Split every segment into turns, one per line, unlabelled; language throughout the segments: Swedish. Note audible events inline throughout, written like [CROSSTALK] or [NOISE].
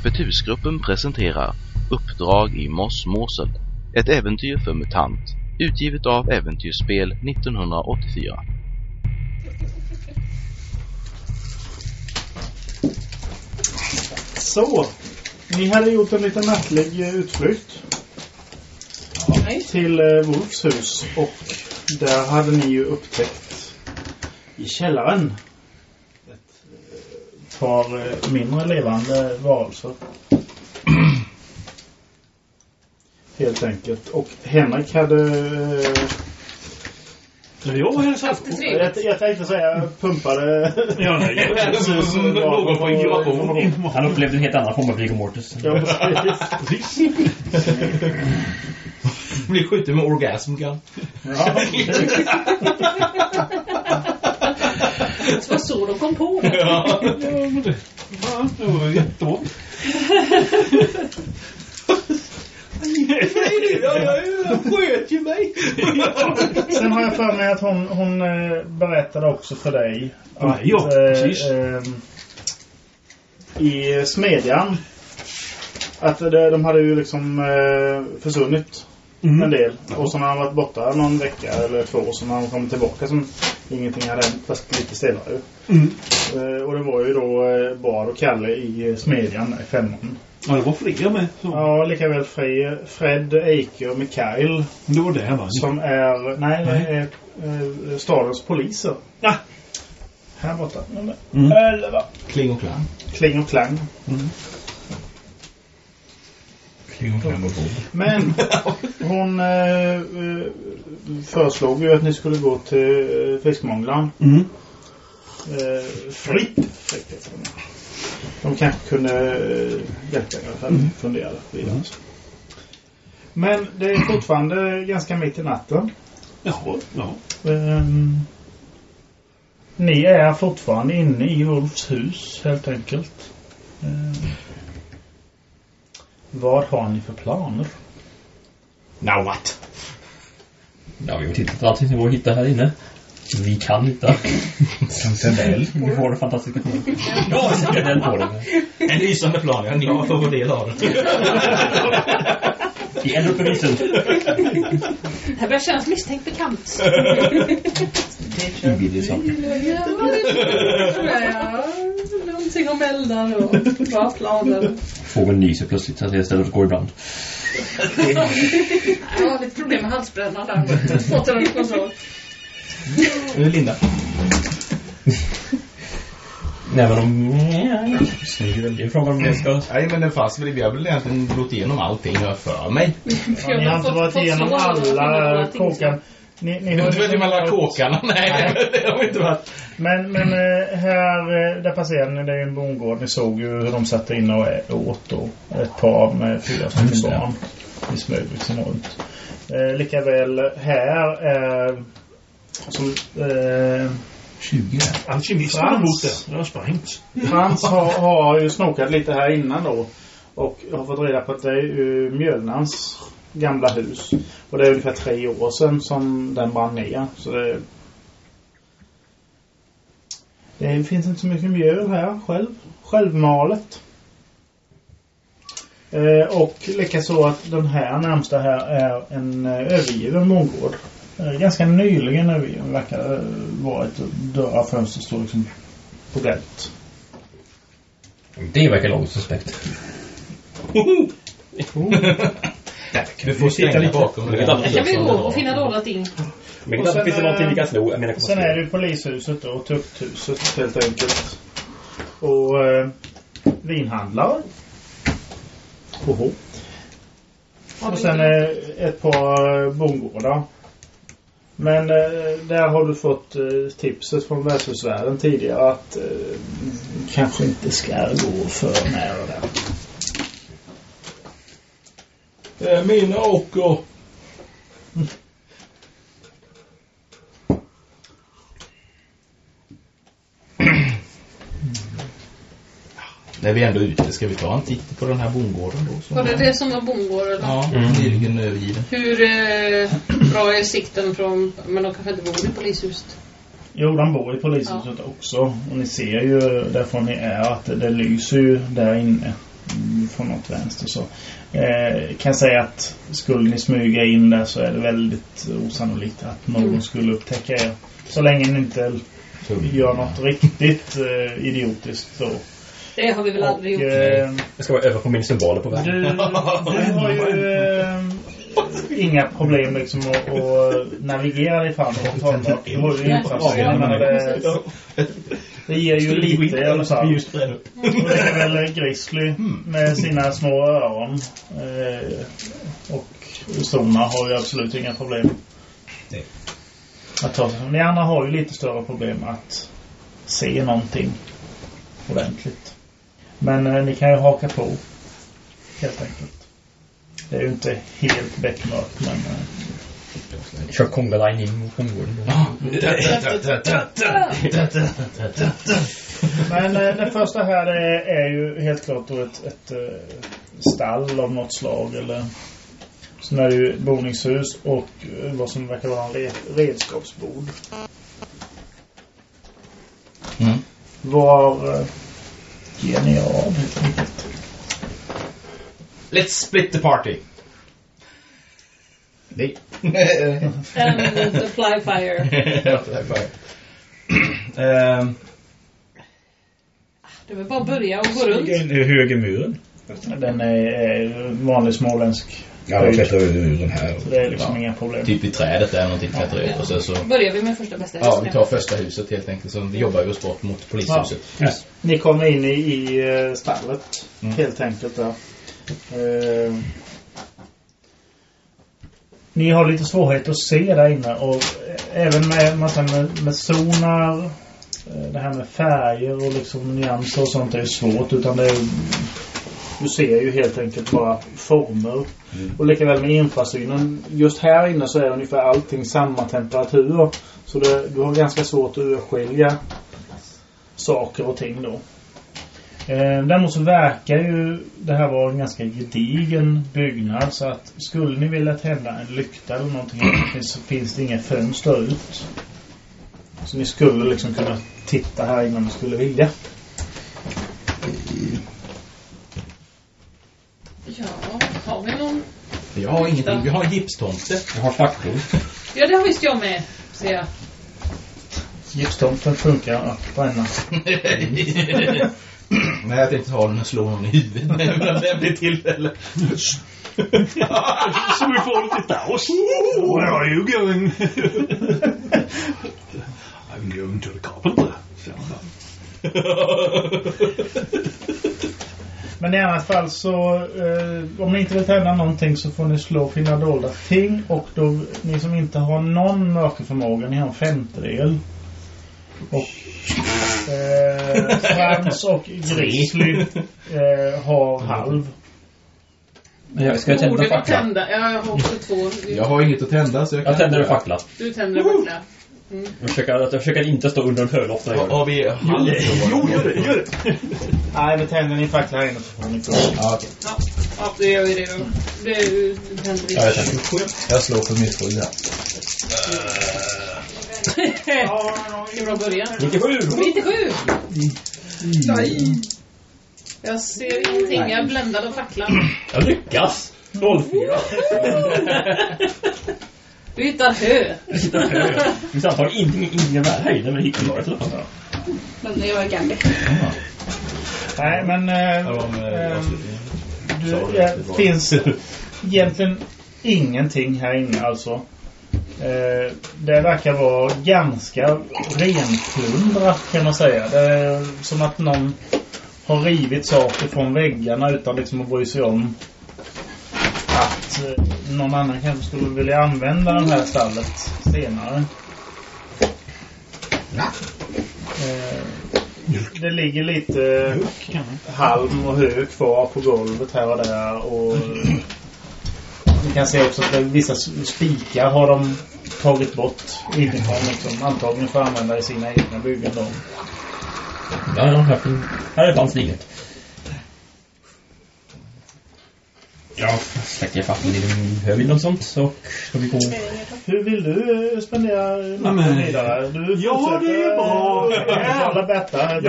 Skeppet Husgruppen presenterar Uppdrag i Moss Morsel. Ett äventyr för MUTANT. Utgivet av Äventyrsspel 1984.
Så, ni hade gjort en liten nattlig utflykt till eh, Wolfs hus och där hade ni ju upptäckt i källaren eh, par eh, mindre levande varelser. [CLEARS THROAT] Helt enkelt. Och Henrik hade... eh,
Men jag.
Jag, tänkte säga pumpade... [LAUGHS]
Ja, nej. Får [LAUGHS] information.
Han upplevde en helt annan form av rigor mortis.
Ja, [LAUGHS] precis.
Blir skjuten med orgasm gun.
Ja,
Det var så de kom på det.
Ja, det, ja, det var jättebra.
Ja, jag sköt ju mig.
Sen har jag för mig att hon, hon eh, berättade också för dig
mig, ja,
eh,
precis.
ehm, I smedjan att det, de hade ju liksom eh, försvunnit
Mm.
en del. Och så när han varit borta någon vecka eller två så när han kom tillbaka som ingenting hade hänt fast lite stelare.
Mm.
Eh, och det var ju då eh, Bard och Kalle i eh, smedjan i femman.
Ja, det var fler med. Så.
Ja, lika väl Fred, Fred Eike och Mikael
Det var det va?
som är, nej, det är eh, stadens poliser.
Ja.
Här borta.
Mm.
11.
Kling och klang.
Kling och klang.
Kling och.
Men [LAUGHS] hon eh, eh, föreslog ju att ni skulle gå till eh, fiskmånglan.
Mm.
Eh, fritt heter de. kanske kunde eh, hjälpa er fall.
Mm.
Fundera vidare. Men det är fortfarande ganska mitt i natten.
Jaha, ja.
Ehm, ni är fortfarande inne i Wolfs hus helt enkelt. Ehm, vad har ni för planer?
Now what?
Ja, vi har tittat på allting som går att hitta här inne. Vi kan hitta.
Sendell.
Vi får det fantastiska det. Ja, den på det.
En lysande plan. Jag glad för att få del av den. [LAUGHS]
Vi eldar upp bevisen.
Det här börjar kännas misstänkt bekant.
Ovillig sak.
Ja, ja, någonting om eldar och bra planer.
Fågeln nyser plötsligt så att jag ställer och går ibland.
Jag har lite problem med halsbrännan där. Den under kontroll.
Nu Linda.
Nej, men om... Det är frågan om jag ska...
Nej, men det fanns väl... Vi har väl egentligen gått igenom allting jag för mig. [LAUGHS]
Ja, ni har inte varit igenom alla kåkar. Ni, ni har
inte mellan kåkarna? Nej, [LAUGHS] det har vi inte varit.
Men, men eh, här, eh, där passerade ni, det är ju en bondgård. Ni såg ju hur de satt inne och ä- åt då. Ett par med fyra stycken barn. I smögvixen runt. Eh, likaväl här är som eh,
20
Alkemisten har bott där. Jag har sprängt.
Frans har, har ju snokat lite här innan då. Och har fått reda på att det är ju Mjölnans gamla hus. Och det är ungefär tre år sedan som den brann ner. Så det... Det finns inte så mycket mjöl här själv. Självmalet. Eh, och likaså att den här närmsta här är en eh, övergiven bondgård. Eh, ganska nyligen övergiven. Verkar eh, vara ett dörrar fönster står liksom på glänt.
Det verkar långt suspekt. [LAUGHS]
Du får stänga bakom
Jag.
Kan vi gå och finna dollat in?
Men
Och sen,
finns det någonting vi kan sno? Jag menar,
Sen är det ju polishuset och tukthuset helt enkelt. Och eh, vinhandlare. Oho. Och sen eh, ett par bondgårdar. Men eh, där har du fått eh, tipset från värdshusvärden tidigare att eh, kanske inte ska gå för nära där.
Är mina åker. När vi ändå är ute, ska vi ta en titt på den här bondgården då?
Var det det som var bondgård eller?
Ja,
Mm.
nyligen övergiven.
Hur eh, bra är sikten från... Men de kanske inte bor i polishuset?
Jo, de bor i polishuset också. Och ni ser ju därifrån ni är att det, det lyser ju där inne. från något vänster. Så eh, kan jag säga att skulle ni smyga in där så är det väldigt osannolikt att någon
Mm.
skulle upptäcka er. Så länge ni inte gör något riktigt eh, idiotiskt då.
Det har vi väl aldrig
Och,
gjort.
eh,
Jag ska vara över på min symboler på vägen.
du, du har ju eh, inga problem liksom att, att navigera dig fram på torrmark. Du har ju infrastruktur. Menar, det, det ger ju lite i alla fall.
Just upp.
Och det är väl Grizzly med sina små öron. Eh, och Sona har ju absolut inga problem. Att ta sig. Ni andra har ju lite större problem att se någonting ordentligt. Men eh, ni kan ju haka på. Helt enkelt. Det är ju inte helt beckmörkt men... Eh,
Kör Conga Line in mot fångvården.
Men eh, det första här är, är ju helt klart då ett, ett eh, stall av något slag eller Sen är det ju boningshus och eh, vad som verkar vara en re, redskapsbod.
Mm.
Var enkelt?
Let's split the party. Nej.
And the fly fire. [CLEARS THROAT]
Ehm,
Det är väl bara att börja och gå runt.
Hur hög är muren?
Den är vanlig småländsk.
Ja, de klättrar över muren här.
Så det är liksom
Ja.
inga problem.
typ i trädet där någonting klättrar ut och så, så
Börjar vi med första bästa
Ja,
hästen.
vi tar första huset helt enkelt. Så vi jobbar vi oss bort mot polishuset.
Ja.
Ni kommer in i, i eh, stallet
Mm.
helt enkelt där. Eh, ni har lite svårighet att se där inne och eh, även med, massa med, med sonar, eh, det här med färger och liksom nyanser och sånt är ju svårt utan det är du ser ju helt enkelt bara former. Och lika väl med infrasynen. Just här inne så är ungefär allting samma temperatur. Så det, du har ganska svårt att urskilja saker och ting då. Eh, däremot så verkar ju det här vara en ganska gedigen byggnad så att skulle ni vilja tända en lykta eller någonting så finns det inga fönster ut. Så ni skulle liksom kunna titta här innan ni skulle vilja.
Ja, har vi någon?
Vi har ingenting. Vi har en gipstomte.
Jag har facklor. [LAUGHS]
Ja, det har visst jag med, ser jag.
Gipstomten funkar att bränna. [LAUGHS]
Nej, jag tänkte ha den och slå någon i huvudet med vid lämpligt tillfälle.
So we fall lite paus. Where are you going? [LAUGHS] I'm going to the carpenter.
Men i annat fall så eh, om ni inte vill tända någonting så får ni slå finna dolda ting och då ni som inte har någon mörkerförmåga ni har en femtedel. Och eh, Frans och Grizzly eh, har halv.
Jag ska jag tända
Borde du
fackla?
tända? Ja, jag har också två.
Jag har inget att tända så jag kan...
Jag tänder en fackla.
Du tänder en fackla.
Jag försöker, jag försöker inte stå under en hörloft när jag
Har,
det.
vi halv
Jo, gör det, gör det.
Nej, men tänder ni fackla här inne så får ni gå.
Ja, okej.
Ja, ja, då gör vi det då. Det tänder vi.
Ja, jag.
Jag slår på min sju här.
Vilken bra början.
97!
97! Nej. Jag ser ingenting. Jag är bländad av facklan.
Jag lyckas! 04.
Du hittar hö.
Det finns antagligen ingenting, i världshöjden men hittar bara alla fall.
Men jag är gammal.
Nej, men eh, eh,
avslutningen.
du, det
det var-
finns egentligen ingenting här inne alltså. Eh, det verkar vara ganska renplundrat kan man säga. Det är som att någon har rivit saker från väggarna utan liksom att bry sig om att eh, någon annan kanske skulle vilja använda det här stallet senare. Eh, det ligger lite halm och hö kvar på golvet här och där och ni kan se också att det är vissa spikar har de tagit bort inifrån liksom, antagligen för att använda i sina egna byggen då.
Ja, ja, här, här är ett Ja, släcker jag fast min Behöver vi något sånt så ska vi gå.
Hur vill du eh, spendera natten
men-
vidare? Du
Ja, det är bra.
Hålla betta.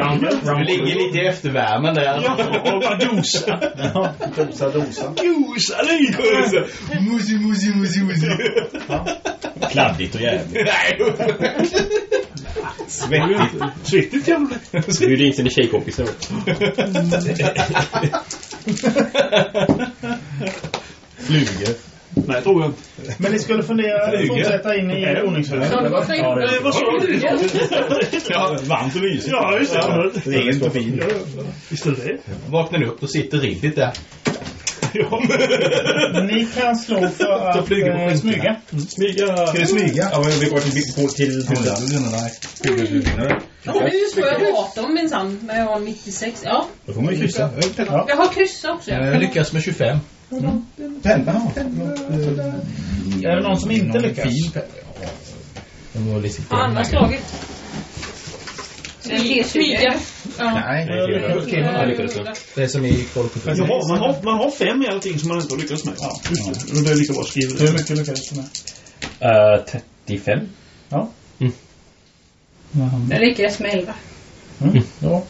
Du ligger lite i eftervärmen där.
Ja, och bara dosa.
Ja, dosa, dosa.
Dosa lite.
Musi, musi, musi, musi.
Kladdigt och jävligt.
Svettigt. Svettigt kan det bli.
Bjud in sina tjejkompisar.
Flugor.
Nej, tror jag inte.
Men ni skulle fundera fortsätta in i ordningshuset?
Ja, det var fint.
Vad sa du?
Ja, varmt och mysigt.
Ja, just det.
Rent och fint.
Visst är det det?
Vaknar du upp, då sitter Riddigt där.
Ja.
Ni kan slå för att
på
eh, smyga.
Smyga.
Ska vi smyga?
Ja, men vi går till till till till
Nej.
Ja, det står jag 18 minsann. Men jag har 96. Ja,
Då får man ju kryssa.
Ja.
jag har kryssa också.
Jag lyckas med 25.
Penna.
Är det någon som inte lyckas?
Fin penna. Ja. Den var lite
Har andra Ja.
Nej,
Jag lyckades då.
det är som på
Ja, man, har, man har fem i allting som man inte har lyckats med. Ja. Just det. Är lika bra skrivet.
Hur mycket lyckades du med?
Uh, 35.
Ja.
Mm.
Jag lyckades med 11.
Mm. Ja.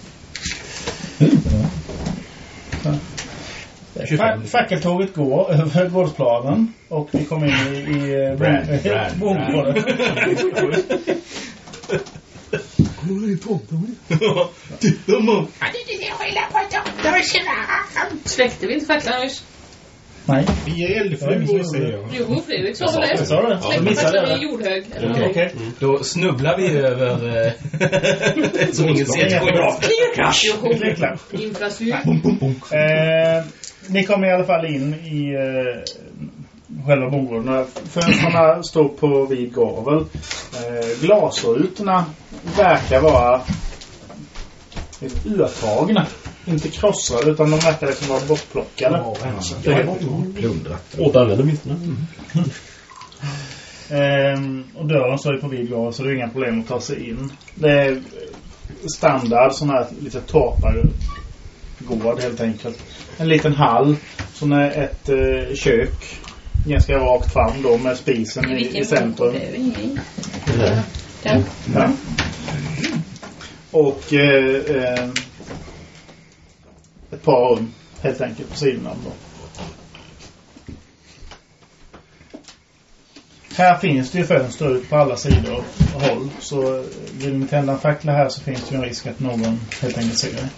25.
Fackeltåget går över gårdsplanen och vi kommer in i, i [LAUGHS] eh,
Brand,
bond-
brand,
bondgården.
Titta man.
Släckte vi inte facklan nyss?
Nej,
Vi är eldflugor säger jag.
Jo, Fredrik sa väl det?
sa du det?
Släckte
missade
facklan i en
det.
jordhög.
Okej. Okay.
Då snubblar vi över... eh, [LAUGHS] som ingen ser.
Jäklar.
Infrastruktur.
Eh, ni kommer i alla fall in i eh, själva bondgården. Fönstren står på vid gavel. Eh, glasrutorna verkar vara urtagna. Inte krossade utan de verkar liksom vara bortplockade.
Plundrat.
Återanvänder åtminstone.
Ehm, och dörren står ju på vid gavel så det är inga problem att ta sig in. Det är standard sån här lite torpargård helt enkelt. En liten hall som är ett eh, kök. Ganska rakt fram då med spisen i, i centrum.
Det är. Den.
Ja. Och eh, eh, ett par rum helt enkelt på sidan då. Här finns det ju fönster ut på alla sidor och håll. Så vill ni tända en fackla här så finns det ju en risk att någon helt enkelt ser det.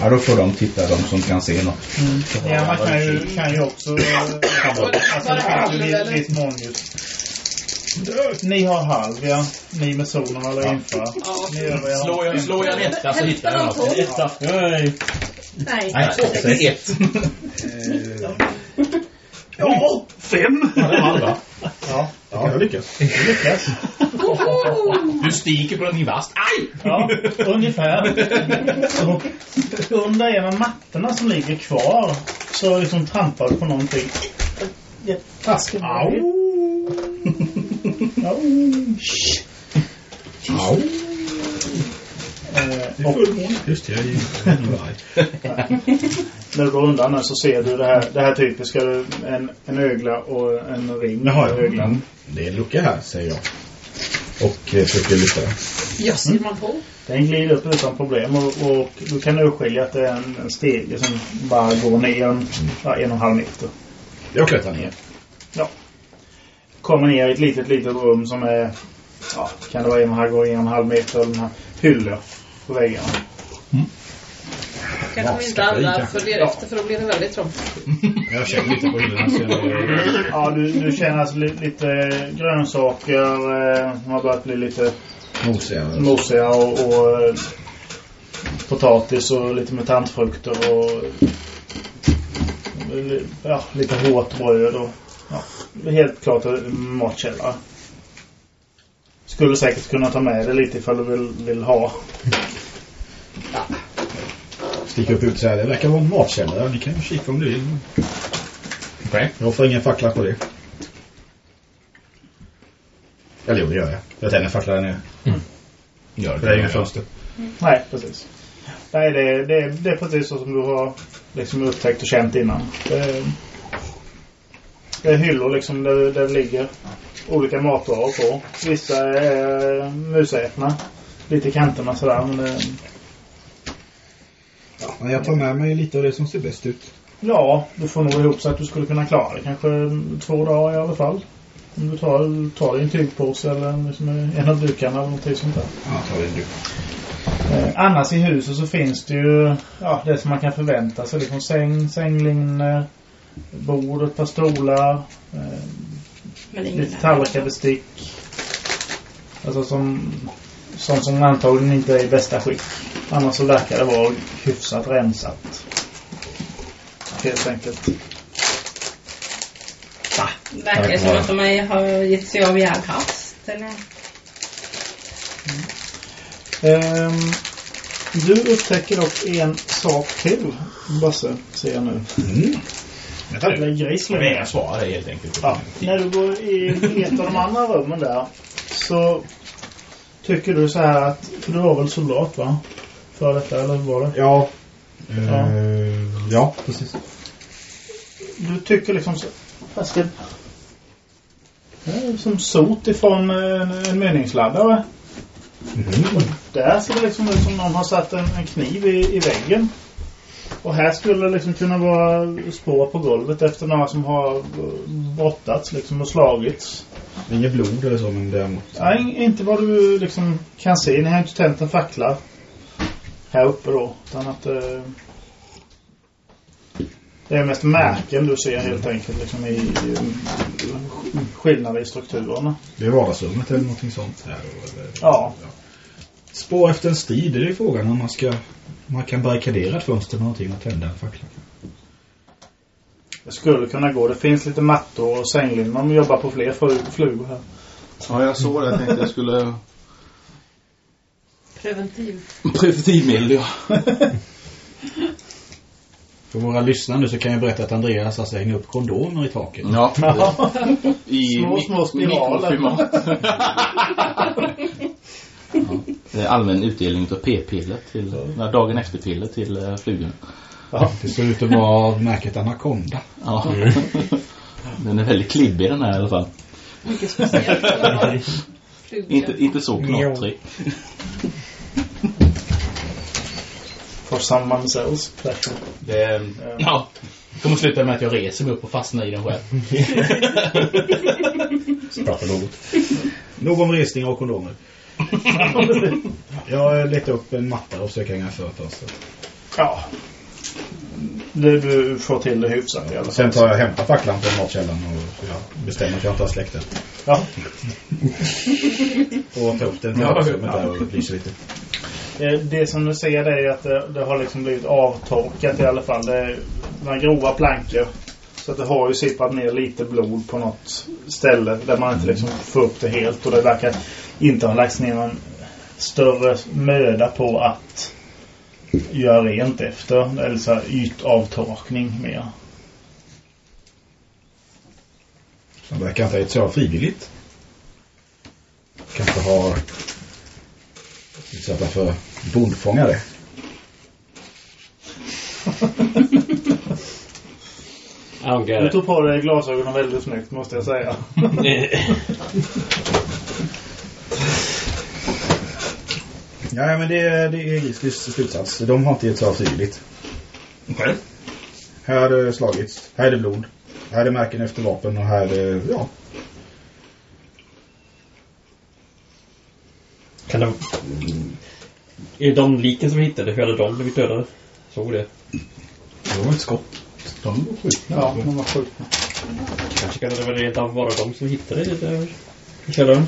Ja, då får de titta, de som kan se något.
Ja, man kan ju, kan ju också... eh, alltså det finns ju lite månljus. Ni har halv, ja. Ni med zonen eller infra.
Ja.
Ni övriga har
Slår jag, slår jag en etta så hittar jag något.
Etta. Nej.
Nej.
Nej, det är ett. [LAUGHS]
Ja, fem!
Ja, det är halva.
Ja,
Ja, jag lyckas.
ni lyckas.
Du sticker på din vast. Aj!
Ja, ungefär. Och under en av mattorna som ligger kvar så liksom trampar du på någonting. Ett Tasken. Au! Au!
Au.
Eh, och
Just det, jag arg. [LAUGHS]
när du går undan nu så ser du det här, det här typiska. En, en ögla och en ring
Jaha, ja.
öglan.
Mm. Det är en lucka här, säger jag. Och eh, försöker lyfta den.
Ja, ser man på.
Den glider upp utan problem och, och du kan urskilja att det är en, en stege som bara går ner en, ja, en och en halv meter.
Jag klättrar ner.
Kommer ner i ett litet, litet rum som är, ja, kan det vara en och en halv gånger en och en halv meter. Den här hyllor på väggarna.
Kanske inte alla följer efter för då blir det väldigt trångt. [LAUGHS]
Jag känner lite på hyllorna.
Ja, du, du känner alltså li, lite grönsaker eh, som har börjat bli lite
Mosiga.
mosiga och, och eh, potatis och lite mutantfrukter och eh, ja, lite hårt bröd och ja, helt klart en matkällare. Skulle säkert kunna ta med det lite ifall du vill, vill ha.
Sticker upp ut så här. Det verkar vara en matkällare. Ni kan ju kika om du vill.
Okej.
Jag får ingen fackla på det. Eller jo, det gör jag. Jag tänder en fackla där nere.
Gör
För det är inga fönster.
Nej, precis. Nej, det, det, det är precis så som du har liksom upptäckt och känt innan. Det, det är hyllor liksom där, där det ligger olika matvaror på. Vissa är musätna. Lite kanterna sådär. Men det,
Ja, jag tar med mig lite av det som ser bäst ut.
ja, du får nog ihop så att du skulle kunna klara det kanske två dagar i alla fall. Om du tar, tar din tygpåse eller liksom en av dukarna eller någonting sånt där.
Ja, tar det du.
Eh, annars i huset så finns det ju ja, det som man kan förvänta sig. Liksom säng, sänglinne, bord, ett par stolar, eh, lite tallrikar, bestick. Alltså som, sånt som antagligen inte är i bästa skick. Annars så verkar det vara hyfsat rensat. Helt enkelt.
Verkar som att de har gett sig av järnhast. Eller?
Ehm, du upptäcker dock en sak till, Basse, ser jag nu.
Mm. Jag tar
Eller
det.
gris
Det är svar det helt enkelt.
Ja, när du går i ett av de andra rummen där så tycker du så här att, för du var väl soldat va? För detta, eller hur var det?
Ja.
Ja.
Eh, ja, precis.
Du tycker liksom så, jag är som sot ifrån en, en meningsladdare. Och där ser det liksom ut som någon har satt en, en kniv i, i väggen. Och här skulle det liksom kunna vara spår på golvet efter några som har eh, brottats liksom och slagits.
Inget blod eller så, men däremot.
Nej, inte vad du liksom kan se. Ni har inte tänt en fackla här uppe då. Utan att eh, det är mest märken du ser helt enkelt liksom i, skillnader i strukturerna.
Det är vardagsrummet eller någonting sånt här. Eller,
Ja.
Spår efter en strid, det är ju frågan om man ska... Man kan barrikadera ett fönster med någonting och tända en fackla.
Det skulle kunna gå. Det finns lite mattor och sänglinor. De jobbar på fler flugor här.
Ja, jag såg det. Jag tänkte jag skulle...
Preventiv.
Preventivmedel, ja. [LAUGHS]
För våra lyssnare nu så kan jag berätta att Andreas alltså hänger upp kondomer i taket.
Ja. [LAUGHS] I
Små, små spiraler. [LAUGHS]
Det är allmän utdelning av p-piller till, nej, dagen efter-piller till uh, flugorna.
Det ser ut att vara märket Anaconda.
Ja. Den är väldigt klibbig den här i alla fall.
Mycket speciellt. [LAUGHS]
Inte, inte så knattrig.
For some themselves. Pleasure.
Det, ja. Det kommer sluta med att jag reser mig upp och fastnar i den själv. [LAUGHS]
Prata något. Någon resning av kondomer. [LAUGHS] jag letar upp en matta och försöker hänga för fönstret.
Ja. Du, du får till det hyfsat i alla fall.
Sen tar jag och hämtar facklan på matkällan och jag bestämmer att jag inte har släckt den.
Ja. [LAUGHS]
Och tar upp den i
Ja,
vardagsrummet
ja.
där och lyser lite.
Eh, Det som du ser det är att det, det har liksom blivit avtorkat i alla fall. Det är några grova plankor. Så att det har ju sippat ner lite blod på något ställe där man inte liksom får upp det helt. Och det verkar inte ha lagts ner någon större möda på att göra rent efter. Eller så här ytavtorkning mer.
Han verkar inte ha gett sig av frivilligt. Kanske har utsatta för bondfångare.
Du tog på dig glasögonen väldigt snyggt måste jag säga. [LAUGHS] [LAUGHS]
Ja, men det, det är Gislis slutsats. De har inte gett sig av frivilligt.
Okej.
Här har det slagits. Här är det blod. Här är det märken efter vapen och här är det, ja.
Kan det... Är det de liken som vi hittade? Hur hade de blivit dödade? Såg det?
Det var ett skott. De var skjutna.
Ja, de var skjutna.
Kanske kan det väl rent av vara de som hittade det där i källaren?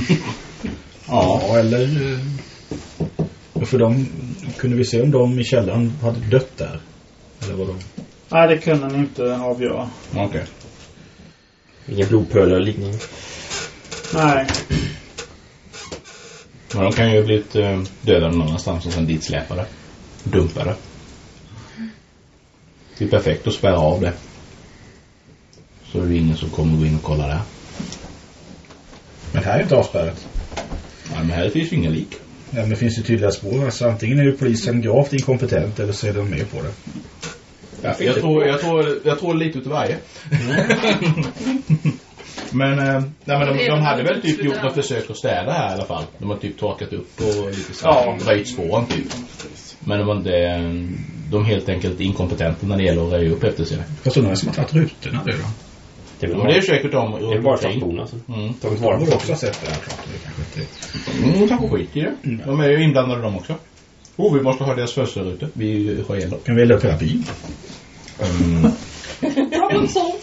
[LAUGHS]
Ja, eller... eh, För de... Kunde vi se om de i källaren hade dött där? Eller var de...
Nej, det kunde ni inte avgöra.
Okej.
Inga blodpölar eller liknande.
Nej.
Men de kan ju ha blivit eh, dödade någon annanstans och sen dit släpade. Dumpade. Det är perfekt att spärra av det. Så är det ingen som kommer gå in och kolla där.
Men här är inte avspärrat.
Nej, men här finns ju inga lik.
Ja, men det finns ju tydliga spår. Alltså, antingen är ju polisen gravt inkompetent eller så är de med på det.
Jag tror, jag, tror, jag tror lite utav varje. [LAUGHS] men, eh, nej, men de, de hade väl typ gjort något försök att städa här i alla fall. De har typ torkat upp och lite så här, röjt spåren typ. Men de var inte, eh, de är helt enkelt inkompetenta när det gäller att röja upp efter sig.
Fast undrar som har tagit rutorna det då?
Det är
det är
bara,
säkert de
det är bara
omkring.
stadsborna alltså.
Mm.
De
på
också sett det här klart. Det kanske inte...
Mm, kanske skit i det. De är ju inblandade de också. Oh, vi måste ha deras första Vi har.
Kan vi hela byn?
Mm.
Problem solved.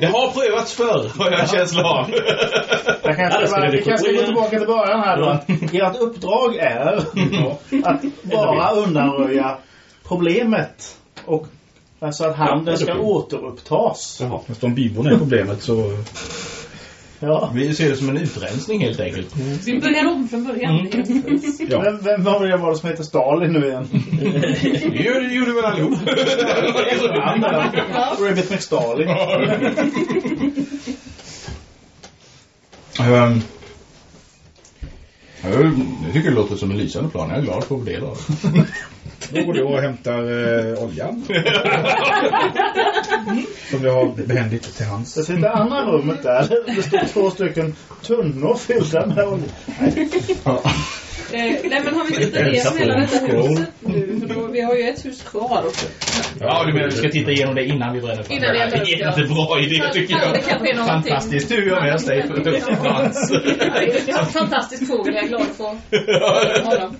det har prövats förr, har jag en känsla av.
Jag kanske,
du
vi kanske ska gå tillbaka till början här då. Ert uppdrag är att bara undanröja problemet. Och alltså att handeln
Ja,
ska
det är
återupptas.
Jaha.
Fast om byborna är problemet så...
Ja.
Vi ser det som en utrensning helt enkelt.
Vi börjar om från början.
Ja.
Vem, vem var det var som heter Stalin nu igen? [LAUGHS]
Det gjorde, väl allihop. [LAUGHS]
Ribbit McStalin.
um, jag tycker det låter som en lysande plan. Jag är glad för att få del av det. [LAUGHS]
Då går jag och hämtar eh, oljan. [LAUGHS] Som vi har behändigt till hands.
Det sitter andra rummet där. Det står två stycken tunnor fyllda med olja.
Eh, nej men har vi tittat igenom hela detta huset nu? För då, vi har ju ett hus kvar också.
Ja, du menar vi ska titta igenom det innan vi bränner fram
Innan vi eldar upp,
det?
ja.
Jättebra idé tycker
Fan, det kan
jag.
ske någonting.
Fantastiskt. Du gör med dig för Frans.
Ja, [LAUGHS] Fantastisk fågel, jag är glad för honom.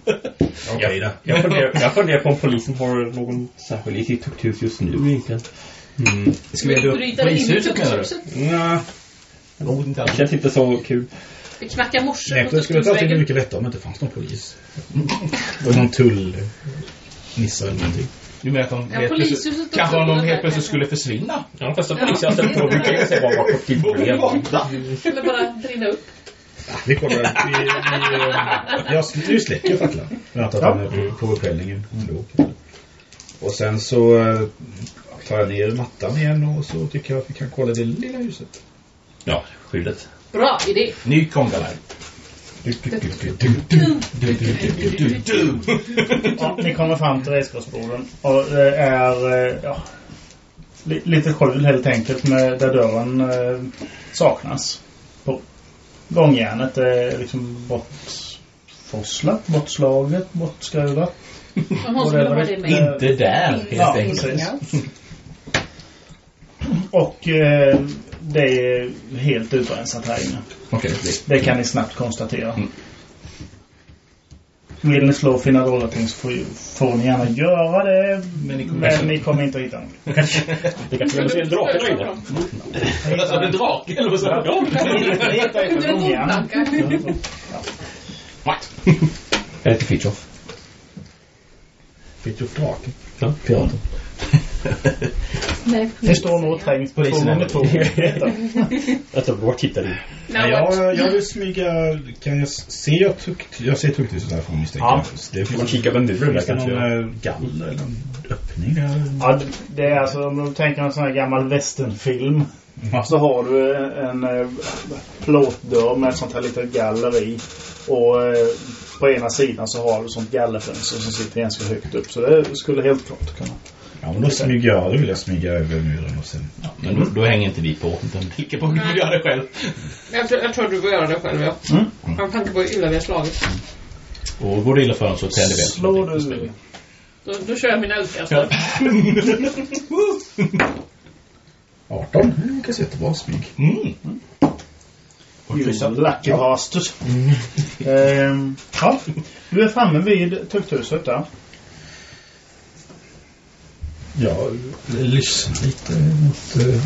Okej då.
Jag funderar, jag funderar på om polisen har någon särskild i sitt tukthus just nu egentligen.
Ska vi elda upp
Bryta dig in i
polishuset menar du?
tukthuset.
Nja,
Nog inte
Det känns inte så kul.
Vi knackar morse
nej, det skulle ta sig
tukthuset.
mycket lättare om det inte fanns någon polis. Och någon tull... Nissa eller någonting.
Du menar att de
Ja,
plötsligt,
och
kanske om de helt plötsligt skulle försvinna?
Ja, fast polisen jag ställt på brukar ju säga bara vart ett problem.
Eller bara brinna upp.
Vi kollar. [LAUGHS] Vi, vi, eh, jag, nu släcker jag facklan. Jag antar att den är på, på upphällningen. Och sen så eh, tar jag ner mattan igen och så tycker jag att vi kan kolla det lilla huset.
Ja, skyddet.
Bra idé.
Ny kongalaj.
Ja, ni kommer fram till redskapsborden. Och det är eh, ja, li, lite skjul helt enkelt med där dörren eh, saknas. På gångjärnet är liksom bortforslat, bortslaget, bortskruvat.
Inte där, helt
Ja,
enkelt.
precis. Och eh, det är helt utrensat här inne.
Okej,
Det kan ni snabbt konstatera.
Mm.
Vill ni slå och finna så får, får ni gärna göra det.
Men ni kommer-
men ni kommer inte att hitta något. [LAUGHS]
Det kanske vi ser en drake där inne.
Alltså en drake eller vad sa du? [LAUGHS]
Ni hittar gångjärn.
bordplanka.
What?
Jag heter Fitchoff.
Fritiof Drake.
Ja, piraten. [LAUGHS]
Nej.
Ni står nog trängt på två två.
Alltså, vart hittar du?
Ja, jag, jag vill smyga... Kan jag se tukt... Jag ser tukthuset härifrån misstänker
Ja.
jag. Det
Man
finns,
kikar väl nu där
finns det
kanske.
någon eh, galler eller en öppning?
Ja, det är alltså om du tänker en sån här gammal westernfilm. Så har du en, en eh, plåtdörr med ett sånt här litet galler i. Och eh, på ena sidan så har du sånt gallerfönster som sitter ganska högt upp. Så det skulle helt klart kunna.
Ja, men då smyger jag. Då vill jag smyga över muren och sen...
Ja, men då, då hänger inte vi på. Utan vi ligger på att du gör det själv.
Jag tror, jag tror du får göra det själv, ja.
Mm.
Med tanke på hur illa vi har slagit.
Och går det illa för oss så tänder vi eld.
Slår
Så spelar
du...
Då, då kör jag min eldkastare.
18. Det kan se jättebra smyg.
Mm. Kryssa.
lucky bastard. Ehm, ja, du är framme vid tukthuset där.
Jag lyssnar lite mot... eh,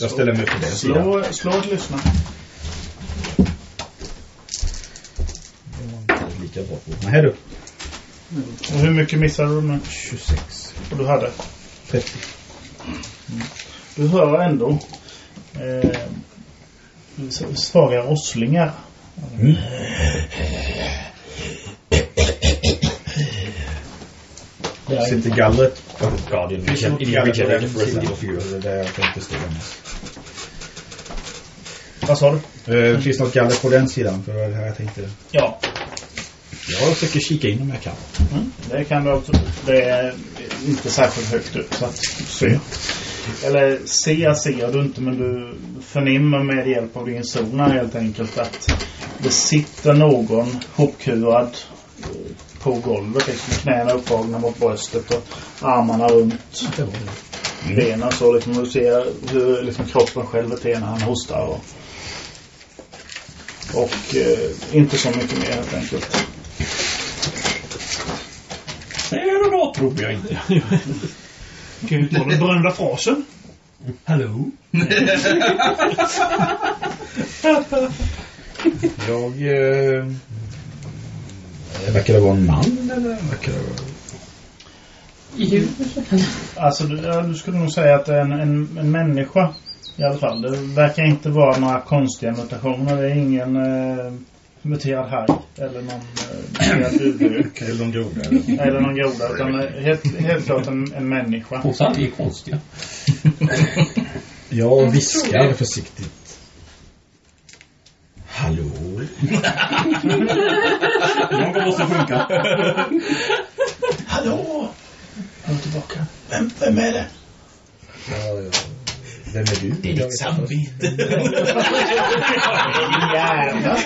Jag ställer mig på den sidan.
Slå, slå ett lyssna.
Lika bra på. Nej du.
Och hur mycket missade du med?
26.
Och du hade?
30.
Du hör ändå eh, svaga rosslingar. Är
Sitter gallret...
Det är
Finns det något
en
galler på den sidan?
Evil 4.
Det är där jag tänkte stå.
Vad sa du?
Eh, finns något galler på den sidan? För det var det här jag tänkte.
Ja,
Jag försöker kika in om jag kan.
mm, det kan du också. Det är inte särskilt högt upp så att se. Eller se ser du inte men du förnimmer med hjälp av din sonar helt enkelt att det sitter någon hopkurad på golvet. Liksom knäna uppdragna mot bröstet och armarna runt benen så liksom du ser hur liksom kroppen själv beter när han hostar och, och eh, inte så mycket mer helt enkelt.
Det är det bra tror jag inte. Kan ju ta den berömda frasen. Hallå? [LAUGHS]
Jag... Eh, verkar det vara en man eller verkar det vara...
Djur.
Alltså du, ja, du skulle nog säga att det är en, en, en människa i alla fall. Det verkar inte vara några konstiga mutationer. Det är ingen eh, muterad haj eller någon eh, muterad duvhök [LAUGHS]
Eller någon groda? Eller...
eller någon groda. Utan eh, helt, helt klart en, en människa.
Alla är konstiga. [LAUGHS]
Jag viskar försiktigt. Hallå? [LAUGHS]
Någon måste funka.
Hallå! Kom tillbaka. Vem, vem är det?
Ja, ja. Vem är du?
Det är ditt samvete.
Gärna.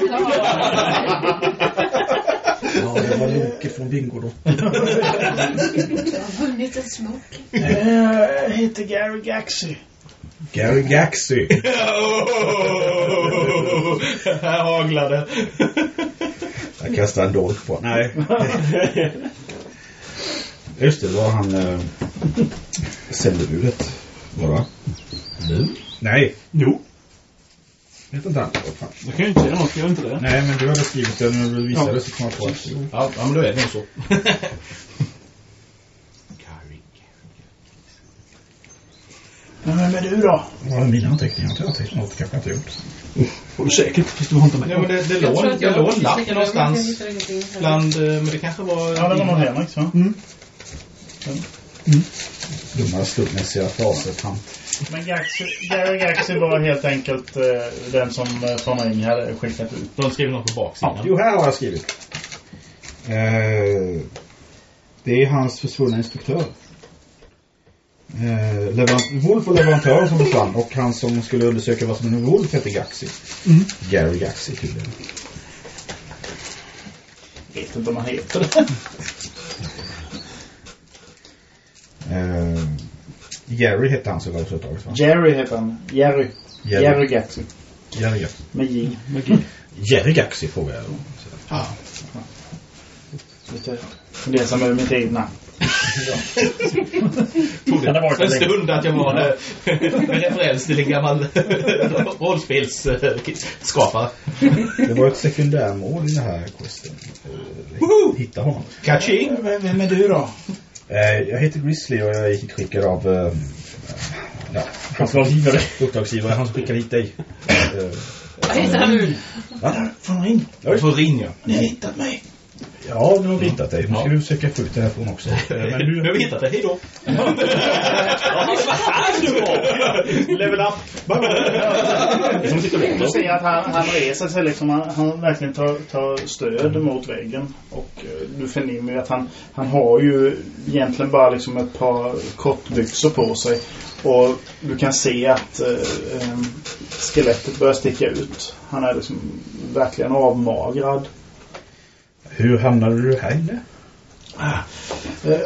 Ja, det var Loke från Bingolotto.
Du har vunnit en smoking.
Jag heter Gary Gaxi.
Gary Gaxi. [LAUGHS]
Här haglar det.
Jag kastar en dolk på Nej. Just det, var han äh, sändebudet. Var det va?
Nu?
Nej,
Jo.
vet inte han.
Jag kan ju inte säga något. Jag inte det.
Nej, men du hade skrivit det när du visade
Ja.
så kom jag på att...
Ja, ja, men då är det nog så. [LAUGHS]
Men vem är du då?
Vad var mina anteckningar? Jag har antecknat något kanske jag inte gjort.
Får du säkert. Fast du inte med.
Ja, men det, det
Jag
låg,
jag
en lapp
jag
någonstans. Bland, eh, men det kanske var...
Ja, det var nog Henrik va?
Dumma slumpmässiga fraser, tant.
Men Gaxi, Gary Gaxi var helt enkelt eh, den som von Ring hade skickat ut.
De skrev något på baksidan.
Jo, här har jag skrivit. Eh, det är hans försvunna instruktör. Eh, Wolf och leverantören som försvann och han som skulle undersöka vad som är en Wolf heter Gaxi. Gary Gaxi tydligen.
Vet inte om han heter det.
Eh, Jerry hette han som var företaget va?
Jerry heter han. Jerry.
Jerry.
Jerry Gaxi.
Jerry Gaxi.
Med J.
Jerry Gaxi frågar jag då.
Ja. Lite fundersam över mitt eget namn.
Tog
det så länge?
stund att jag var eh, med referens till en gammal rollspelsskapare.
Det var ett sekundärmål i den här questen. Hitta honom.
Kaching!
Vem, är du då?
Eh, jag heter Grizzly och jag är skickad av eh, ja,
Uppdragsgivare.
uppdragsgivare. Han som skickade hit dig.
Vad heter han nu?
va?
Von Ring.
För ring ja.
Ni har hittat mig.
Ja, nu har vi hittat dig. Nu ska
Ja.
du försöka få ut härifrån också. [LAUGHS] Eh, Men
Nu har
du...
vi hittat det, hejdå. [LAUGHS]
Level up.
Du ser att han, han reser sig liksom. Han, han verkligen tar, tar stöd mot väggen. Och eh, du förnimmer ju att han, han har ju egentligen bara liksom ett par kortbyxor på sig. Och du kan se att eh, eh, skelettet börjar sticka ut. Han är liksom verkligen avmagrad.
Hur hamnade du här inne?
Ah, eh,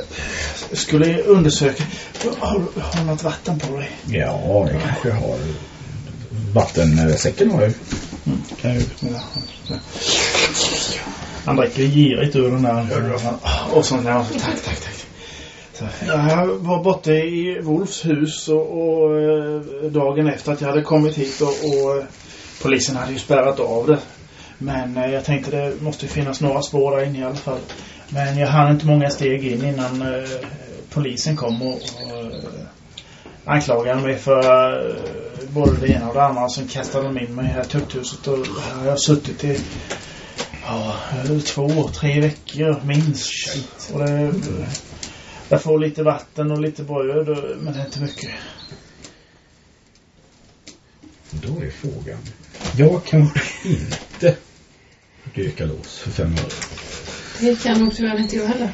skulle undersöka. Har, har du något vatten på dig?
Ja, det kanske jag har. Vattensäcken har jag ju.
Kan jag, ja. Han dricker girigt ur den där. Och så han, tack, tack, tack. Jag var borta i Wolfs hus och, och eh, dagen efter att jag hade kommit hit och, och eh, polisen hade ju spärrat av det. Men eh, jag tänkte det måste ju finnas några spår där inne i alla fall. Men jag hann inte många steg in innan eh, polisen kom och, och eh, anklagade mig för eh, både det ena och det andra. Sen kastade de in mig i det här tukthuset och här har jag suttit i ja, två, tre veckor minst. Och det, jag får lite vatten och lite bröd men det är inte mycket.
Då är frågan. Jag kan inte dyka lås för fem öre.
Det kan nog tyvärr inte jag heller.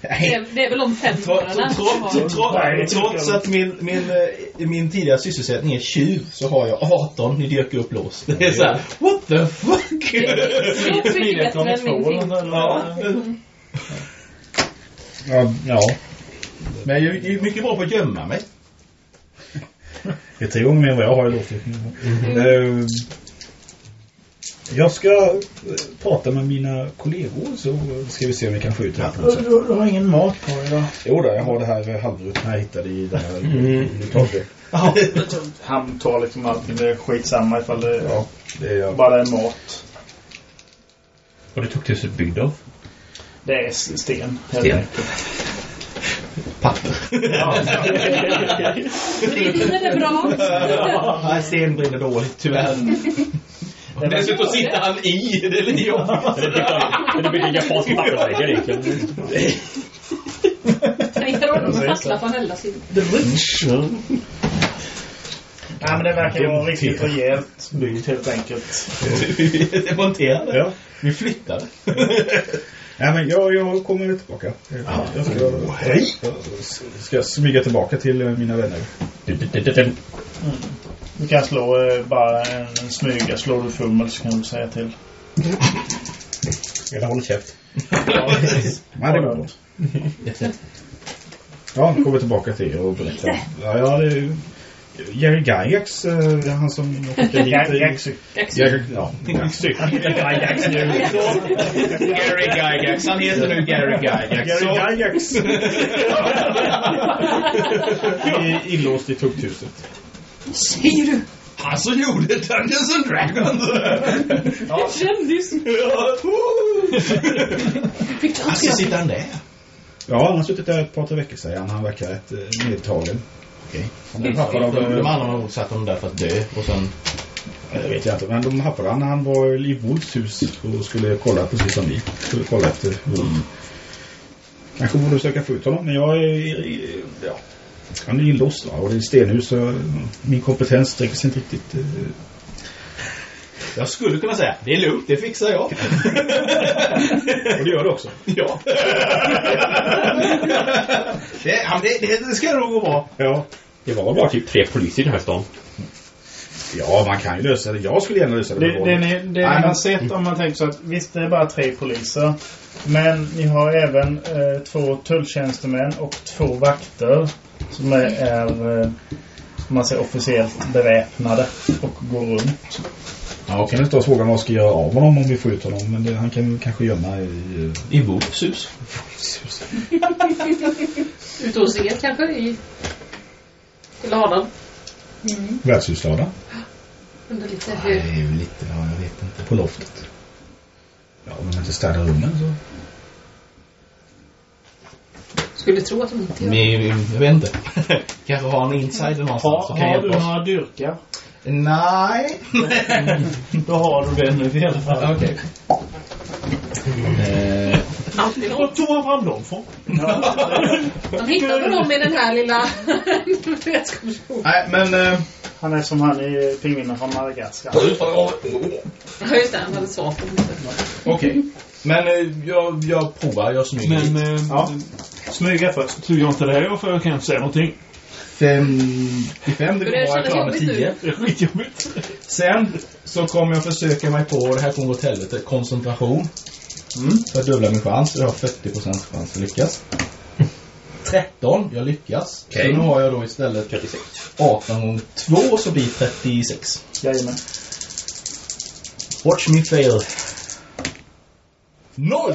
Det är, det är väl om fem
Trots,
månader.
trots, att min, min, eh, min tidigare sysselsättning är tjuv så har jag 18 i dyrka upp lås. Det är såhär, what the fuck?
Det är mycket bättre än min.
Ja.
Ja, ja.
Men jag är ju mycket bra på att gömma mig.
Det är tre gånger mer än vad jag har i låsdrycken. Eh, Jag ska eh, prata med mina kollegor så ska vi se om vi kan få ut det här på något sätt.
Du, du har ingen mat kvar idag?
Jo då, jag har det här eh, halvruttna jag hittade i det här
Mm.
Han tar liksom allting. Det är skitsamma ifall det
Ja, det är jag.
bara är mat.
Och det tog till sig byggd av?
Det är sten. helt
Sten.
enkelt.
Papper.
Ja.
Brinner det bra?
Nej, sten brinner dåligt, tyvärr. Och dessutom sitter han i. Det är lite jobbigt.
Det blir en japansk vattenväggar egentligen.
Tänk dig om de fastnar på en eldas
Nej, men det verkar vara riktigt rejält byggt helt enkelt. [LAUGHS]
Demonterade.
Ja.
Vi flyttade.
Nej, men jag, jag kommer tillbaka. Jag ska, hej! ska smyga tillbaka till eh, mina vänner.
Du kan slå eh, bara en, en smyga. Slår du fummel så kan du säga till.
Eller håll käft.
Ja, precis.
Nej, det går. [LAUGHS] Ja, nu kommer tillbaka till er och berättar. Ja, ja det är ju Jerry Gygax, eh, han som skickade [LAUGHS] hit...
Gaxy.
Jerry, ja. [LAUGHS]
Gygax nu.
Gary Gygax. Han heter nu Gary Gygax.
Gary Gygax. [LAUGHS]
I- Inlåst i tukthuset.
Säger du?
Han som gjorde Dungeons and Dragons.
Kändis. Fick du
Alltså sitter han där?
Ja, han har suttit där ett par, tre veckor sedan. Han verkar rätt eh, nedtagen.
Okej.
Av...
De, de
eh,
andra har nog satt honom där för att dö. Och sen...
Det vet jag inte, men de haffade han när han var i Wolfs hus och skulle kolla precis som vi. Skulle kolla efter Wolf. Kanske borde försöka få ut honom, men jag är... Ja. Han är inlåst va? och det är stenhus så min kompetens sträcker sig inte riktigt... eh,
Jag skulle kunna säga, det är lugnt, det fixar jag. [LAUGHS]
Och det gör [LAUGHS] [LAUGHS] det också.
ja. det, det, det ska nog gå bra.
Ja.
Det var bara typ tre poliser i den här stan.
Ja, man kan ju lösa det. Jag skulle gärna lösa det.
Det, det, ni, det ni
Nej,
har sett om man tänker så att visst det är bara tre poliser. Men ni har även eh, två tulltjänstemän och två vakter som är, är eh, man säger officiellt beväpnade och går runt.
Ja, okej. Nu står frågan vad ska göra av honom om vi får ut honom. Men det, han kan kanske gömma i...
I Wolfs hus. [LAUGHS] [LAUGHS]
Ute hos er kanske i i ladan.
Uh, värdshuslada.
Under lite
Det
hög.
är ju lite, ja, jag vet inte.
På loftet. Ja, om man inte städar rummen så...
Skulle tro att de inte gör.
Men, jag vet inte. [LAUGHS] Kanske har en insider någonstans kan
har du
oss.
några dyrkar?
Nej. [LAUGHS]
Då har du det nu i alla fall.
Okej. Eh,
Alltid Någon.
tog han fram dem från?
Hittar väl dem i den här lilla redskapsboken.
nej, men... Eh,
Han är som han i Pingvinen från Madagaskar.
Ja just det, han hade svar på.
Okej. Men eh, jag, jag provar, jag smyger
Men eh,
Ja. Smyga först.
tur jag inte det här för jag kan inte säga någonting.
55, det går
Börjar
bra, jag
kännas
klarar med. 10.
Det är skitjobbigt.
Sen så kommer jag försöka mig på, det här kommer gå åt helvete, koncentration. För att dubbla min chans. Jag har 40% chans att lyckas. 13, jag lyckas.
Okej.
Så nu har jag då istället
36.
18 gånger 2 så blir 36.
Jajamän.
Watch me fail. 0!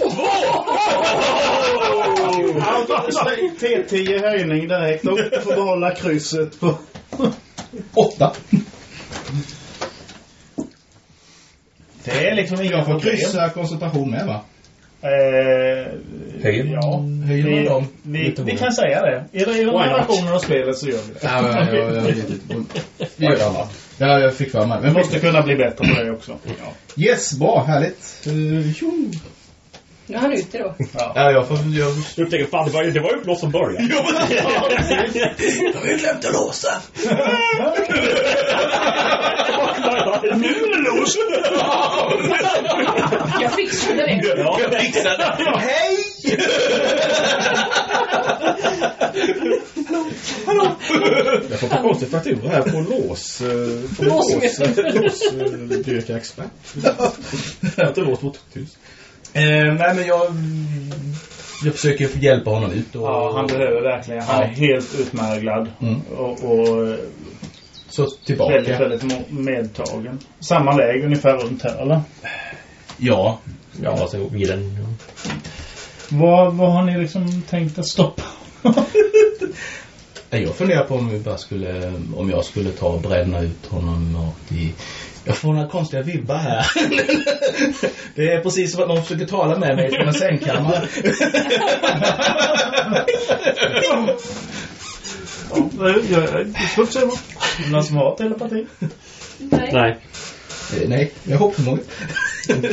T10 höjning direkt och [LAUGHS] får behålla krysset på...
8.
Det är liksom inga
Jag får kryssa koncentration med va?
Eh,
Höjer
Ja.
höjer man
vi,
dem
Vi, vi kan säga det. I, i de här versionerna av spelet så gör vi det.
Ja, men jag, jag, jag. Vi gör det alla. Ja, jag fick för mig.
Vi
Men
måste kunna bli bättre på det också.
Yes, bra, härligt. Uh.
Nu är han ute då.
Ja, jag får... Jag...
Du upptäcker, fan det var ju, det var ju upplåst från början.
Jag har ju glömt att låsa.
Nu är det låst!
Jag fixade det.
Ja,
Jag fixade det. Hej!
Jag får på konstig faktura här på lås... eh, På lås... Låsdyrkarexpert. Jag har inte låst vårt hus.
Eh, nej, men jag... Jag försöker hjälpa honom ut och...
Ja, han behöver verkligen. Han är
Ja.
helt utmärglad.
Mm.
Och, och eh,
Så tillbaka.
väldigt, väldigt medtagen. Samma läge ungefär runt här, eller?
Ja.
ja så vid den.
Vad, vad har ni liksom tänkt att stoppa? [LAUGHS]
Jag funderar på om vi bara skulle... Om jag skulle ta och bränna ut honom rakt i... Jag får några konstiga vibbar här. Det är precis som att någon försöker tala med mig från en sängkammare.
Ja, jag är fullt se. Någon som har telepati?
Nej.
Nej.
Eh, Nej, jag har hoppförmåga.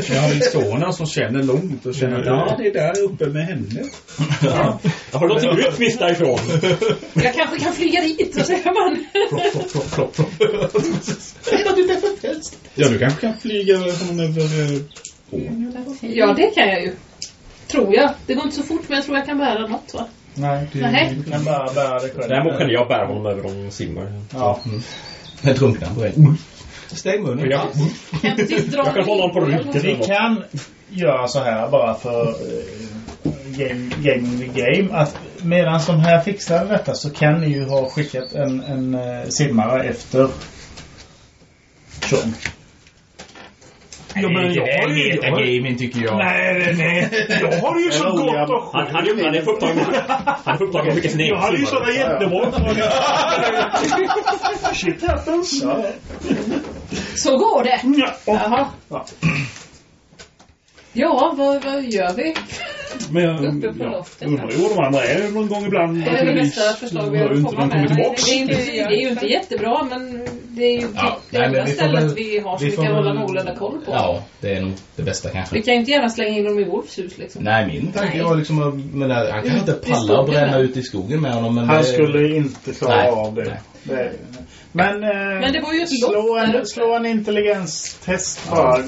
Jag har en son som känner långt och känner att ja, det är där uppe med henne.
Ja. Jag har låtit ut viss därifrån.
Jag kanske kan flyga dit, så säger man.
Plopp, plopp, plopp, plopp. Nej, vad du där för helst.
Ja, du kanske kan flyga honom över... eh, ån.
Ja, det kan jag ju. Tror jag. Det går inte så fort, men jag tror jag kan bära något, va?
Nej, du,
Nej.
du kan bara bära dig själv.
Däremot kan jag bära honom över de simmar.
Ja.
Jag drunknar på väg. Stäng munnen.
Jag,
Kan jag
kan hålla honom på ryggen.
Vi kan göra så här bara för eh, game, the game. Att medan de här fixar detta så kan ni ju ha skickat en, en uh, simmare efter Sean.
Ja, men jag har ju... jag har ju-
gaming tycker jag.
Nej, nej, nej. [LAUGHS] Jag har ju så gott och
Han, han, är- han är upptagen Han är upptagen [LAUGHS] med
Jag hade ju sådana jättebra. [LAUGHS] Shit happens.
Ja.
Så går det.
Ja.
Jaha.
Ja.
Ja, vad, vad gör vi?
Men jag
Uppe på
ja,
loftet.
undrar ju vad de andra är någon gång ibland.
Det är det bästa förslag vi
har inte
komma med. Det är, inte, det är ju inte jättebra, men det är ju
Ja,
det enda stället
väl-
vi har som
vi
vi kan hålla någorlunda koll på.
Ja, det är nog det bästa kanske.
Vi kan ju inte gärna slänga in dem i Wolfs hus liksom.
Nej, min tanke var liksom att, men han kan inte
Ut i
palla och bränna
där.
ut i skogen med honom. Men
Han
det-
skulle inte klara
Nej,
av det.
nej.
det men, eh,
Men det var ju ett
slå, en, slå en intelligenstest bara. [LAUGHS]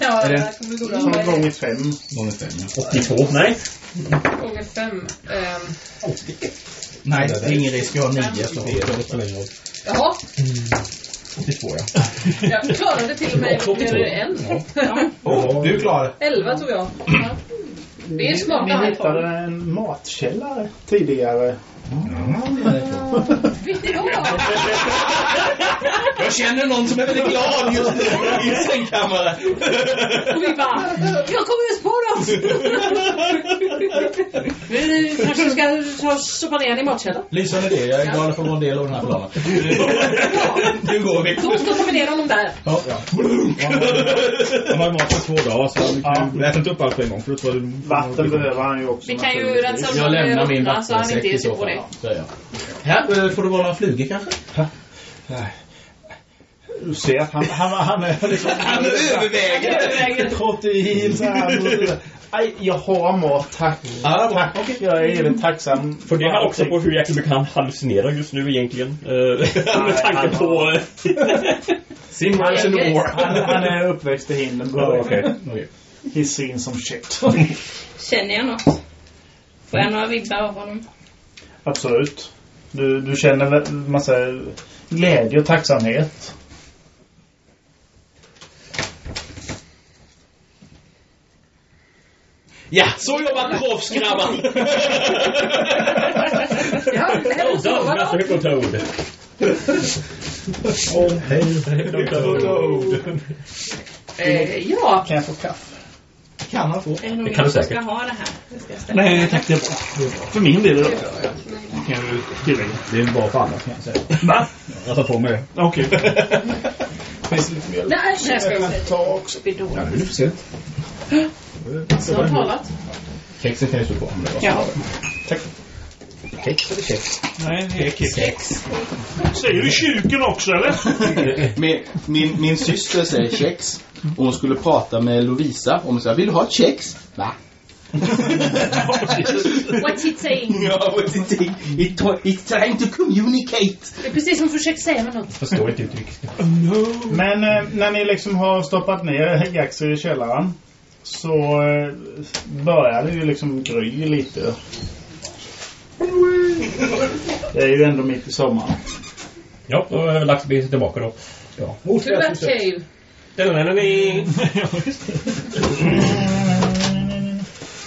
ja,
Är det-
det här kommer gå
Som
bra.
gånger fem.
Gånger fem, ja.
82. Nej.
Gånger fem. Ehm,
Nej, det är ingen risk. Jag har nio. Så
Jaha,
82 ja. [LAUGHS]
jag klarade till och med mer än en. Ja.
oh, du klarar det.
Elva tog jag. Ja. Det är smarta
Ni
här.
hittade en matkällare tidigare.
Ja.
Jag känner någon som är väldigt glad just nu i sängkammaren.
Och vi bara, jag kommer just på något! Du kanske ska ta sopa ner den i matkällaren?
Lysande idé. Jag är glad att få vara en del av den här planen. Nu går vi.
Då stoppar vi ner honom där.
Ja, ja. Han har ju mat för två dagar så vi
Ja.
äta inte upp allt på en gång. För då
Vatten behöver han ju också.
Vi kan ju rensa
Jag lämnar min
han
vattensäck i så fall. Här eh, får det vara några flugor kanske?
Du ser att han, han, han är liksom... [LAUGHS]
Han överväger.
Överväger.
Protein så här. Aj, jag har mat, tack.
Ja, bra.
Tack. Jag är evigt tacksam.
För det här också på hur jäkligt mycket han hallucinerar just nu egentligen. Eh, [LAUGHS] med tanke på... [LAUGHS]
Simration War.
Han, han är uppväxt i Hindenburg.
Ja, okej.
Okej.
He's seen some shit.
Känner jag något? Får jag några vibbar av honom?
Absolut. Du, du känner väl massa glädje och tacksamhet.
Ja, så jobbar proffsgrabbar.
Ja, det är så.
done, Master Hypnotoad.
Åh, hej.
Eh, ja.
Kan jag få kaffe?
Kan han få.
Är det
Det kan du säkert.
ska ha det här? Det ska jag ställa.
Nej, tack. Det är bra. För min del är det bra. Kan jag ju tillägga.
Det är bra för alla kan jag säga.
Va?
Jag tar på mig det.
Okej.
Finns det lite mjölk?
Nej, det här ska jag
Ta också.
Ja, nu är det för sent.
Så har talat.
Kexen kan ju stå på. om det var så.
Ja.
Tack.
Kex eller kex?
Nej, det är kex. Säger du kyken också eller? [LAUGHS]
Min, min, min syster säger kex. Och hon skulle prata med Lovisa. Och hon sa, vill du ha ett kex? Va?
What's it saying? [LAUGHS]
Ja, what's it saying? It, it's trying to communicate.
Det är precis som försökt säga med något.
Förstår inte uttrycket.
Men eh, när ni liksom har stoppat ner Gaxer i källaren så eh, börjar det ju liksom gry lite. Det är ju ändå mitt i sommaren.
Ja, då har laxbeten tillbaka då.
Ja.
To that cave.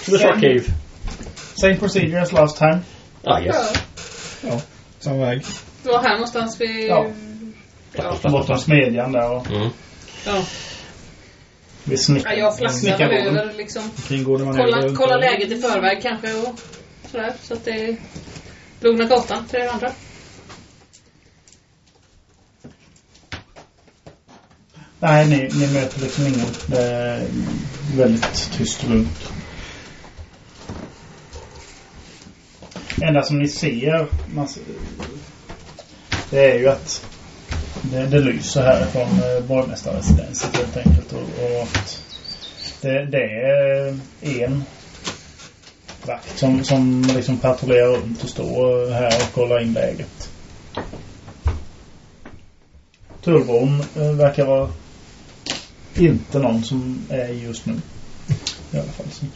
To the shark cave.
Same procedure as last time.
Ah, yes.
Samma väg.
Det var här någonstans vid...
Ja.
Ja.
Bortom smedjan där och
Mm.
ja.
Vid snick,
ja jag flaxade
snickarboden.
över liksom. Kolla, kolla läget i förväg kanske och sådär. Så att det lugnar gatan för er andra.
Nej, ni, ni möter liksom ingen. Det är väldigt tyst och lugnt. Det enda som ni ser det är ju att det, det lyser härifrån eh, borgmästarresidenset helt enkelt. Och, och det, det är en vakt som, som liksom patrullerar runt och står här och kollar in läget. Tullbron eh, verkar vara inte någon som är just nu. I alla fall. Så.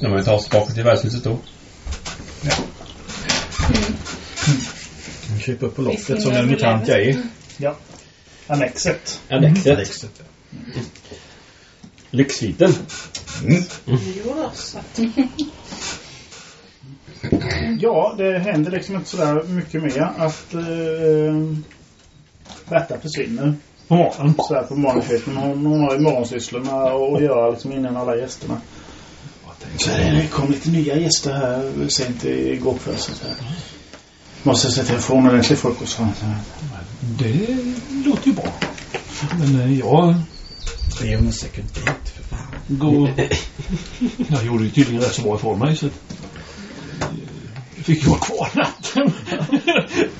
Nu må vi ta oss tillbaka till värdshuset då.
Krypa upp på locket som en mutant jag är.
Ja. Annexet.
Annexet.
Annexet.
Lyxsviten.
Jonas.
Ja, det händer liksom inte sådär mycket mer att eh, Berta försvinner.
På morgonen.
Sådär på morgonkvisten. Hon, hon har ju morgonsysslorna att göra liksom innan alla gästerna. Så det kom lite nya gäster här sent igår kväll. Så eh, måste se till att få en ordentlig frukost.
Det låter ju bra. Men eh, jag
en second date för fan.
går... Jag gjorde ju tydligen rätt så bra ifrån mig så... Jag fick ju vara kvar natten.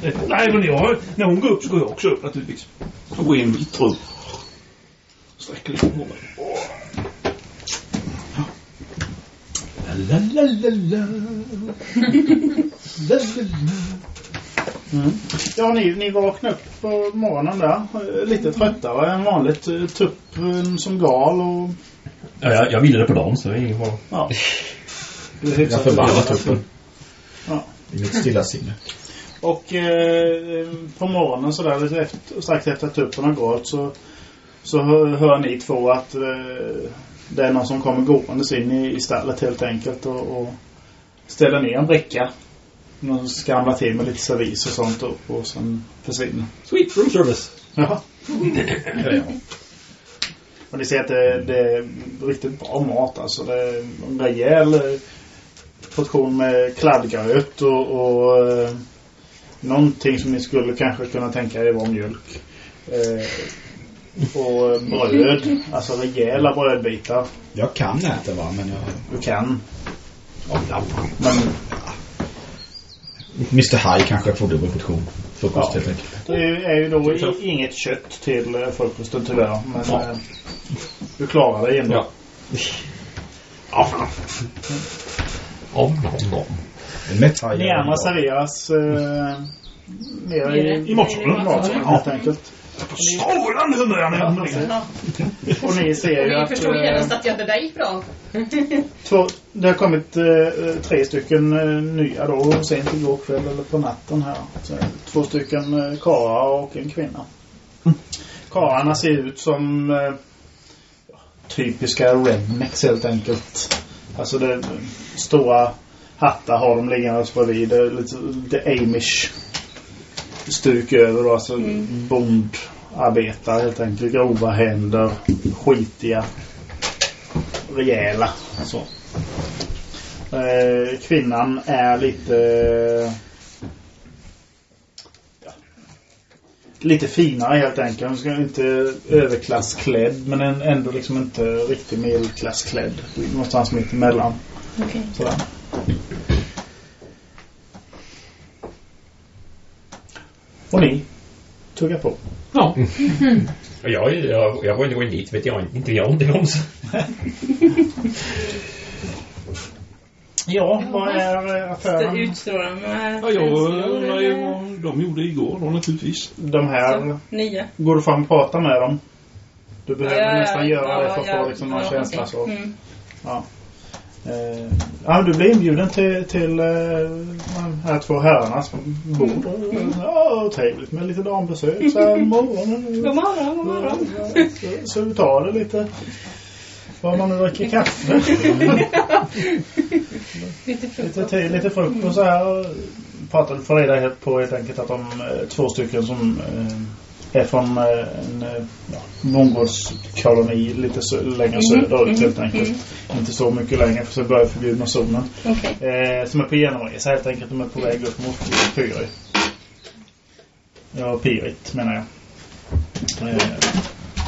[LAUGHS] Nej men jag, när hon går upp så går jag också upp naturligtvis. Och går in i mitt rum. Sträcker lite på mig. La, la, la, la.
Mm. Ja, ni, ni vaknade upp på morgonen där. eh, Lite tröttare än vanligt. eh, Tuppen som gal och...
Ja, jag, jag ville det på dagen så det är ingen fara.
Ja.
Jag
tillbaka.
tuppen.
Ja.
I mitt stilla sinne.
Och eh, på morgonen sådär lite efter, strax efter att tuppen har gått så, så hör, hör ni två att eh, det är någon som kommer gåendes in i, i stallet helt enkelt och, och ställer ner en bricka. Någon som skramlar till med lite servis och sånt och, och sen försvinner.
Sweet room service.
Ja. [LAUGHS] Och ni ser att det, det är riktigt bra mat alltså. Det är en rejäl eh, portion med kladdgröt och, och eh, någonting som ni skulle kanske kunna tänka er var mjölk. Eh, och bröd. Alltså rejäla brödbitar.
Jag kan äta va, men jag...
Du kan.
Ja, ja. Mr High kanske får dubbel portion frukost
Ja.
helt enkelt.
det är ju då inget kött till eh, frukosten tyvärr. Men eh, du klarar dig ändå.
Ja. Om, om, om.
En mätt haj.
Ni andra serveras eh, nere i,
I matsalen
helt enkelt.
Strålande humör när jag kommer in.
Och ni ser ju
Vi
att
förstod
eh,
genast att jag det där gick bra.
två, det har kommit eh, tre stycken eh, nya då sent igår kväll eller på natten här. Så, två stycken eh, karlar och en kvinna. Karlarna ser ut som eh, typiska rednecks helt enkelt. Alltså det stora hattar har de liggandes bredvid. Det är lite, lite amish stuk över då. Alltså bondarbetare helt enkelt. Grova händer. Skitiga. Rejäla. Så. Eh, kvinnan är lite ja, lite finare helt enkelt. Hon ska inte överklassklädd men en- ändå liksom inte riktigt medelklassklädd. Någonstans mitt emellan.
Okej.
Sådär. Och ni tuggar på.
Ja.
Och [LAUGHS] Jag, jag, jag var inte gå in dit, vet jag inte jag om det om så. [LAUGHS]
Ja, vad är eh, affären?
utstrålar med
Ja, jag undrar ju vad de gjorde igår då naturligtvis.
De här,
Nya.
går du fram och pratar med dem? Du behöver
Ja,
nästan göra
ja,
det för att
ja,
få liksom någon
ja,
känsla
okej.
så.
Mm.
Ja. Eh, ja, du blir inbjuden till, till eh, de här två herrarnas bord. Ja, trevligt med lite dambesök så här morgonen.
God morgon, god morgon.
Så, så vi tar det lite. Vad man nu dricker kaffe.
Lite.
Lite te, lite frukt och så här. Pratade för helt på helt enkelt att de eh, två stycken som eh, är från eh, en eh, ja, bondgårdskoloni lite sö längre söderut helt enkelt. Inte så mycket längre för så börjar förbjudna zonen.
Okej.
Eh, som är på genomresa helt enkelt. De är på väg upp mot Pyri. Ja, Pirit menar jag. Eh,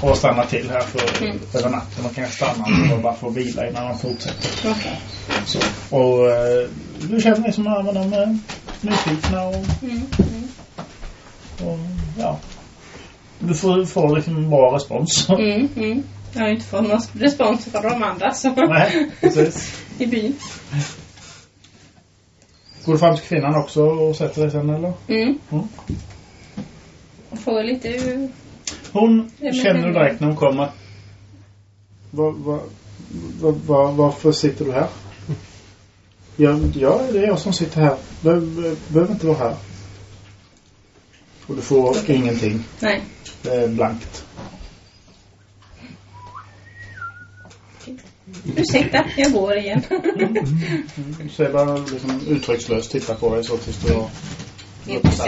och stanna till här för
Mm.
över natten. De kan stanna och bara få vila innan de fortsätter.
Okej.
Så. Och eh, du känner dig som att de är nyfikna och,
Mm. Mm.
och ja. Du får, får liksom bra respons.
Mm. Mm. Jag har inte fått någon respons från de andra så.
Nej, precis. [LAUGHS]
i byn.
Går du fram till kvinnan också och sätter dig sen eller?
Mm.
Mm.
Får lite.
Hon känner
henne.
direkt när hon kommer. Va, va, va, va, varför sitter du här? Ja, ja, det är jag som sitter här. Du be- behöver inte vara här. Och du får ingenting.
Nej.
Det är blankt.
Ursäkta, jag går igen.
Du ser bara liksom uttryckslöst titta på dig så tills du har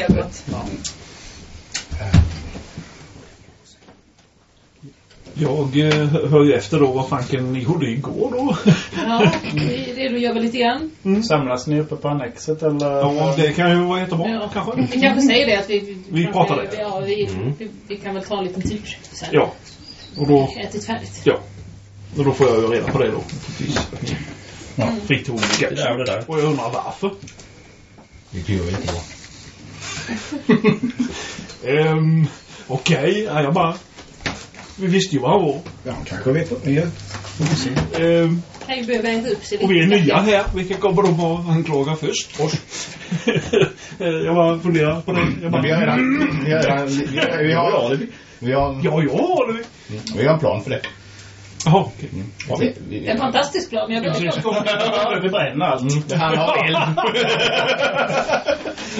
gott.
Ja.
Jag eh, hör ju efter då vad fanken ni gjorde igår då.
Ja, [LAUGHS] vi redogör väl lite grann.
Samlas ni uppe på annexet eller?
Ja, det kan ju vara jättebra
Ja.
kanske.
Vi kanske säger det att vi...
Vi pratar det.
Ja, vi,
Mm.
vi, vi kan väl ta en liten tur. Sen.
Ja. Och då,
Ätit färdigt.
ja. Och då får jag ju reda på det då. Ja, fritog
Det där och det där.
Och jag undrar varför.
Det gör väl inte.
Ehm, Okej, ja, jag bara... Vi visste ju vad han var.
Ja, han kanske vet något mer.
Ehm,
Kan ju behöva äta upp sig
och vi är
lite.
nya här. Vilka kommer de att anklaga först? Oss. [LAUGHS] jag bara funderar på det. Jag bara,
vi har redan... Vi har redan... Vi har... Vi har, vi har,
Ja, ja, det
vi har en plan för det.
Jaha, okej.
Det är en fantastisk plan, men jag vet inte.
Vi bränner allt.
Det handlar om eld.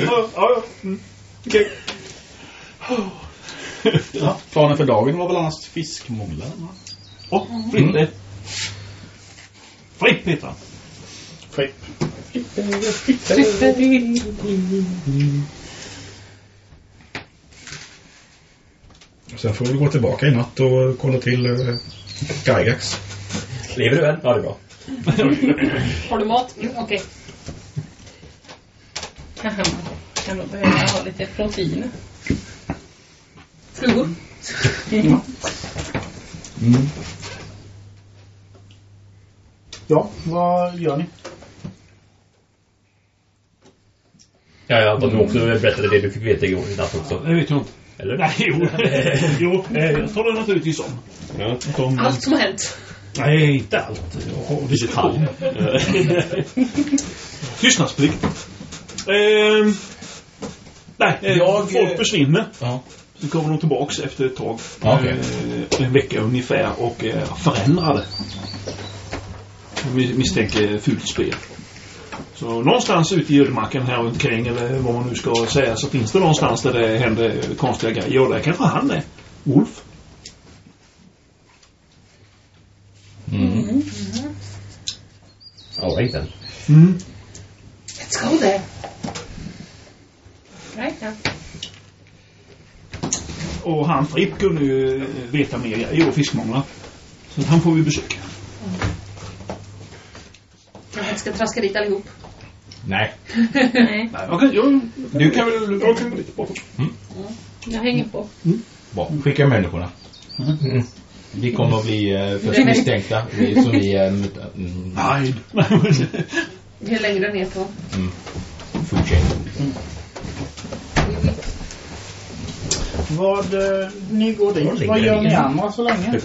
Ja, ja. Mm. Okej. [LAUGHS]
Ja, planen för dagen var väl annars fiskmålare? va?
Åh, Fripp det. Fripp heter han.
Fripp.
Sen får vi gå tillbaka i natt och kolla till uh, Gygax.
Lever du än? Ja, det är bra. [LAUGHS]
Har du mat? Mm, Okej.
Haha, kan nog behöva ha lite proteiner.
Flugor?
Ja, vad gör ni?
Ja, ja, de också berättade det du fick veta igår i natt också.
Det vet jag inte.
Eller?
Nej, jo. [LAUGHS] jo, eh, jag det naturligtvis om.
Ja.
Att de,
Allt som har hänt.
Nej, inte allt. Jag har diskussion. [LAUGHS] Tystnadsplikt. Ehm, nej, eh,
Jag,
folk
eh,
försvinner.
Ja.
Så kommer de tillbaks efter ett tag.
Okej.
Eh, en vecka ungefär och är förändrade. Mis- misstänker fult spel. Så någonstans ute i ödemarken här omkring eller vad man nu ska säga så finns det någonstans där det händer konstiga grejer och där kanske han är. Wolf.
Mm.
All right then.
Mm.
Let's go there.
Right, ja.
Och han Fripp kunde ju veta mer grejer och fiskmångla. Så att han får vi besöka.
Kanske inte ska traska dit allihop.
Nej.
Nej,
jag kan, jag,
Du kan väl...
jag kan lite bort.
jag hänger på.
Bra. Skicka människorna. Vi kommer att bli uh, först misstänkta. Vi, så vi... Uh, mm,
Nej.
Vi är längre ner på.
food chain.
Vad, eh, ni går dit. Vad gör ni andra så länge?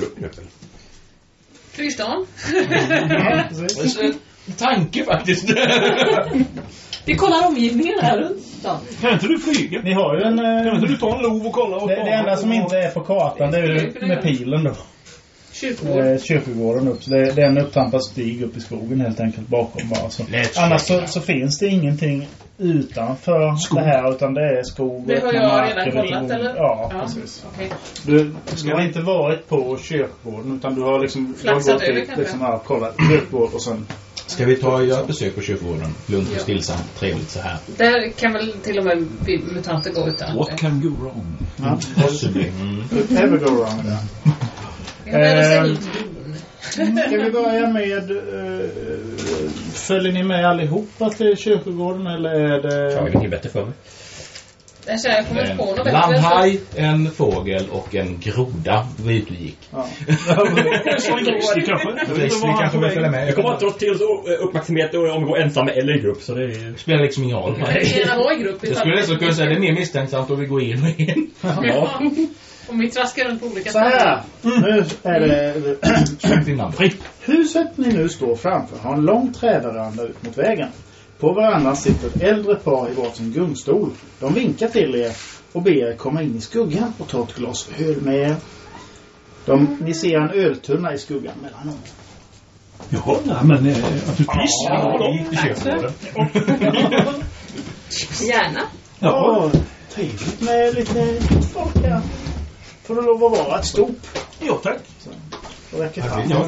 Fyrstan.
Ja, precis.
Tanke faktiskt. [LAUGHS]
Vi kollar omgivningen här runt stan.
Kan inte du flyga?
Ni har ju en...
Kan
Eh,
inte du ta en lov och kolla? Och
det, det enda som inte är på kartan det är ju med pilen då.
Kyrkogård.
Eh, kyrkogården upp. Så det, det är en upptrampad stig upp i skogen helt enkelt bakom bara. Så. Annars så, så finns det ingenting utanför
Skog.
det här utan det är skog.
Det har jag
marker,
redan kollat eller?
Ja, precis.
Okej.
Du, du har inte varit på kyrkogården utan du har liksom...
Flaxat
gått
över kanske?
liksom, ja, kollat kyrkogård och sen...
Ska vi ta och göra ett besök på kyrkogården? Lugnt och
Ja.
stillsamt, trevligt så här.
Där kan väl till och med vi mutanter gå utan
What can go wrong?
Ja.
Possibly. Mm.
Ever go wrong.
Vi har
Ska vi börja med... Uh, följer ni med allihopa till kyrkogården eller är
Jag har
det...
ingenting bättre för mig.
Jag känner jag kommer inte på något
En
bättre.
landhaj, en fågel och en groda var ute och gick.
Ja.
Grizzly kanske? Han
kanske vill följa med.
Jag kommer inte till eh, uppmärksamhet om vi går ensamma eller i grupp, så det är...
Det spelar liksom ingen roll.
Jag ifall-
skulle nästan kunna säga det är mer misstänksamt om vi går in och in.
Ja. Om vi traskar runt på olika
Så här. Nu är det...
Namn.
Huset ni nu står framför har en lång träveranda ut mot vägen. På verandan sitter ett äldre par i varsin gungstol. De vinkar till er och ber er komma in i skuggan och ta ett glas öl med er. De, ni ser en öltunna i skuggan mellan dem.
Jaha, nej, men eh, naturligtvis.
Ja, i kyrkogården.
Gärna.
Ja, trevligt med lite folk här. Får det lov att vara ett stop.
Ja, tack.
Och räcker fram.
Ja,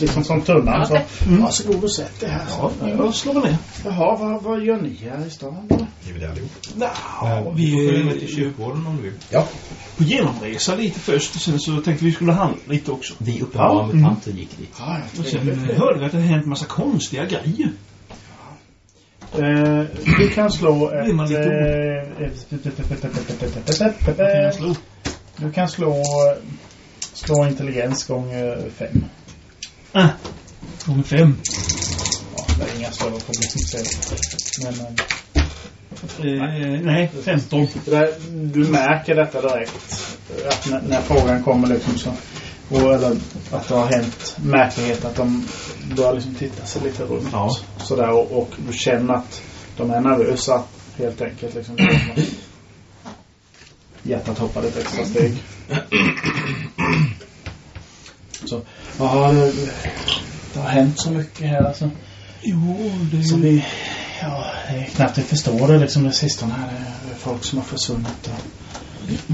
Liksom som tunnan.
Ja,
så.
tack.
Varsågod och sätt det här.
Ja, jag slår ner.
Jaha, vad, vad gör ni här i stan? då?
Det är väl det allihop.
Ja,
Vi
vi
med
är
till kyrkogården om du vill.
Ja.
på genomresa lite först. Sen så tänkte vi skulle handla lite också.
Vi uppenbara
Ja.
mutanter gick dit.
Ja,
Och sen eh, hörde vi att det har hänt massa konstiga grejer.
Eh, du kan slå ett...
Blir man lite
eh, Du kan slå, slå intelligens gånger fem.
Ah, gånger fem.
Ja, det är inga större problem. Men, eh,
Eh, nej, 15.
det där, du märker detta direkt. Att när, när frågan kommer liksom så. Och, eller att det har hänt märklighet att de börjar liksom titta sig lite runt.
Ja.
Sådär och, och du känner att de är nervösa helt enkelt. Liksom. [CLEARS THROAT] Hjärtat hoppade ett extra steg. Så, ja, det, det har hänt så mycket här alltså.
Jo, det är
Så
ju...
vi, ja, det är knappt vi förstår det liksom det sistone här. Det är folk som har försvunnit. Och,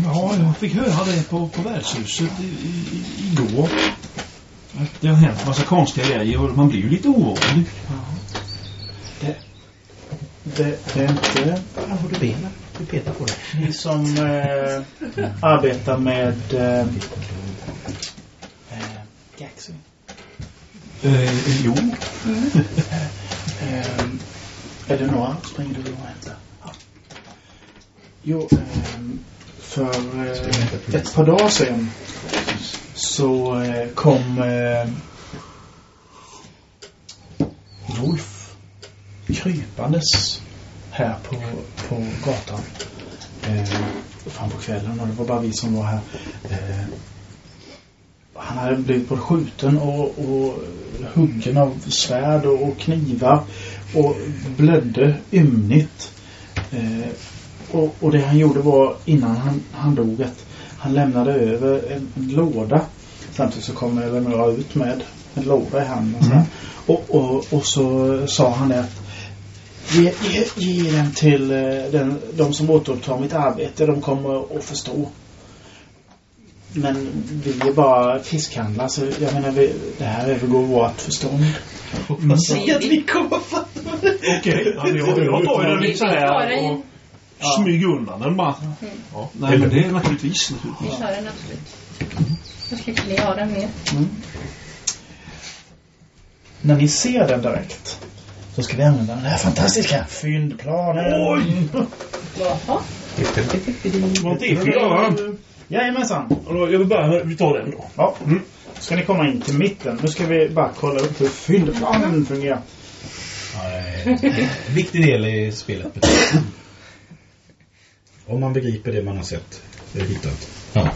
Ja, jag fick höra det på, på värdshuset i, i, igår. Att det har hänt massa konstiga grejer och man blir ju lite orolig.
det, det, det är inte
Var har du benen? Du petar på det.
ni som eh, arbetar med eh, eh, Gaxi.
Eh, jo. [LAUGHS]
Eh, är det några? Springer du och hämtar? Ja. Jo, eh, för eh, ett par dagar sedan så kom Rolf krypandes här på, på gatan. Eh, fram på kvällen och det var bara vi som var här. Eh, han hade blivit både skjuten och, och huggen av svärd och, och knivar och blödde ymnigt. Eh, och, och det han gjorde var innan han, han dog att han lämnade över en, en låda. Samtidigt så kom Eleonora ut med en låda i handen. här. Och, och, och så sa han det att ge, ge, ge den till eh, den, de som återupptar mitt arbete. De kommer att förstå. Men vi är bara fiskhandlare så jag menar vi, det här övergår vårt förstånd.
Hoppas se att vi kommer fatta det.
Okej, ja, jag, [LAUGHS] jag tar ju den lite så här och smyger undan den bara. Ja, nej, men det är naturligtvis.
Vi tar den absolut. Då slipper ni ha den mer.
När ni ser den direkt så ska vi använda den här fantastiska fyndplanen. Oj!
Jaha.
Var inte E4 va?
Jajamensan.
Då, Jag vill börja med, vi tar den då.
Ja. Ska ni komma in till mitten. Nu ska vi bara kolla upp hur fyndplanen fungerar.
Viktig del i spelet. Om man begriper det man har sett Det är hittat.
Ja,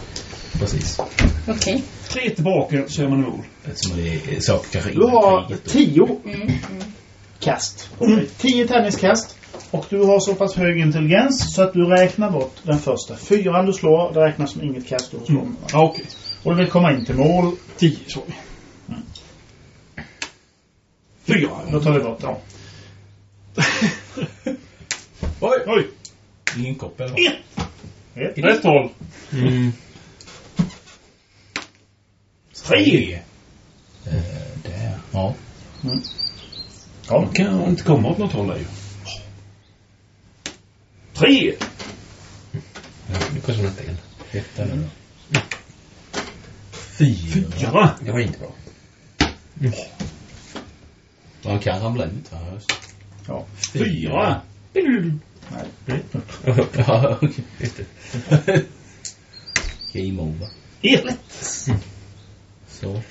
precis.
Okej.
Tre tillbaka så är man i mål.
Eftersom det är saker kanske
Du har
då.
tio
Mm. Mm.
Kast. på dig. Tio tärningskast. Och du har så pass hög intelligens så att du räknar bort den första. Fyran du slår, det räknas som inget kast du har slagit.
Mm. Ja, okej.
Och du vill komma in till mål.
Tio så vi. Fyra.
Då tar vi bort det. [LAUGHS]
Oj!
Oj.
Ingen kopp eller?
Ett.
Rätt håll.
Mm.
Tre! Eh, där. Ja.
Ja. Då kan jag inte komma åt något håll där ju. Tre.
Nu kostar nästa igen.
Ett eller då. Fyra.
Fyra.
Det var inte bra.
Man kan ramla ut? Just.
Ja.
Fyra.
Ja, okej. Det. Game over.
Ett.
Så.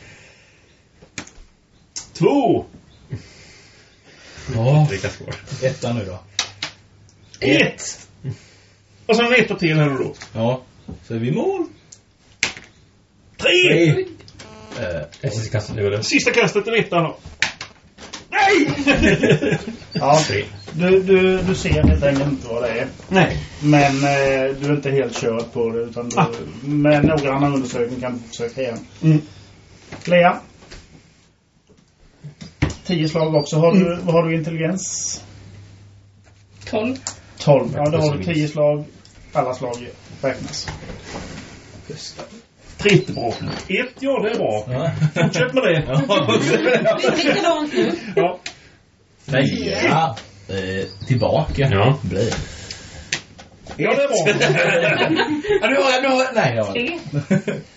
Två.
Ja.
Det kan svårt.
Etta nu då.
Ett. Och sen en etta till här då.
Ja. Så är vi mål.
Tre.
Eh,
Jag ska kasta nu eller?
Sista kastet en etta då. [LAUGHS]
Ja, du, du, du ser helt enkelt inte vad det är.
Nej.
Men eh, du är inte helt körd på det. Utan du,
Ah.
med noggranna undersökning kan du försöka igen.
Mm.
Lea. Tio slag också. Har du, vad har du intelligens?
12.
12. Ja, då har du tio slag. Alla slag räknas.
Tre jättebra. Ett, ja det är bra.
Ja.
Fortsätt med det. [LAUGHS]
Det är likadant nu.
Ja.
Fyra. Eh, tillbaka.
Ja.
Blä.
Ja, det är bra.
Ja, nu har jag, nu har nej, jag har
Tre.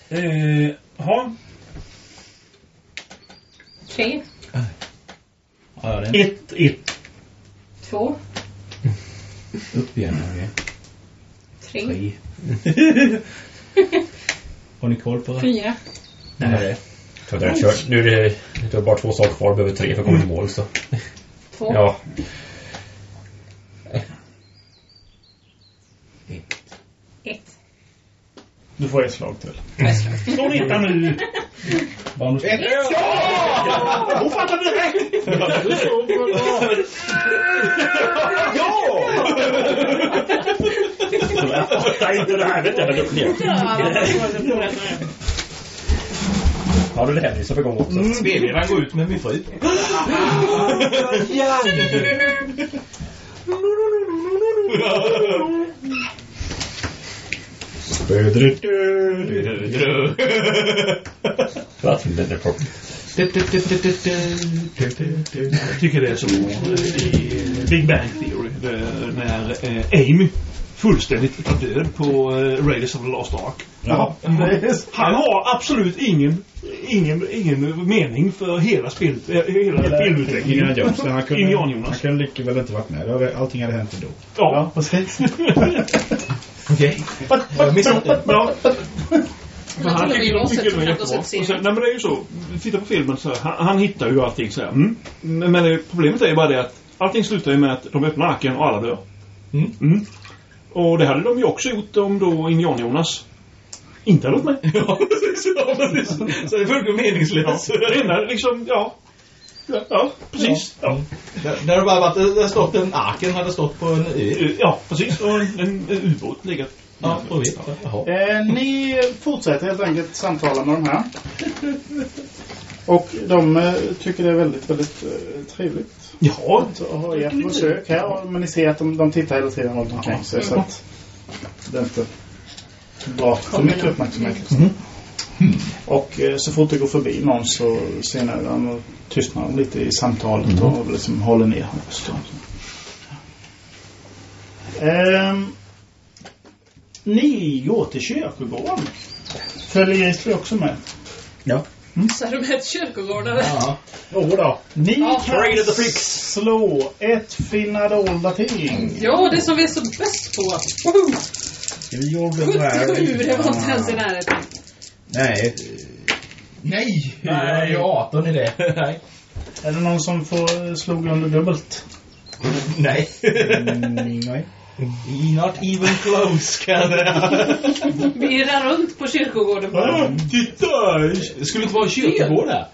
Eh, ha.
Tre.
Ja, ja, den
Ett, ett.
Två.
upp igen. Okej.
Tre.
Tre. [LAUGHS] Har ni koll på det?
Fyra.
Nej.
Det är kört. Nu är det, det är bara två saker kvar. Behöver tre för att komma till mål så.
Två.
Ja.
Ett.
Du får ett slag till.
Slå etta nu.
Bonus.
Ja! Hon fattade direkt. Ja! Jag fattar inte det här. Vet jag.
Har du så på gång också?
Spelledaren går ut med min fru.
Är problem.
Jag tycker det är bra i Big Bang Theory. När eh, Amy fullständigt tar död på eh, Raiders of the Lost Ark.
Ja.
Han har absolut ingen, ingen, ingen mening för hela spelet, eh, hela filmutvecklingen.
Indiana Jones. Han kunde,
Indian
han
Jonas.
kunde lika väl inte varit med. Allting hade hänt ändå.
Ja.
Ja, precis. [LAUGHS]
Okej. Jag missade
ja.
Men
han tycker,
jag
tycker det är jättebra. Och sen, nej men det är ju så. Titta på filmen så här, han, han hittar ju allting så här. Mm. Men, men problemet är ju bara det att allting slutar ju med att de öppnar arken och alla dör.
Mm.
Mm. Och det hade de ju också gjort om då Indian-Jonas inte hade varit med. [LAUGHS]
Ja, precis. Ja. Så det är fullkomligt meningslöst.
Det enda liksom, ja. Ja, ja precis. Ja.
Där där har bara varit, det har stått en arken hade stått på en ö.
Ja, precis. Och en, en, en ubåt legat.
Ja, och vet. Jaha.
Eh, ni fortsätter helt enkelt samtala med de här. Och de eh, tycker det är väldigt, väldigt eh, trevligt
Ja.
att ha ert besök här. Men ni ser att de, de tittar hela tiden runt omkring sig. Så att det är inte bra för mycket uppmärksamhet. Liksom. Och eh, så fort det går förbi någon så ser ni de tystnar lite i samtalet och liksom håller ner rösten. Ehm, ni går till kyrkogården. Följer Gisli också med?
Så är de ett kyrkogårdare.
Ja.
Jo då. Ni
Ja.
kan slå ett finna dolda ting.
Ja, det som vi är så bäst på. Woho!
Ska vi jobba så här?
77, det var inte ens i närheten.
Nej.
Nej! Nej, jag har 18 i det. [LAUGHS] Nej.
Är det någon som får slå under dubbelt? [LAUGHS]
Nej.
Mm, nej.
Not even close kan. [LAUGHS]
Virra runt på kyrkogården bara.
Titta! Det skulle inte vara en kyrkogård där.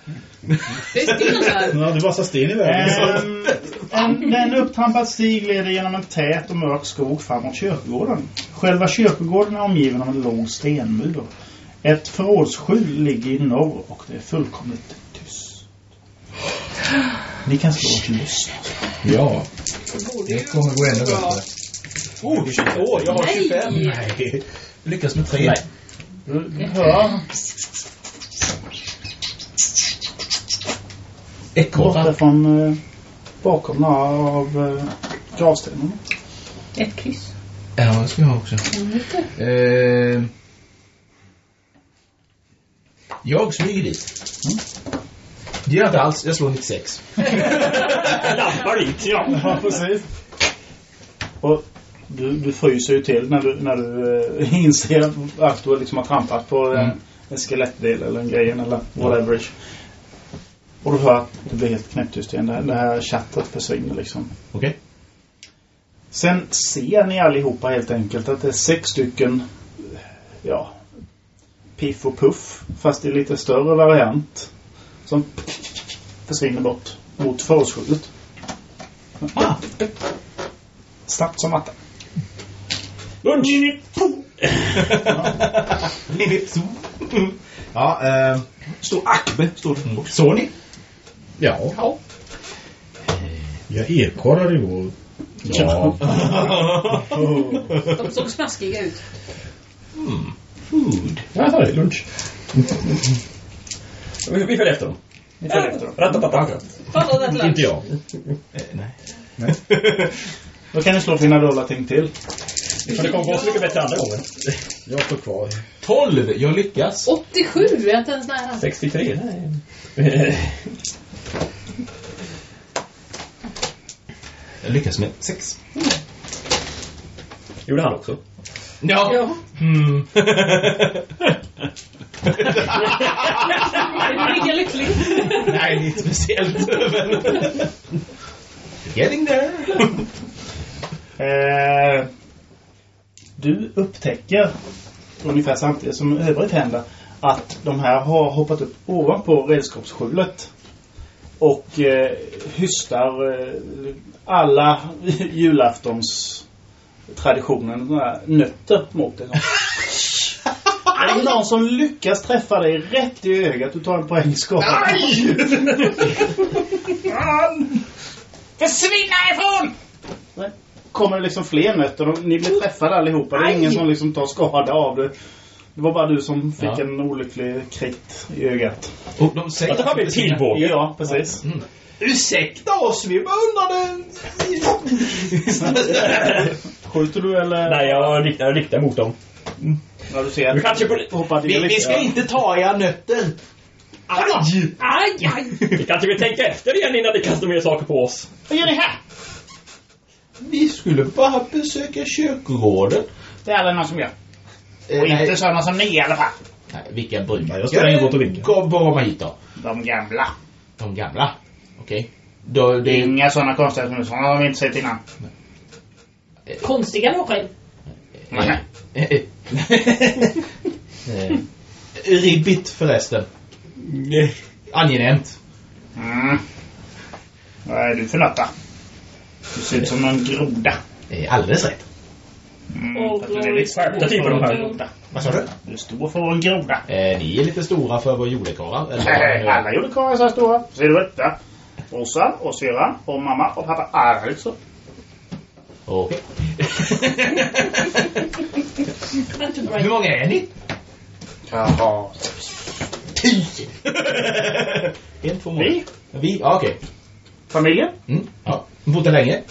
Det är sten här.
Ja, det var så sten i vägen.
Ehm, en, en upptrampad stig leder genom en tät och mörk skog framåt kyrkogården. Själva kyrkogården är omgiven av en låg stenmur. Ett förrådsskjul ligger i norr och det är fullkomligt tyst. Ni kan slå ett lyssna.
Ja, det kommer gå ännu bättre.
Oh, 22. Jag har 25.
Nej.
Lyckas med tre.
Nej.
Du du hör
Ekorrar.
borta från eh, bakom några av eh, gravstenarna.
Ett kryss.
Ja, det ska jag ha också. Eh, jag smyger dit. Det gör jag inte alls. Jag slår 96. [LAUGHS]
Lampar dit. Ja.
Ja, precis. Och du, du fryser ju till när du, när du eh, [LAUGHS] inser att du liksom har trampat på en,
Mm.
en skelettdel eller en gren eller whatever. Och du hör att det blir helt knäpptyst igen. Det här, det här chattret försvinner liksom.
Okej.
Sen ser ni allihopa helt enkelt att det är sex stycken ja, Piff och Puff fast i lite större variant som försvinner bort mot förrådsskjulet.
Ah.
Snabbt som attan.
Lunch! [LAUGHS]
ja, eh, står Akbe. Står det. Och Såg ni?
Ja.
Ja.
Jag ekorrar igår. Ja. [LAUGHS]
De såg smaskiga ut.
Food.
Ja, det är lunch.
Vi vi följer efter dem.
Ni följer efter dem.
Ratatata.
Follow that lunch.
Inte jag.
Eh, nej.
Då kan ni slå för dina dollar ting till.
Men det kommer gå så mycket bättre andra gången.
Jag står kvar.
12. Jag lyckas.
87, jag är inte ens nära.
63, nej.
Jag lyckas med 6.
Gjorde han också.
Ja.
Ja.
Mm.
Är du lika lycklig?
Nej, lite speciellt. Getting there.
Eh, du upptäcker ungefär samtidigt som övrigt händer att de här har hoppat upp ovanpå redskapsskjulet och eh, hystar eh, alla [LAUGHS] julaftons traditionen här nötter mot dig. [LAUGHS] Är det någon som lyckas träffa dig rätt i ögat, du tar en poäng skada. Försvinna ifrån! Kommer det liksom fler nötter och ni blir träffade allihopa. Det är ingen som liksom tar skada av det. Det var bara du som fick
Ja.
en olycklig kritt i ögat.
Och de säger...
Tar fram min pilbåge.
Ja, precis.
Mm. Ursäkta oss, vi bara undrade... [LAUGHS] [LAUGHS]
Skjuter du eller?
Nej, jag riktar, jag riktar mot dem.
Ja, du ser
Vi
att
kanske borde...
vi, vi ska inte ta era nötter. Aj!
Aj, aj!
Vi kanske vill tänka efter igen innan ni kastar mer saker på oss.
Vad gör ni här?
Vi skulle bara besöka kyrkogården.
Det är aldrig någon som gör.
Eh,
Och
nej,
inte sådana som ni i alla fall.
nej, vilka brukar?
Nej, jag står längre bort och vinkar.
Kom bara hit då.
De gamla.
De gamla. Okej. Då, det är...
Inga sådana konstigheter som sådana har vi inte sett innan.
Konstiga själv.
Nej.
Eh, Ribbigt förresten. Angenämt.
Mm. Vad är du för något Du ser ut som en groda.
Eh, Alldeles rätt.
Mm. Du är lite
Skärpta typer de här.
groda.
Vad sa du?
Du är stor för att vara en groda.
Eh, ni är lite stora för att vara.
Nej, Alla gjorde karlar så här stora. Ser du detta? Brorsan och syrran och mamma och pappa. Är så.
To
Hur många är ni?
Jaha.
Tio. en, två månader.
Vi?
Vi? Ja, okej.
Familjen?
Mm. Ja. Bott där länge?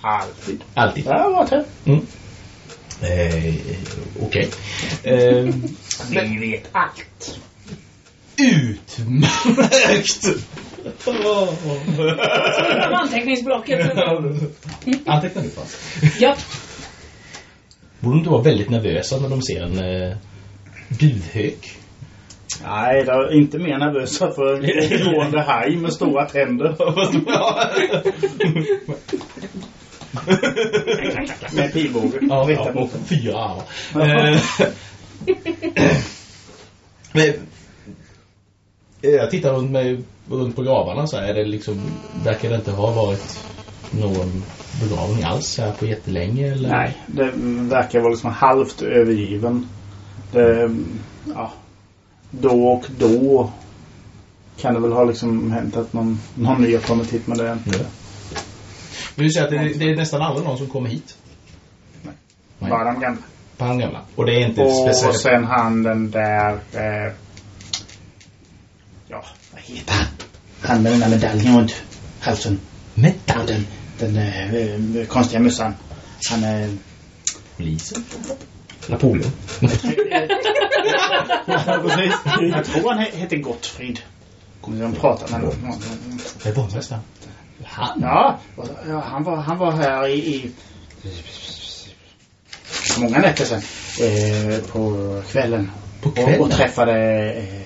Alltid.
Alltid.
Ja, vad här.
Mm. Eh, okej. Eh,
Vi vet allt.
utmärkt!
Från anteckningsblocket.
Antecknar du fast?
Ja.
Borde de inte vara väldigt nervösa när de ser en eh, duvhök?
Nej, jag är inte mer nervösa för en gående haj med stora tänder. [LAUGHS] Med pilbåge.
Ja, ja, och fyra armar. Eh, [LAUGHS] Men, eh, jag tittar runt, mig, runt på gravarna så är det liksom, verkar det inte ha varit någon begravning alls här på jättelänge eller?
Nej, det verkar vara liksom halvt övergiven. Det, ja, då och då kan det väl ha liksom hänt att någon, någon ny har kommit hit men det är inte
Nej. Men du säger att det, det är nästan aldrig någon som kommer hit? Nej.
bara de gamla.
På han gamla. Och det är inte
Och
speciellt...
sen han den där... Eh, ja, vad heter han? Han med den där medaljen runt halsen.
Metall?
Den, den eh, konstiga mössan. Han är...
Polisen?
Napoleon.
Jag tror han he- heter Gottfrid. Kommer jag att prata med honom.
Det är borgmästaren. Han?
Ja, och- ja han, var, han var här i, i många nätter sedan. Eh, på kvällen.
På
Och,
kvällen?
och träffade eh,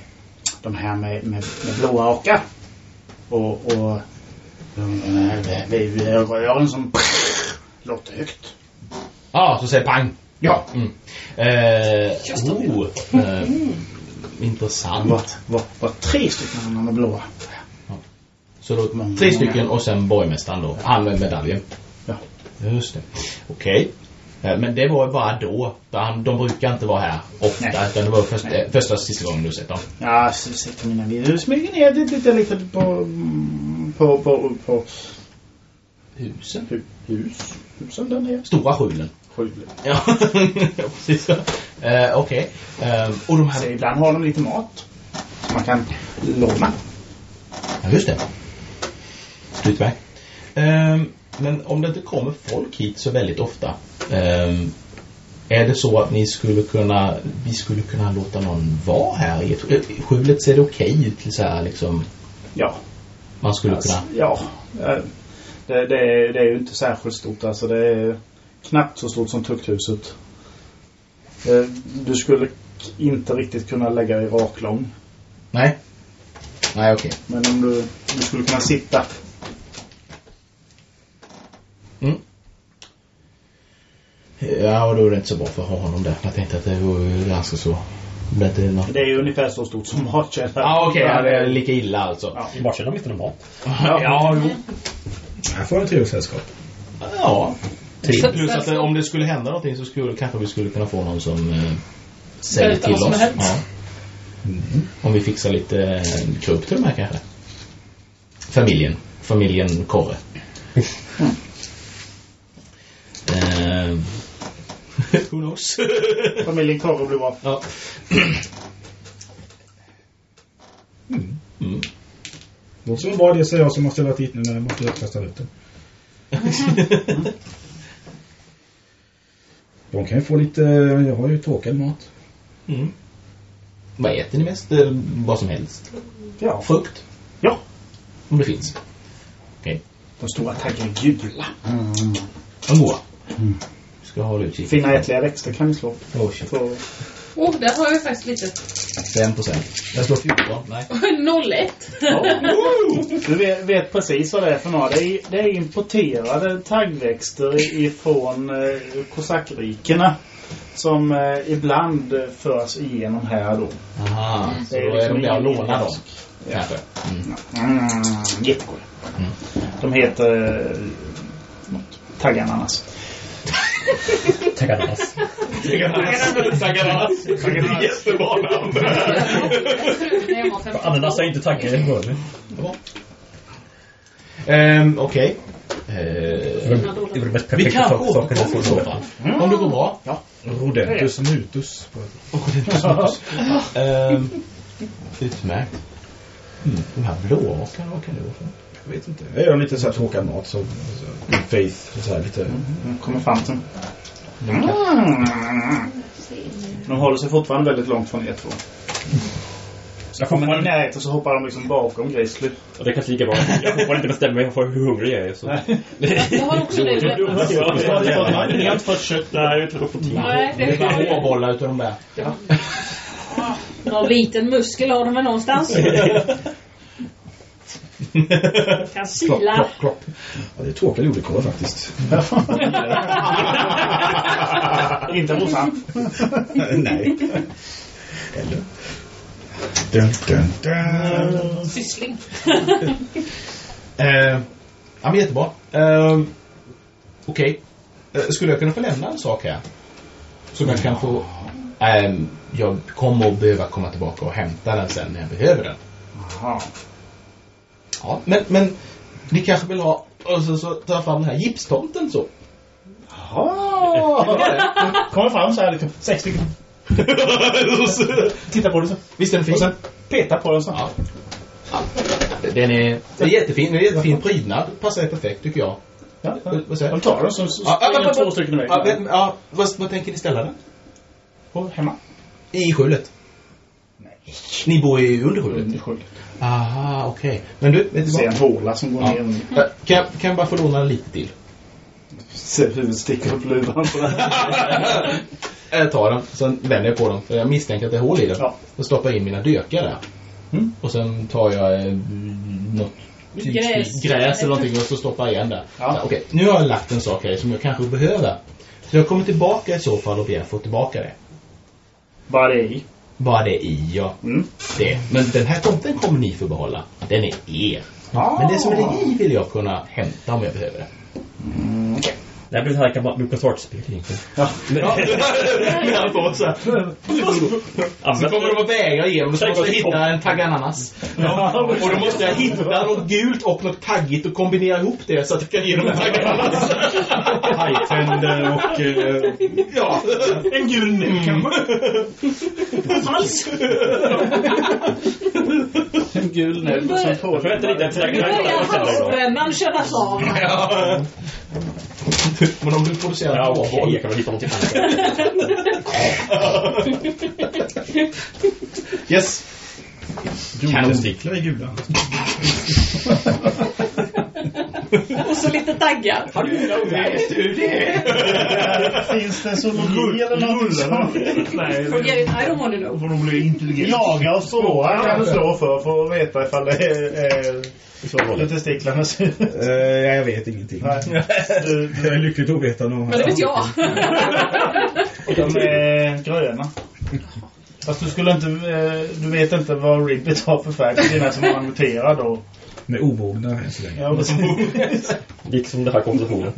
de här med, med, med blåa rockar. Och, och de, vi- vi- rören som låter högt.
Ja, så säger pang.
Ja.
Mm. Eh, oh, eh,
var,
intressant.
var, var tre stycken han med blåa.
Så då
Många,
tre
många.
stycken och sen borgmästaren då. Han med medaljen.
Ja.
Just det. Okej. Eh, Men det var bara då. Han, de brukar inte vara här ofta. Utan det var första, eh, första och sista gången du sett dem.
Ja, så sitter mina vi smyger ner lite, lite, lite på, på, på, på
Husen?
hu, hus. Husen där nere.
Stora skjulen.
Skjul.
Ja, [LAUGHS] precis. Eh, Okej. Eh, och de
Så
här...
ibland har de lite mat. Som man kan låna.
Ja, just det. Utmärkt. Ehm, men om det inte kommer folk hit så väldigt ofta. Ehm, är det så att ni skulle kunna, vi skulle kunna låta någon vara här i ett, i skjulet? Ser det okej ut? till Så här, liksom,
Ja.
man skulle
Alltså,
kunna...
ja. eh, Det, det, är, det är ju inte särskilt stort. Alltså det är knappt så stort som tukthuset. Eh, Du skulle inte riktigt kunna lägga dig raklång.
Nej? Nej, okej.
Men om du, du skulle kunna sitta.
Ja, och då är det inte så bra för att ha honom där. Jag tänkte att det var ganska så... Det är inte något...
Det är ungefär så stort som matkällaren.
Ja, okej. ja, det är lika illa alltså.
Ja.
I Barcelona finns det någon mat.
Ja, jo.
Jag får en trevligt sällskap.
Ja. Plus att om det skulle hända någonting så skulle kanske vi skulle kunna få någon som eh,
Berättar
till
vad som
oss.
har.
Ja. Om vi fixar lite eh, krupp till de här kanske. Familjen. Familjen Korre. Eh, who knows? [LAUGHS]
Familjen Korre blir bra.
ja. Mm.
Som en bra idé säger jag som har ställt hit nu när jag måste kasta ut den. [LAUGHS] De kan ju få lite, jag har ju torkad mat.
Mm. Vad äter ni mest? Eh, Vad som helst?
Ja.
Frukt?
Ja.
Om det finns. Okej.
De stora taggarna är gula.
De goda. Ska ha utkik.
Fina ätliga växter kan vi slå.
Oh, shit.
Så,
Oh, där har jag faktiskt lite.
5 procent. Jag slår 14. Nej.
01. [LAUGHS]
du vet, vet precis vad det är för några. Det är, det är importerade taggväxter ifrån eh, kosackrikena. Som eh, ibland förs igenom här då.
Aha. Så
Det är
då är
liksom
de där lånar dem. Kanske. Mm.
Mm, jättegoda.
Mm.
De heter eh, något. Taggananas. [LAUGHS]
Taganas.
Taganas. Jättebra namn.
Ananas är inte i munnen.
Ehm, Okej.
Det
Eh,
var det mest
Vi kan återkomma
jag får
fall. Om det går bra.
Rodentus mutus. på-
Ehm, Utmärkt. Mm. De här blårakarna, vad kan det vara för?
Jag vet inte. Jag gör lite så här torkad mat. Så, så, faith. Så här lite.
Mm, kommer fram till. Mm. De håller sig fortfarande väldigt långt från er två.
Jag får
Kommer ni i närheten så hoppar de liksom bakom Grizzly.
och det kanske lika bra. Jag får inte bestämma mig för hur hungrig jag är. Så.
Jag har också det.
Ni har inte fått kött. Inte fått tid.
Nej,
Det är bara hårbollar utav de där.
Någon liten muskel har de väl någonstans. Kan sila.
Ja, det är tråkiga jordekår faktiskt. [LAUGHS]
Inte morsan.
Nej. Eller? Dun, dun, dun.
Syssling.
Eh, ja, men jättebra. Eh, Okej. Eh, skulle jag kunna få lämna en sak här? Som jag kan få... ehm, jag kommer att behöva komma tillbaka och hämta den sen när jag behöver den.
Jaha.
Ja, men, men ni kanske vill ha... Och så, så tar jag fram den här gipstomten så. [LAUGHS]
Kommer fram så här liksom. Sex stycken. [LAUGHS] Titta på det så.
Visst är den fin?
Och sen peta på den så.
Ja. ja. Den är, det är jättefin. Det är jättefin prydnad. Passar perfekt tycker jag.
Ja,
Vad-
De tar den så, så
Ja, ja,
två stycken iväg.
Ja, men, ja, vad, vad tänker ni ställa den?
På hemma.
I skjulet?
Nej.
Ni bor ju under skjulet?
Under skjulet.
Aha, okej. Men du, vet du
Se en
vad?
håla som går
Ja.
ner.
Ja, Kan, jag- kan jag bara få låna lite till?
Se huvudet sticker upp luvan på den. [LAUGHS]
Jag tar den, sen vänder jag på den. För jag misstänker att det är hål i den.
Ja.
Och stoppar in mina dökar där.
Mm.
Och sen tar jag eh, något typ
Gräs.
gräs eller någonting och så stoppar jag igen där.
Ja.
Så, Okej, nu har jag lagt en sak här som jag kanske behöver. Så jag kommer tillbaka i så fall och att få tillbaka det.
Bara det i.
Bara det i, ja.
Mm.
Det. Men den här tomten kommer ni få behålla. Den är er. Men det som är i vill jag kunna hämta om jag behöver det.
Det här blir ett här LucasArts-spel egentligen.
Ja. Men han får så här. Så kommer de att vägra igenom och så måste jag hitta en taggananas. Och då måste jag hitta något gult och något taggigt och kombinera ihop det så att jag kan ge dem en taggananas.
Hajtänder och... Eh,
Ja.
en gul näck kanske?
En gul näbb och så på.
Jag får vänta lite. Jag
Nu börjar halsbrännan kännas av.
Ja. [LAUGHS] Men om du producerar
Ja,
två
okej.
boll.
Jag kan väl hitta någonting annat.
Yes.
Jordtestiklar är gula.
Och så lite taggar.
Vet du det?
Finns det zoologi eller något som
Nej,
Forget it, I don't want to know.
får de bli intelligenta.
jaga och spåra kan du slå för för att veta ifall det är eh, ser ut.
Uh, ja, jag vet ingenting.
Nej. Du,
Jag är lyckligt ovetande om
Men det vet jag. [LAUGHS]
de är gröna. Fast du skulle inte, eh, du vet inte vad Ribbit har för färg. Det är den som har muterat då.
Med omogna än så länge.
Ja.
Liksom den här konversationen.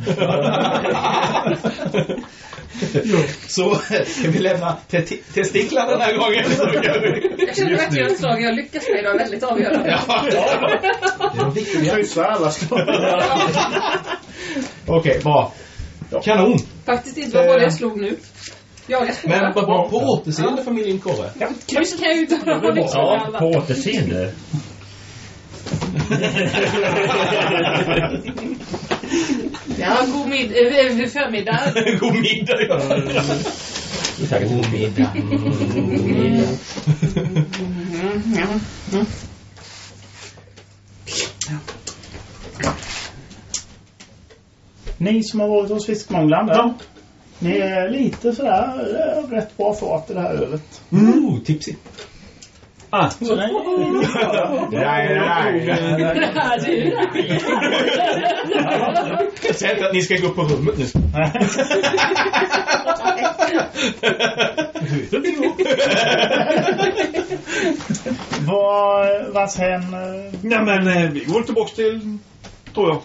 Så ska vi lämna te testiklar den här gången?
Jag känner att jag slag jag lyckas med idag är väldigt avgörande.
Ja. Det är de viktiga.
Kryssa alla slag.
Okej, bra. Kanon.
Faktiskt inte vad var det jag slog nu. Jaga
Men bra. På återseende familjen Korre.
Kryss kan jag ju inte ha
Ja, på återseende.
Ja, god mid äh, förmiddag. [LAUGHS]
God middag. ja. God middag.
Ni som har varit hos Fiskmångland där. Ni är lite sådär eh, rätt bra fart i det här ölet.
Ooh, tipsy.
Ah,
nej.
Där.
Säg inte att ni ska gå på rummet nu.
Var, vars hen... eh,
Nej men eh, vi går tillbaka till, tror jag.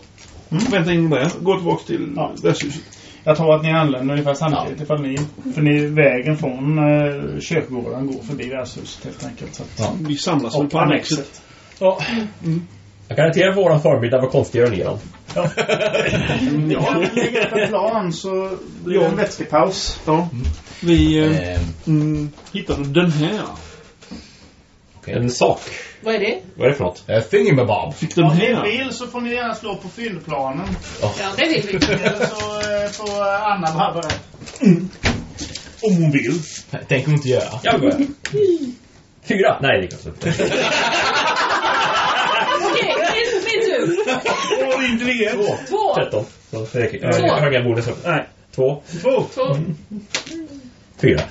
Vänta in där. Går tillbaka till
Ja.
värdshuset.
Jag tror att ni anländer ungefär samtidigt ifall ni... För ni, vägen från uh, kyrkogården går förbi värdshuset helt enkelt. Så att,
Vi samlas väl
och
på annexet.
Ja. Jag garantera att våran förmiddag var konstigare än eran.
Ja. [LAUGHS] ja, ligger efter plan så blir det en vätskepaus.
Ja. Vi eh,
Ehm,
mm, hittade den här.
En sak.
Vad är det?
Vad är det för något?
eh, Thingimabob.
Fick den
Om ni vill så får ni gärna slå på fyndplanen.
Ja, det vill vi.
Eller så eh, får Anna bara berätta.
Om hon vill.
Tänker hon inte göra.
Jag börjar. Fyra? Nej, det kan jag inte.
Okej, min, min tur.
Åh, intelligens.
Två.
Tretton. Så Fredrik.
Två.
Jag har inga bonus. Nej. Två.
Två.
Två.
Fyra. [LAUGHS]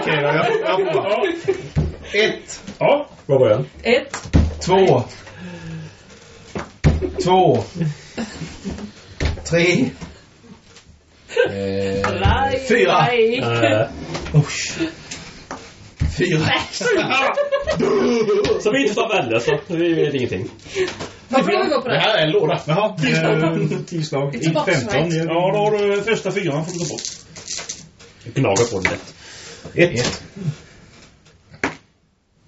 Okej då, jag, jag får.
Ett.
Ja.
Vad var den?
Ett.
Två. Två. Tre. Eh,
Laj,
fyra.
laj.
Eh,
Fyra.
Så vi inte får välja så vi vet ingenting.
Varför har vi gått på
Det
det?
här är en låda.
Jaha, eh, tillslag.
It's a box,
15.
right?
ja.
Ja, då har du första fyran får du ta bort.
Gnager på det lätt.
Ett.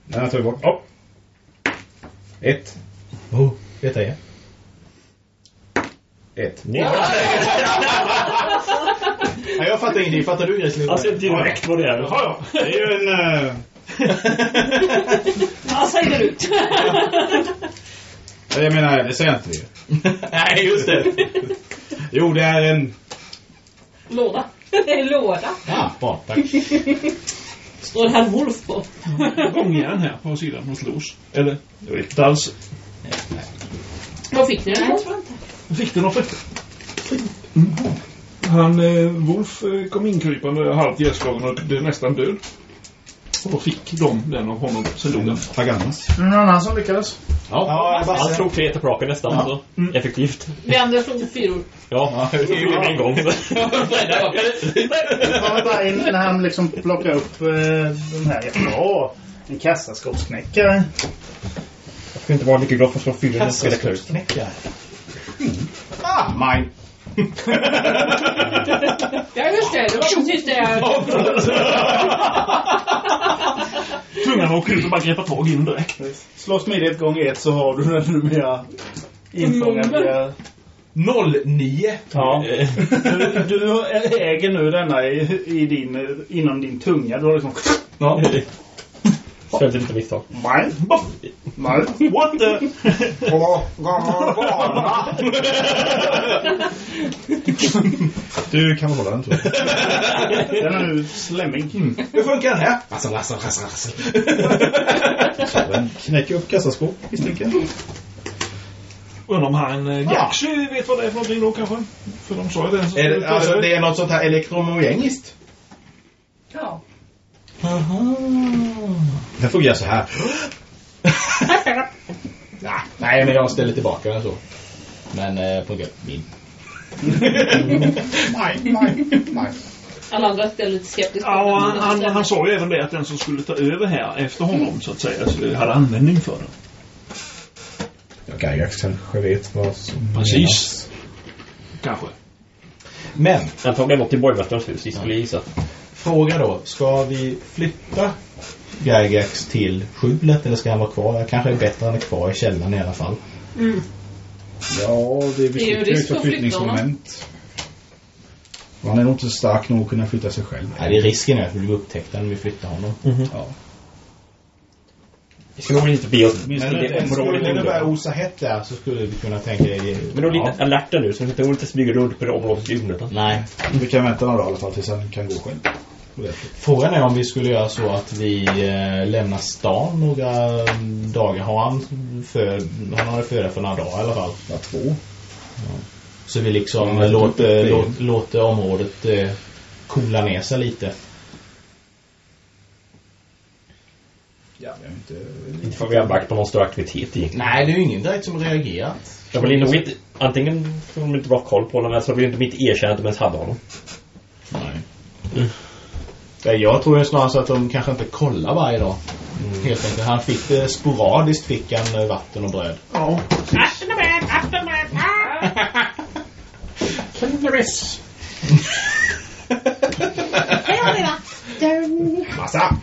Nej, jag tar bort. Ja. Ett.
Oh, detta är.
Ett.
Ja, jag fattar ingenting. Fattar du Grisling?
Alltså direkt vad det är.
Ja, ja.
Det är ju en... eh,
Ja, säg det ut.
jag menar, det säger jag inte det. [LAUGHS]
Nej, just det.
Jo, det är en...
Låda. Det är en låda.
Ja, bra. Tack. [LAUGHS]
Står det här Wolf på?
Gångjärn här på sidan hos Los. Eller, jag vet inte alls.
Vad fick ni den på?
Fick du något för Han, eh, Wolf eh, kom inkrypande halvt ihjälslagen och blev nästan död. Och då fick de den av honom. Sen dog han.
Paganas.
Någon annan som lyckades?
Ja,
Han slog tre raken nästan. Så. Effektivt.
Vi andra slog fyror.
Ja, det är [LAUGHS] en gång.
Ja, bara in, när han liksom plockar upp eh, den här. Ja, en kassaskåpsknäckare.
Jag skulle inte vara lika glad för att slå fyra.
Kassaskåpsknäckare. Ah, mine.
Ja, just det. Det var precis det jag...
Tungan åker ut och bara greppa tag i den direkt.
Slå smidigt gång ett så har du den numera infångad. via-
09.
Ja. [LAUGHS]
Du, du äger nu denna i, i din, inom din tunga. Du har liksom...
Ja. [LAUGHS] Följde lite misstag.
Nej. Nej.
What the?
Du kan hålla den tror jag.
Den är nu slemmig.
Hur funkar den här?
Rassel, rassel, rassel, rassel. Den knäcker upp kassaskåp misstänker jag.
Undrar om han eh, Gaxy vet vad det är för någonting då kanske? För de sa ju det.
Är det, alltså, det är något sånt här elektromagnetiskt?
Ja.
Den fungerar så här.
Ja, nej, men jag ställer tillbaka den så. Men eh, funkar min. [LAUGHS]
Nej, nej, nej.
Alla andra är lite skeptiska.
Ja, han, han, han sa ju även det att den som skulle ta över här efter honom så att säga så hade användning för den.
Ja, Gygax kanske vet vad som
Precis. Kanske.
Men,
Antagligen något i borgmästarens hus, vi skulle gissa.
fråga då. Ska vi flytta Gygax till skjulet eller ska han vara kvar? Kanske är bättre än att kvar i källaren i alla fall.
Ja, det är
Det är ju
beslutar
risk
för
att flytta
flyttningsmoment. Och Han är nog inte stark nog att kunna flytta sig själv.
Nej, det är risken är att vi blir upptäckta när vi flyttar honom.
Ja.
Vi ska nog inte be oss
Men skulle det börja osa hett där så skulle vi kunna tänka...
Men då är lite alerta nu, så vi inte inte smyger runt på det området i onödan.
Nej.
Vi kan vänta några dagar i alla fall tills han kan gå själv.
Frågan är om vi skulle göra så att vi eh, lämnar stan några dagar. Har han föd, han har föda för några dagar i alla fall.
Ja, två.
Så vi liksom
Ja,
låter, låt, låter området eh, coola ner sig lite.
Ja, jag vet inte...
Inte för varit på någon större aktivitet i.
Nej, det är ju ingen direkt som reagerat.
Jag vill inte, antingen får de inte bra koll på honom eller så blir inte mitt erkännande att de ens hade honom.
Nej. Ja, jag tror ju snarare att de kanske inte kollar varje dag. Helt enkelt. Han fick det sporadiskt fick han eh, vatten och bröd.
Ja.
Massa!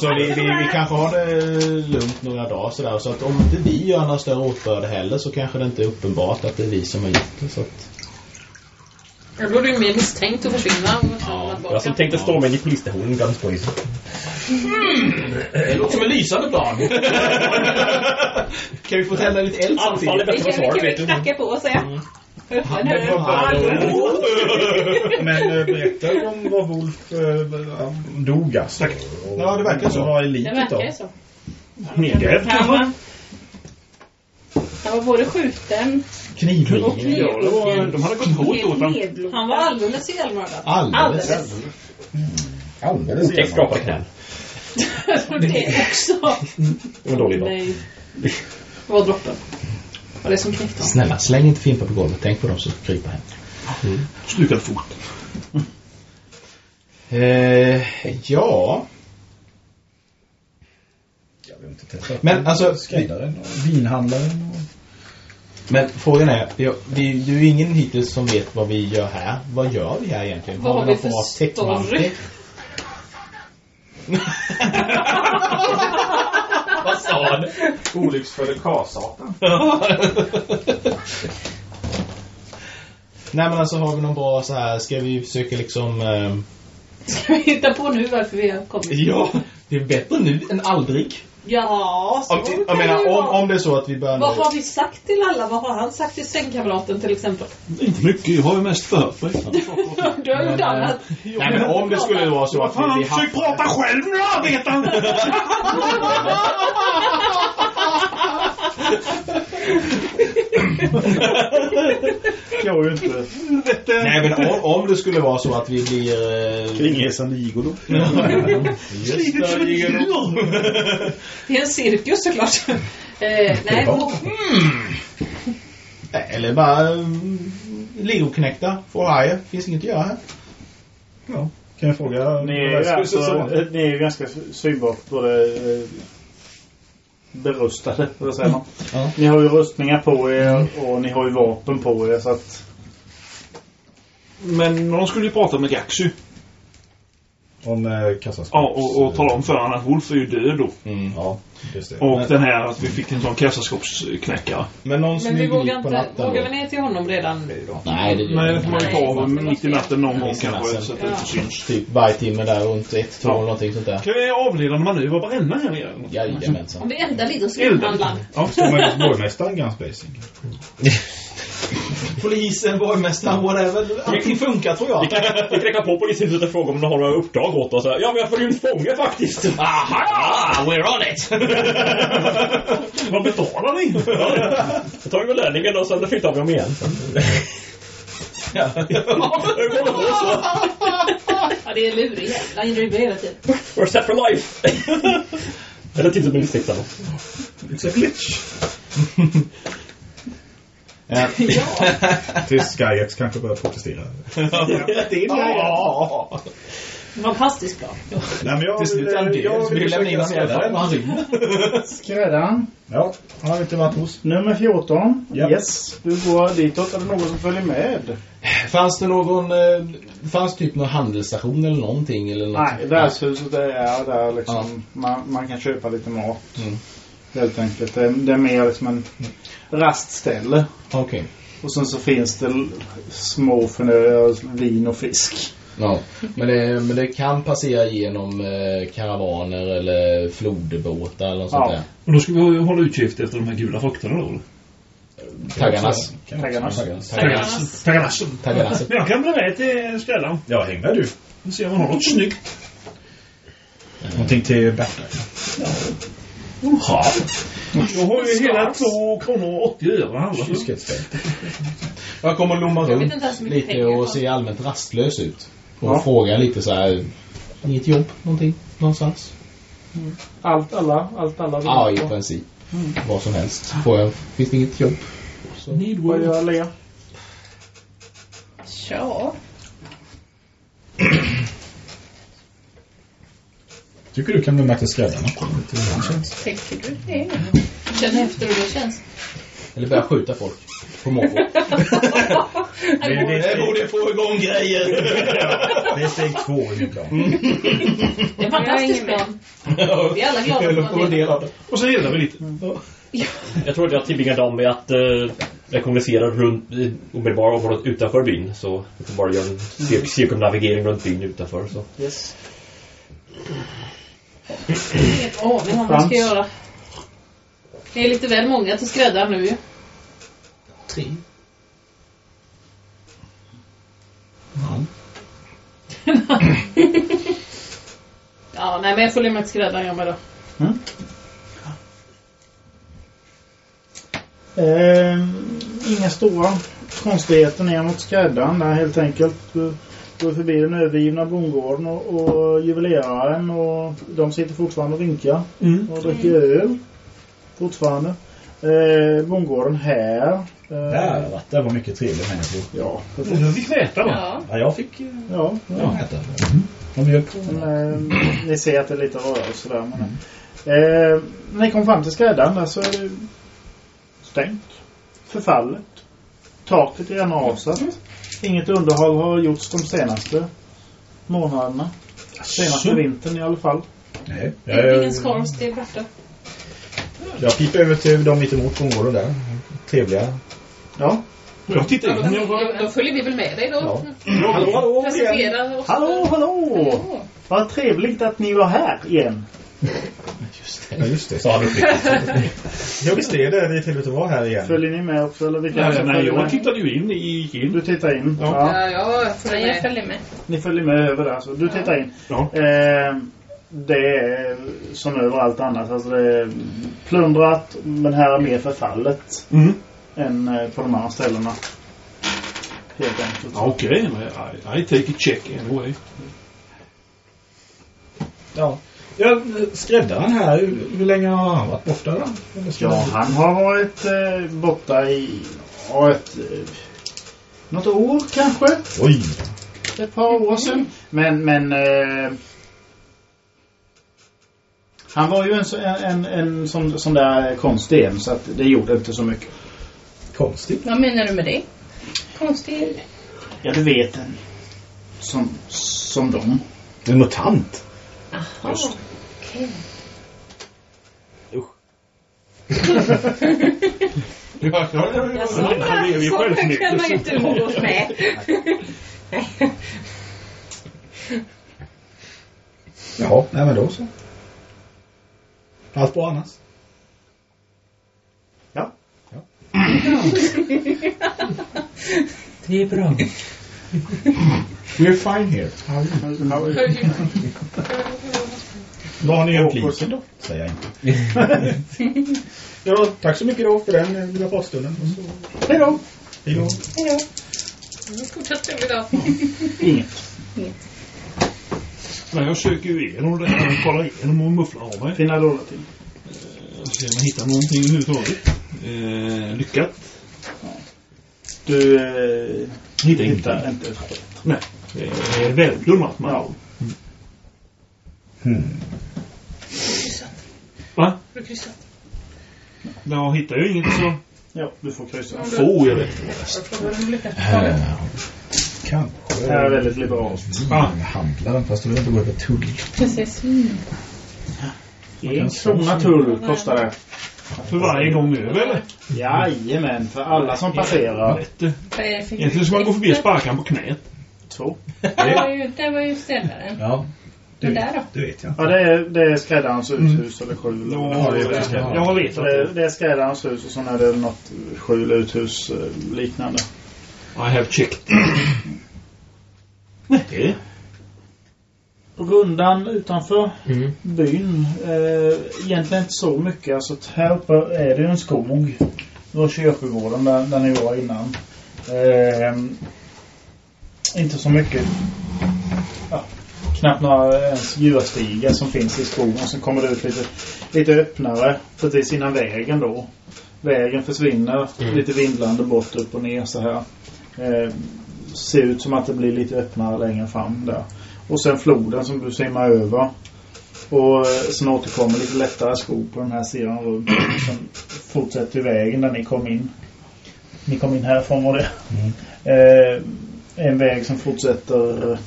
Så vi, vi, vi kanske har det lugnt några dagar sådär. Så att om inte vi gör några större åtbörder heller så kanske det inte är uppenbart att det är vi som har gjort det. Så att,
då det ju mer misstänkt att försvinna.
Ja,
Jag som tänkte stå med i polisstationen, Gunspolisen.
det låter som en lysande plan. [LAUGHS] kan vi få tända lite eld
Anfall är
samtidigt?
bättre än
Vi kan, vi kan
du.
knacka på och säga. Öppna nu.
Men äh, berätta om vad Wolf äh, dog alltså.
Ja, det verkar så.
Vad
Det
livet
verkar ju så.
Nedgrävd
Han
kanske?
var, han var både skjuten och
Knivhuggen.
Ja, det var, de hade gått hårt åt honom.
Han var alldeles ihjälmördad.
Alldeles.
Alldeles
Otäckt skrapade knän.
det också.
Det var en dålig dag.
Nej. Det var droppen. Var det som knäckte?
Snälla, släng inte fimpar på golvet. Tänk på dem som kryper hem.
Slukade fort.
Eh, ja.
Jag vill inte träffa
Men alltså,
skräddaren och vinhandlaren och...
Men frågan är, det, är ju ingen hittills som vet vad vi gör här. Vad gör vi här egentligen?
Vad har vi för story? [LAUGHS] [LAUGHS] [LAUGHS]
Vad sa han?
Olycksfall karsatan. [LAUGHS]
Nej men alltså har vi någon bra så här, ska vi försöka liksom... ehm,
Ska vi hitta på nu varför vi har kommit?
ja, det är bättre nu än aldrig.
Ja, så
Om,
kan
jag
det
menar,
ju
om, om det är så att vi börjar...
Vad har vi sagt till alla? Vad har han sagt till sängkamraten till exempel?
Inte mycket, jag har ju mest förhört mig. [LAUGHS]
Du har gjort annat.
Nej men om det skulle vara så att vi...
Fan,
vi
försök prata själv nu arbetaren! [LAUGHS] [LAUGHS] [LAUGHS]
Jag är ju inte
Nej men om, om det skulle vara så att vi blir... Eh,
kringresande igolo. [LAUGHS]
just det, Igor.
Det är en cirkus såklart. Eh, nej,
Ja. Eller bara um, legoknäckta. Får hajer. Finns inget att göra här.
Ja, kan jag fråga?
Ni är ju
Ska vi
alltså,
så-
eh, ni är ganska synbart både eh, berustade, vad säger man? [LAUGHS]
Ja.
Ni har ju rustningar på er och ni har ju vapen på er så att...
Men de skulle ju prata med Gaxu.
Om eh, kassaskåp.
Ja, och, och tala om för honom att Wolf är ju död då.
Mm.
Ja.
Och
Men-
den här att vi fick en sån kassaskåpsknäckare.
Men någon
men vi vågar inte... Vågar vi ner till honom redan nu då?
Nej, det
Nej, det får man ju ta mitt i natten någon gång kanske. Så att det inte syns.
Typ varje timme där runt ett, två
Ja.
eller någonting sånt där.
Kan vi avleda en manöver och bränna här nere?
Jajamensan.
Om vi eldar lite och
Elda.
skrämhandlar.
Ja.
Står man hos borgmästaren Gunsbasing? [LAUGHS]
Polisen, borgmästaren, whatever. Allting funkar tror jag.
Vi kan, vi kan på polishuset och fråga om de har några uppdrag åt oss. Ja, men jag får ju en fånge faktiskt.
Aha! We're on it! [LAUGHS]
Vad betalar ni?
Då tar vi belöningen och sen flyttar vi dem igen.
Ja.
Ja, det är lurig jävla indriver hela tiden.
We're set for life. Eller till som är stiftarna.
It's a glitch. [LAUGHS]
Ja. [LAUGHS]
Tills Gygax kanske börjar protestera.
Ja.
Fantastisk plan.
Nej, men jag
Till slut är han
vill,
död.
jag vill
lämnar in
försöka
honom
skrädda
där. Han rymmer.
Skräddaren.
Ja, han har inte varit hos.
Nummer 14.
Ja.
Yes. Du går ditåt. Är det någon som följer med?
Fanns det någon... Eh, fanns typ någon handelsstation eller någonting? Eller något?
Nej, värdshuset det är där liksom. Man, man kan köpa lite mat.
Mm.
Helt enkelt. Det är, det är mer liksom en rastställe.
Okej.
Och sen så finns det små förnöjare, vin och fisk.
Ja. Men, det, men det kan passera genom eh, karavaner eller floderbåtar eller något sånt
Ja.
där.
Och då ska vi hålla utkik efter de här gula frukterna då? eller?
Taggarnas.
Taggarnas.
Taggarnas.
Taggarnas.
Taggarnas.
Jag kan bli med till skräddaren.
Ja, häng med du.
Vi ser om han har något snyggt.
Någonting till Berta.
Jaha. Jag har ju hela 2 kronor och 80 öre.
Jag kommer att lomma runt lite och se allmänt rastlös ut. Och
Ja.
fråga lite så här. Inget jobb någonting någonstans?
Allt alla, allt alla
Ja, i princip. Vad som helst. Får jag, finns det inget jobb? Så.
Vad gör Lea?
Ja.
Tycker du kan bli med till skräddarna?
Tänker du det?
Känn efter hur det känns.
Eller börja skjuta folk. På måfå. [LAUGHS]
Det,
Det borde få igång grejer. [LAUGHS]
det är steg två i min plan.
Det är en fantastisk plan. Vi är alla glada
en del av det.
Och så eldar vi lite.
Jag tror att jag tillbringar dem med att eh, rekognosera runt i omedelbara området utanför byn. Så jag får bara göra en cir- cirkumnavigering runt byn utanför. Så.
Yes.
Åh, vi har vad vi ska göra. Det är lite väl många till skräddaren nu ju.
Tre. [LAUGHS]
Ja, nej men jag följer med till skräddaren jag med då.
Eh, inga stora konstigheter ner mot skräddaren där helt enkelt. Du Går förbi den övergivna bondgården och, och juveleraren och de sitter fortfarande och vinkar
Mm.
och dricker öl. Fortfarande. Eh, bondgården här. Eh,
Där har jag varit. Där var mycket trevliga människor.
Ja,
Du fick äta va?
Ja.
Ja, jag fick eh,
ja.
ja,
ja.
äta. Mm. De bjöd på.
Men, eh, ni ser att det är lite rörelse där. Men, eh, när ni kom fram till skräddaren där så är det stängt. Förfallet. Taket är gärna avsatt. Inget underhåll har gjorts de senaste månaderna. Senaste vintern i alla fall.
Nej. Jag,
konst är borta.
jag pipar över till dem mitt emot bondgården där. Trevliga.
Ja.
Jag tittar
Ja,
in.
då, då följer vi väl med dig då.
Ja. Hallå, hallå igen.
Presentera oss.
Hallå, hallå! Vad trevligt att ni var här igen.
Ja, just det.
Så har du flyttat.
Ja, visst är det. Det är trevligt att vara här igen.
Följer ni med också? Eller vilka
nej, nej, jag
med?
tittade ju in i in.
Du tittar in?
Ja.
Ja.
Ja, jag följer
Jag
med.
följer med.
Ni följer med över där. Så du tittar in.
Ja.
Eh, det är som överallt annat. Alltså det är plundrat. Men här är mer förfallet
Mm.
än eh, på de andra ställena. Helt enkelt.
Ja, Okej, men I, I take a check anyway.
Ja. Ja, skräddaren här, hur, länge har han varit borta då?
Ja, han har varit eh, borta i ja, ett, eh, något år kanske.
Oj!
Ett par år sedan. Men, men eh, han var ju en, en, en, en sån, sån där konstig en så att det gjorde inte så mycket.
Konstigt.
Vad menar du med det? Konstig?
Ja, du vet en som, som dem.
En mutant.
Jaha. Okej. [LAUGHS]
Ja, ja, ja, ja.
Så
Han lever ju
så kan man
självförnektelse.
inte umgås med. [LAUGHS]
Jaha, nej men då så. Allt bra annars?
Ja. [LAUGHS]
Det är bra.
We're fine here. How are you?
How are you?
Vad har ni gjort liken då? Säger jag inte. [LAUGHS] ja, tack så mycket då för den eh, lilla pratstunden. Och så-
Hej då.
Hej då.
Fortsätt trevlig dag. [LAUGHS]
Inget.
Men jag söker ju igenom det här och kollar igenom och mufflar av mig.
Fina dollar till.
Och se om jag hittar någonting överhuvudtaget. Eh, lyckat.
Du eh,
Hittar
hittar inte ett skit.
Nej. Det är välplundrat med
Ja.
Hmm.
Va?
Du kryssat?
Jag hittar ju inget så
Ja, du får kryssa.
får jag det.
Äh, kanske.
Det här är väldigt liberalt.
Ah.
Handlaren, fast du vill inte gå över tull.
Precis.
En krona tull kostar det.
För varje gång över eller?
Jajamän, för alla som passerar.
Egentligen ska man gå förbi och sparka honom på knät.
Två.
Det var ju, det var ju ställaren.
Ja,
Men där då?
det vet jag
Ja, det är, det är skräddarens uthus eller skjul. eller vad
Ja,
det
det det. Jag
det, är,
det.
det är skräddarens hus och sen är det något skjul, uthus eh, liknande.
I have checked. [CLEARS THROAT] Nej.
Rundan utanför
Mm.
byn. Eh, egentligen inte så mycket. Alltså här uppe är det ju en skog. Det var kyrkogården där, där ni var innan. Eh, inte så mycket. Ja, knappt några ens djurstigar som finns i skogen. Sen kommer det ut lite, lite öppnare precis innan vägen då. Vägen försvinner
Mm.
lite vindlande bort upp och ner så här. Eh, ser ut som att det blir lite öppnare längre fram där. Och sen floden som du simmar över. Och eh, sen återkommer lite lättare skog på den här sidan runt. Och sen fortsätter vägen där ni kom in. Ni kom in härifrån var det. Eh, en väg som fortsätter.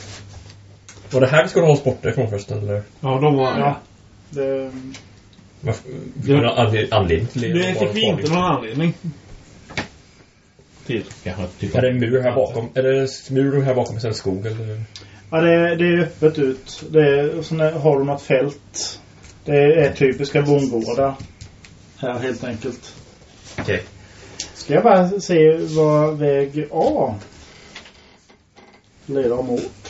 Var det här vi skulle hålla oss borta ifrån först eller?
Ja, de var...
Ja. Det,
Varför? Man någon anled- anledning till det?
Det fick vi inte någon anledning till.
Tycker
Är det en mur här bakom? Är det en mur här bakom sen skog eller?
ja, det, det är öppet ut. Det är, och sen är- har du något fält. Det är typiska bondgårdar. Här helt enkelt.
Okej.
Ska jag bara se vad väg A leder mot.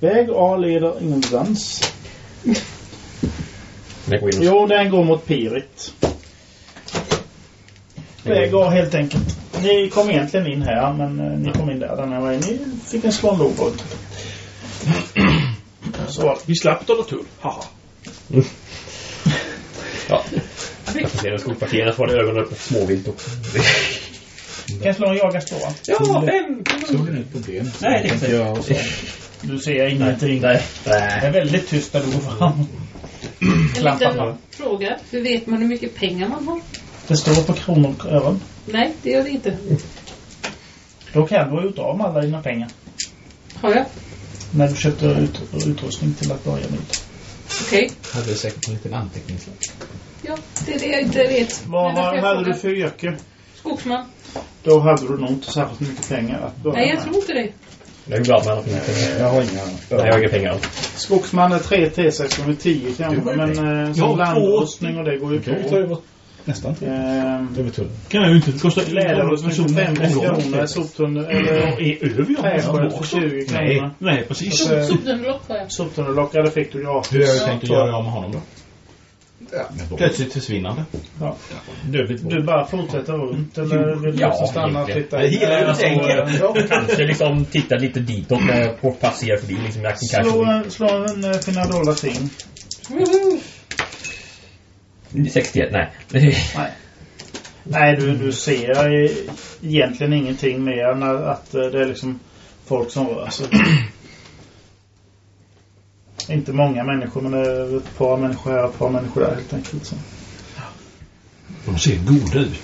Väg A leder ingenstans. Jo, den går mot Pirit. Väg A helt enkelt. Ni kom egentligen in här, men eh, ni kom in där den här vägen. Ni fick en slånlov [CLEARS THROAT] Så,
Vi slapp donatur. Haha.
Ja. Jag får se de skogpartierna så har ni ögonen öppna för småvilt också.
kan jag slå en jagarslå?
Ja, fem!
Såg ni ett problem?
Nej, det är inte.
Jag och så.
Du ser ingenting.
Nej.
Det är väldigt tyst där du går fram.
Liten
fram.
fråga. Hur vet man hur mycket pengar man har?
Det står på kronor och ören.
Nej, det gör det inte.
Då kan du ha gjort av med alla dina pengar.
Har jag?
När du köpte ut, utrustning till att börja med.
Okej.
Hade du säkert en liten anteckningslapp.
Ja, det är det jag inte vet.
Vad hade du
frågar.
för yrke?
Skogsman.
Då hade du nog inte särskilt mycket pengar att börja
Nej, jag
med.
tror inte det.
Jag är glad med alla pengar.
Jag har inga...
Nej, jag har inga pengar.
Skogsman är 3 T6 som är 10 kanske.
Det ju
Men eh, som landrustning och det går ju på.
över nästan till.
Ehm,
tullen.
Kan jag ju inte. Det kostar
Läderrustning för 50 kronor. Soptunnel
Ja,
eller
är över jag
för 20
Nej,
kronor.
nej precis.
Jag.
Soptunnellock, ja det fick du gratis.
Hur har du tänkt att göra av med honom då?
Ja.
Plötsligt försvinnande.
Ja.
Dödligt
Du bara fortsätter runt eller vill du
Ja,
stanna och titta?
Jag gillar du
Alltså,
tänker.
eh, ja.
Kanske liksom titta lite ditåt när port passerar förbi. Liksom jakten
Slå,
kanske.
en- slå en uh, fina dolda ting.
Woho!
61, nej.
Nej. Nej, du, du ser eh, egentligen ingenting mer än att eh, det är liksom folk som rör sig. Inte många människor, men det är ett par människor här och ett par människor där helt enkelt. Så.
De ser goda ut.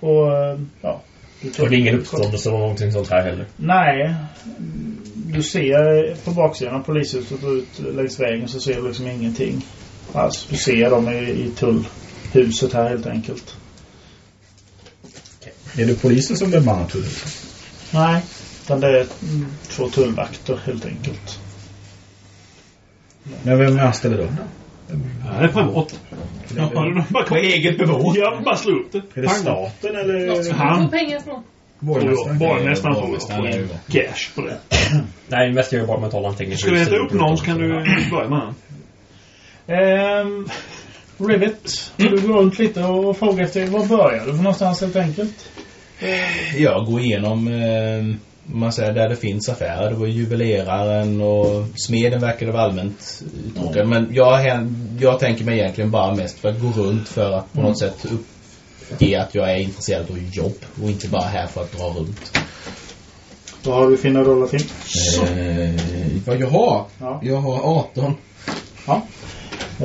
Och eh, ja.
Det är ingen uppståndelse eller någonting sånt här heller.
Nej. Du ser på baksidan av polishuset och ut längs vägen så ser du liksom ingenting. Alltså, du ser dem i, i tullhuset här helt enkelt.
Är det polisen som bemannar tullen?
Nej, utan det är mm, två tullvakter helt enkelt.
Men vem anställer dem då?
Ja, det är privat. Ja, de bara kom.
eget bevåg.
Ja, bara slå upp det.
Är det staten eller
Han.
få pengar ifrån?
borgmästaren?
Borgmästaren får cash på det. [CLEARS THROAT]
Nej, mest gör jag bara mentala anteckningar.
Ska vi äta upp någon så kan du [CLEARS THROAT] börja med han.
Ehm, Rivet, du går runt lite och frågar efter var börjar du för någonstans helt enkelt?
Jag går igenom eh, man säger, där det finns affärer. Det var juveleraren och smeden verkade vara allmänt uttråkad. Men jag, jag tänker mig egentligen bara mest för att gå runt för att på något sätt uppge att jag är intresserad av jobb och inte bara här för att dra runt.
Då har du fina dollar till.
Eh, vad jag har?
Ja.
Jag har 18.
ja.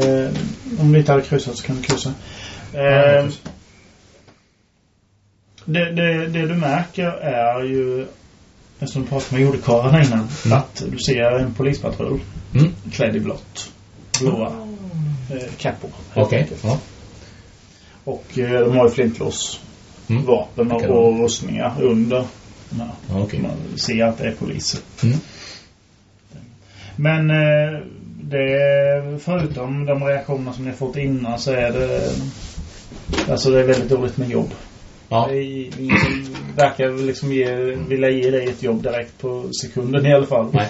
Ehm, om du inte hade kryssat så kan du kryssa. Ehm, det, det, det du märker är ju Eftersom du pratade med jordekarlarna innan att du ser en polispatrull
Mm.
klädd i blått. Blåa eh, kappor.
Okej.
enkelt.
Ja.
Och eh, de har ju flintlås
Mm.
vapen och, och rustningar under. Ja,
okej.
Man ser att det är poliser.
Mm.
Men eh, det, förutom de reaktioner som ni har fått innan så är det Alltså det är väldigt dåligt med jobb.
Ja.
Ingen som verkar liksom ge, vilja ge dig ett jobb direkt på sekunden i alla fall.
Nej.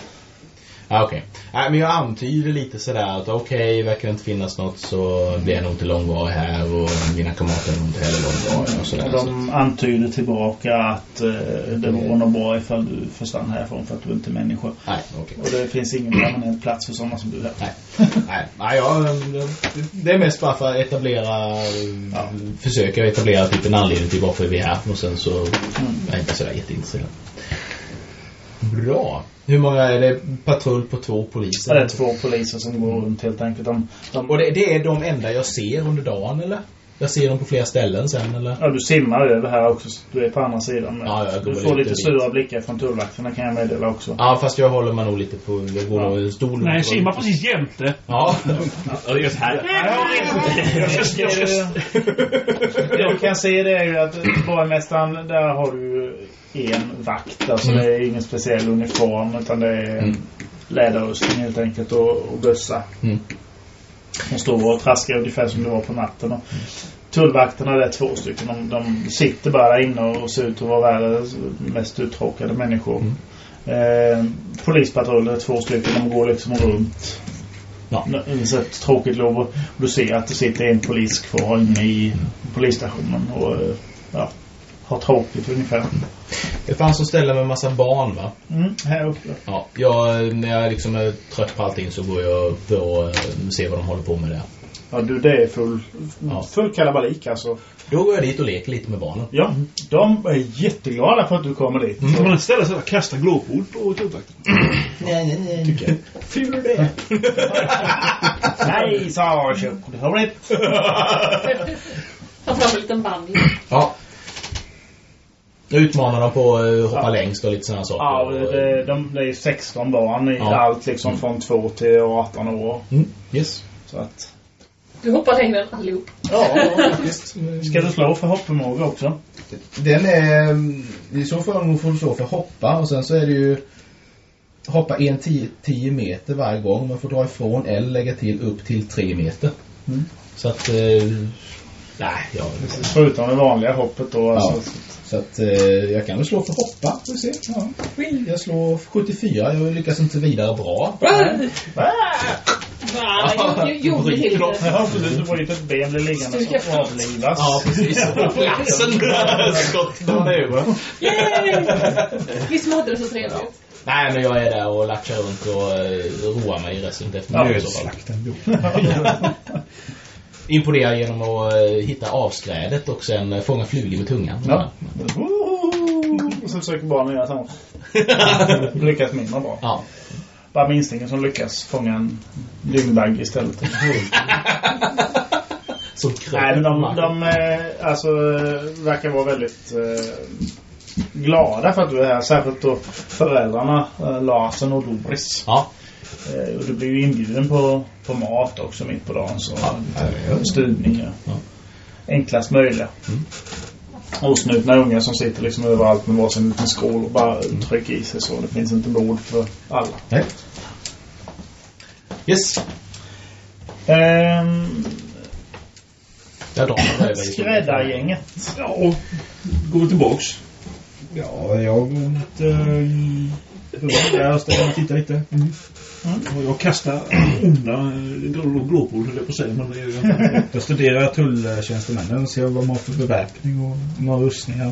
Ja, okej. Nej, men jag antyder lite sådär att okej, verkar det inte finnas något så blir jag nog inte långvarig här och mina kamrater är nog inte heller långvariga och sådär.
De antyder tillbaka att eh, det vore nog bra ifall du försvann härifrån för att du inte är människa.
Nej, okej.
Och det finns ingen permanent plats för sådana som du här.
Nej. Nej, nej jag, det är mest bara för att etablera,
Ja.
försöka etablera typ en anledning till varför vi är här och sen så
Mm.
är jag inte sådär jätteintresserad. Bra. Hur många är det? Patrull på två poliser?
Så det är två poliser som går runt helt enkelt. De, de,
Och det, det är de enda jag ser under dagen eller? Jag ser dem på flera ställen sen eller?
ja, du simmar över här också. så Du är på andra sidan.
Ja, jag går
du får
lite
lite sura blickar från tullvakterna kan jag meddela också.
Ja, fast jag håller mig nog lite på... Jag går
Ja.
nog en stol.
Nej, simma precis jämte.
Ja.
Ja, så här.
Jag ska, jag
kan se det är ju att borgmästaren, där har du en vakt. Alltså
Mm.
det är ingen speciell uniform utan det är
Mm.
läderrustning helt enkelt och, och bössa.
Mm.
De står och traskar ungefär som det var på natten. Och tullvakterna det är två stycken. De, de sitter bara där inne och ser ut att vara världens mest uttråkade människor.
Mm.
Eh, polispatruller är två stycken. De går liksom runt.
Ja.
Är ett tråkigt lov. Och du ser att det sitter en polis kvar inne i polisstationen. Och, eh, ja, har tråkigt ungefär.
Det fanns ett ställe med massa barn va?
Mm, här uppe.
Ja, jag, när jag liksom är trött på allting så går jag upp och eh, ser vad de håller på med där.
Ja, du, det är full,
Ja.
full kalabalik alltså.
Då går jag dit och leker lite med barnen.
Ja, de är jätteglada för att du kommer dit.
Ska man ställa sig och kasta glåpord på tullvakten? [CLEARS THROAT]
Nej, nej, nej. Tycker jag. Ful det [LAUGHS]
Nej, sa jag. Det har blivit.
Ta fram en liten band.
Ja. Jag utmanar dem på att hoppa längst och lite sådana saker.
Ja, det, de, det är 16 barn i
Ja.
allt liksom från 2 till 18 år.
Mm, yes.
Så att...
Du hoppar längre än allihop.
Ja, [LAUGHS] faktiskt. Ska du slå för hoppförmåga också?
Den är... I så fall får du slå för hoppa och sen så är det ju hoppa en 10 meter varje gång. Man får dra ifrån eller lägga till upp till 3 meter.
Mm.
Så att... Eh, nej, ja,
Förutom det vanliga hoppet då.
Ja.
Alltså.
Så att eh, jag kan väl slå för hoppa. Får vi se. Ja. Jag slår 74. Jag lyckas inte vidare bra.
Va, gjorde vi till det.
Ja, precis. Du får ju ett ben blir liggande
Stryka
som avlivas.
Ja, precis. Platsen. [LAUGHS] Skott över.
Yay! Visst mådde det så trevligt?
Nej, men jag är där och latchar runt och uh, roar mig resten i fall.
Nödslakten.
Imponera genom att eh, hitta avskrädet och sen eh, fånga flugor med tungan.
Ja. Och så försöker barnen göra samma. [LAUGHS] lyckas mindre bra.
Ja.
Bara minstingen som lyckas fånga en dyngbagge istället. [LAUGHS]
Som
Nej, men de, de eh, alltså, verkar vara väldigt glada för att du är här. Särskilt då föräldrarna, Larsen och Doris.
Ja.
Eh, och du blir ju inbjuden på, på mat också mitt på dagen. Så
Ja,
stuvning. Ja. Enklast möjliga.
Mm.
Osnutna ungar som sitter liksom överallt med varsin liten skål och bara trycker i sig så. Det finns inte bord för alla.
Nej. Yes. I
skräddargänget.
Ja, och går tillbaks.
Ja, jag går inte... Jag ställer och tittar lite.
Och jag kastar onda glå- glåpord, höll jag på att säga. Men jag
studerar tulltjänstemännen och ser vad de har för beväpning och några rustningar.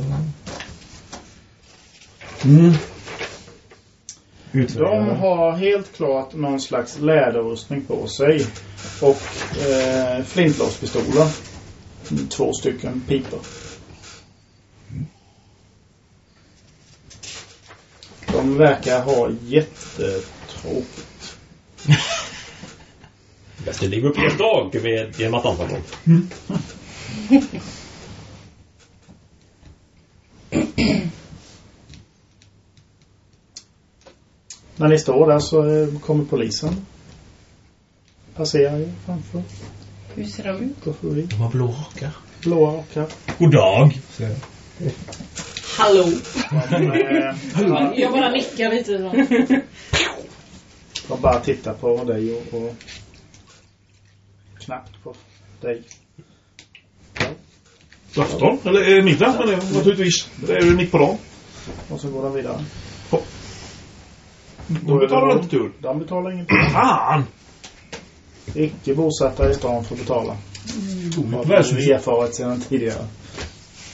Mm.
De
Utvärderar.
har helt klart någon slags läderrustning på sig. Och eh, flintlåspistoler. Två stycken pipor. De verkar ha jättetråkigt.
Bäst det ligger upp i en dag med, genom att använda dem. [CLEARS THROAT]
När ni står där så eh, kommer polisen. Passerar ju framför.
Hur ser de ut?
Går förbi.
De har blå rockar.
Blåa rockar.
God dag.
Hallå?
De, eh,
Jag bara nickar lite. [LAUGHS]
De bara tittar på dig och, och knappt på dig.
Afton. Eller eh, middag, men det naturligtvis. Det är ju mitt på dagen.
Och så går de vidare.
De betalar inte tull.
De betalar ingenting.
Fan!
Icke bosatta i stan får betala.
Går vi
Har
världshuset.
erfarit sedan tidigare.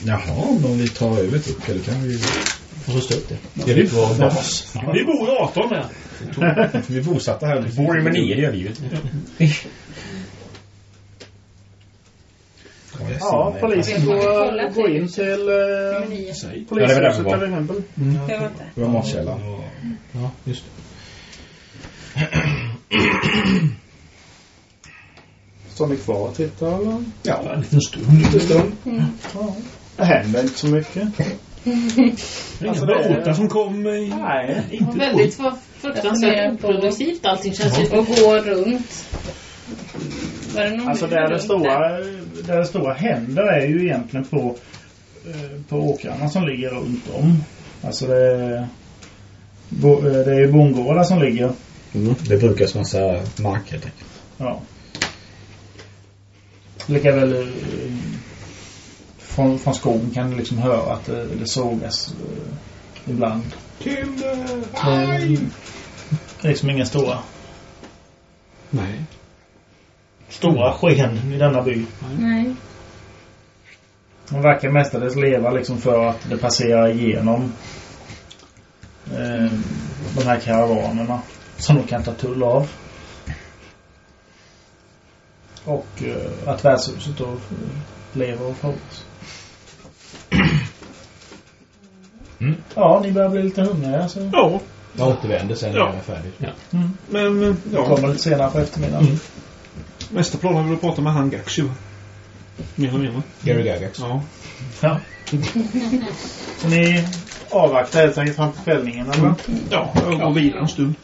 Jaha, om vi tar över ett upp eller kan vi...
Och så upp det. Det är lite vår bas.
Vi bor i 18 här.
Vi är bosatta här.
Bor ju med nio i livet.
Ja, polisen går, går in till eh,
det där vi
polishuset till exempel.
Inte.
Det var matkällan.
Ja, just [CLEARS THROAT]
Står ni kvar och tittar eller?
Ja, en liten stund.
Ja. Det händer inte så mycket.
Inga
Alltså, det är-
båtar som kom i...
Nej.
Det var väldigt för- fruktansvärt oproduktivt allting känns ju. Och gå runt. Var det någon
Alltså där det stora, där det stora händer är ju egentligen på, eh, på åkrarna som ligger runt om. Alltså det, eh, det är ju bondgårdar som ligger.
Det brukas massa mark helt enkelt.
Ja. Lika väl eh, från, från skogen kan du liksom höra att det, det sågas eh, ibland.
Timber!
Mm. Det är liksom inga stora,
Nej.
stora sken i denna by.
Nej.
De verkar mestadels leva liksom för att det passerar igenom eh, de här karavanerna som de kan ta tull av. Och eh, att värdshuset då eh, lever och frodas.
Mm.
Ja, ni börjar bli lite hungriga så
Ja,
Jag återvänder sen när
Ja.
jag är färdig.
men eh,
det
ja.
kommer lite senare på eftermiddagen.
Mm. Nästa plan är väl att prata med han Gaxi va? Mer eller mindre.
Gary Gygax.
Ja.
Ja. Så ni avvaktar helt enkelt fram till kvällningen eller?
Ja, jag går vidare en stund.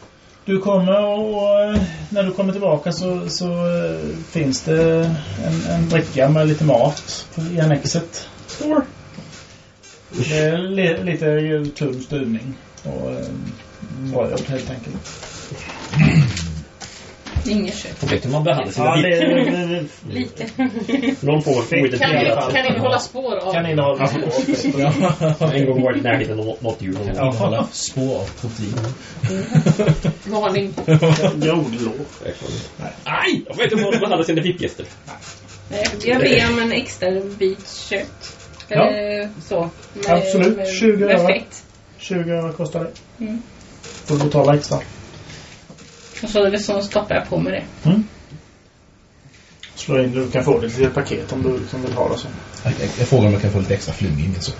Du kommer och eh, när du kommer tillbaka så, så eh, finns det en, en bricka med lite mat i annexet. Det är li, lite tunn stuvning och bröd helt enkelt.
Inget kött.
Vet hur man behandlar sina
Ja, det, det, det,
Lite.
Någon form av
Kan-
oidentifierat.
Kan innehålla spår av.
kan innehålla spår.
En gång varit i närheten av nå- något djur. någon gång.
Innehålla spår av protein.
Varning.
Grodlår.
Aj! Jag vet inte hur man behandlar sina VIP-gäster.
Nej, Jag ber om en extra bit kött.
Ja.
Eller så. Med,
Absolut.
med,
20
med
öre.
fett.
20 öre kostar det.
Mm.
Får du betala extra.
Och så, är det så stoppar jag på med det.
Slå in, du kan få det till ett paket om du liksom vill ha det så.
Jag, jag, jag frågar om jag kan få lite extra flummin. Så.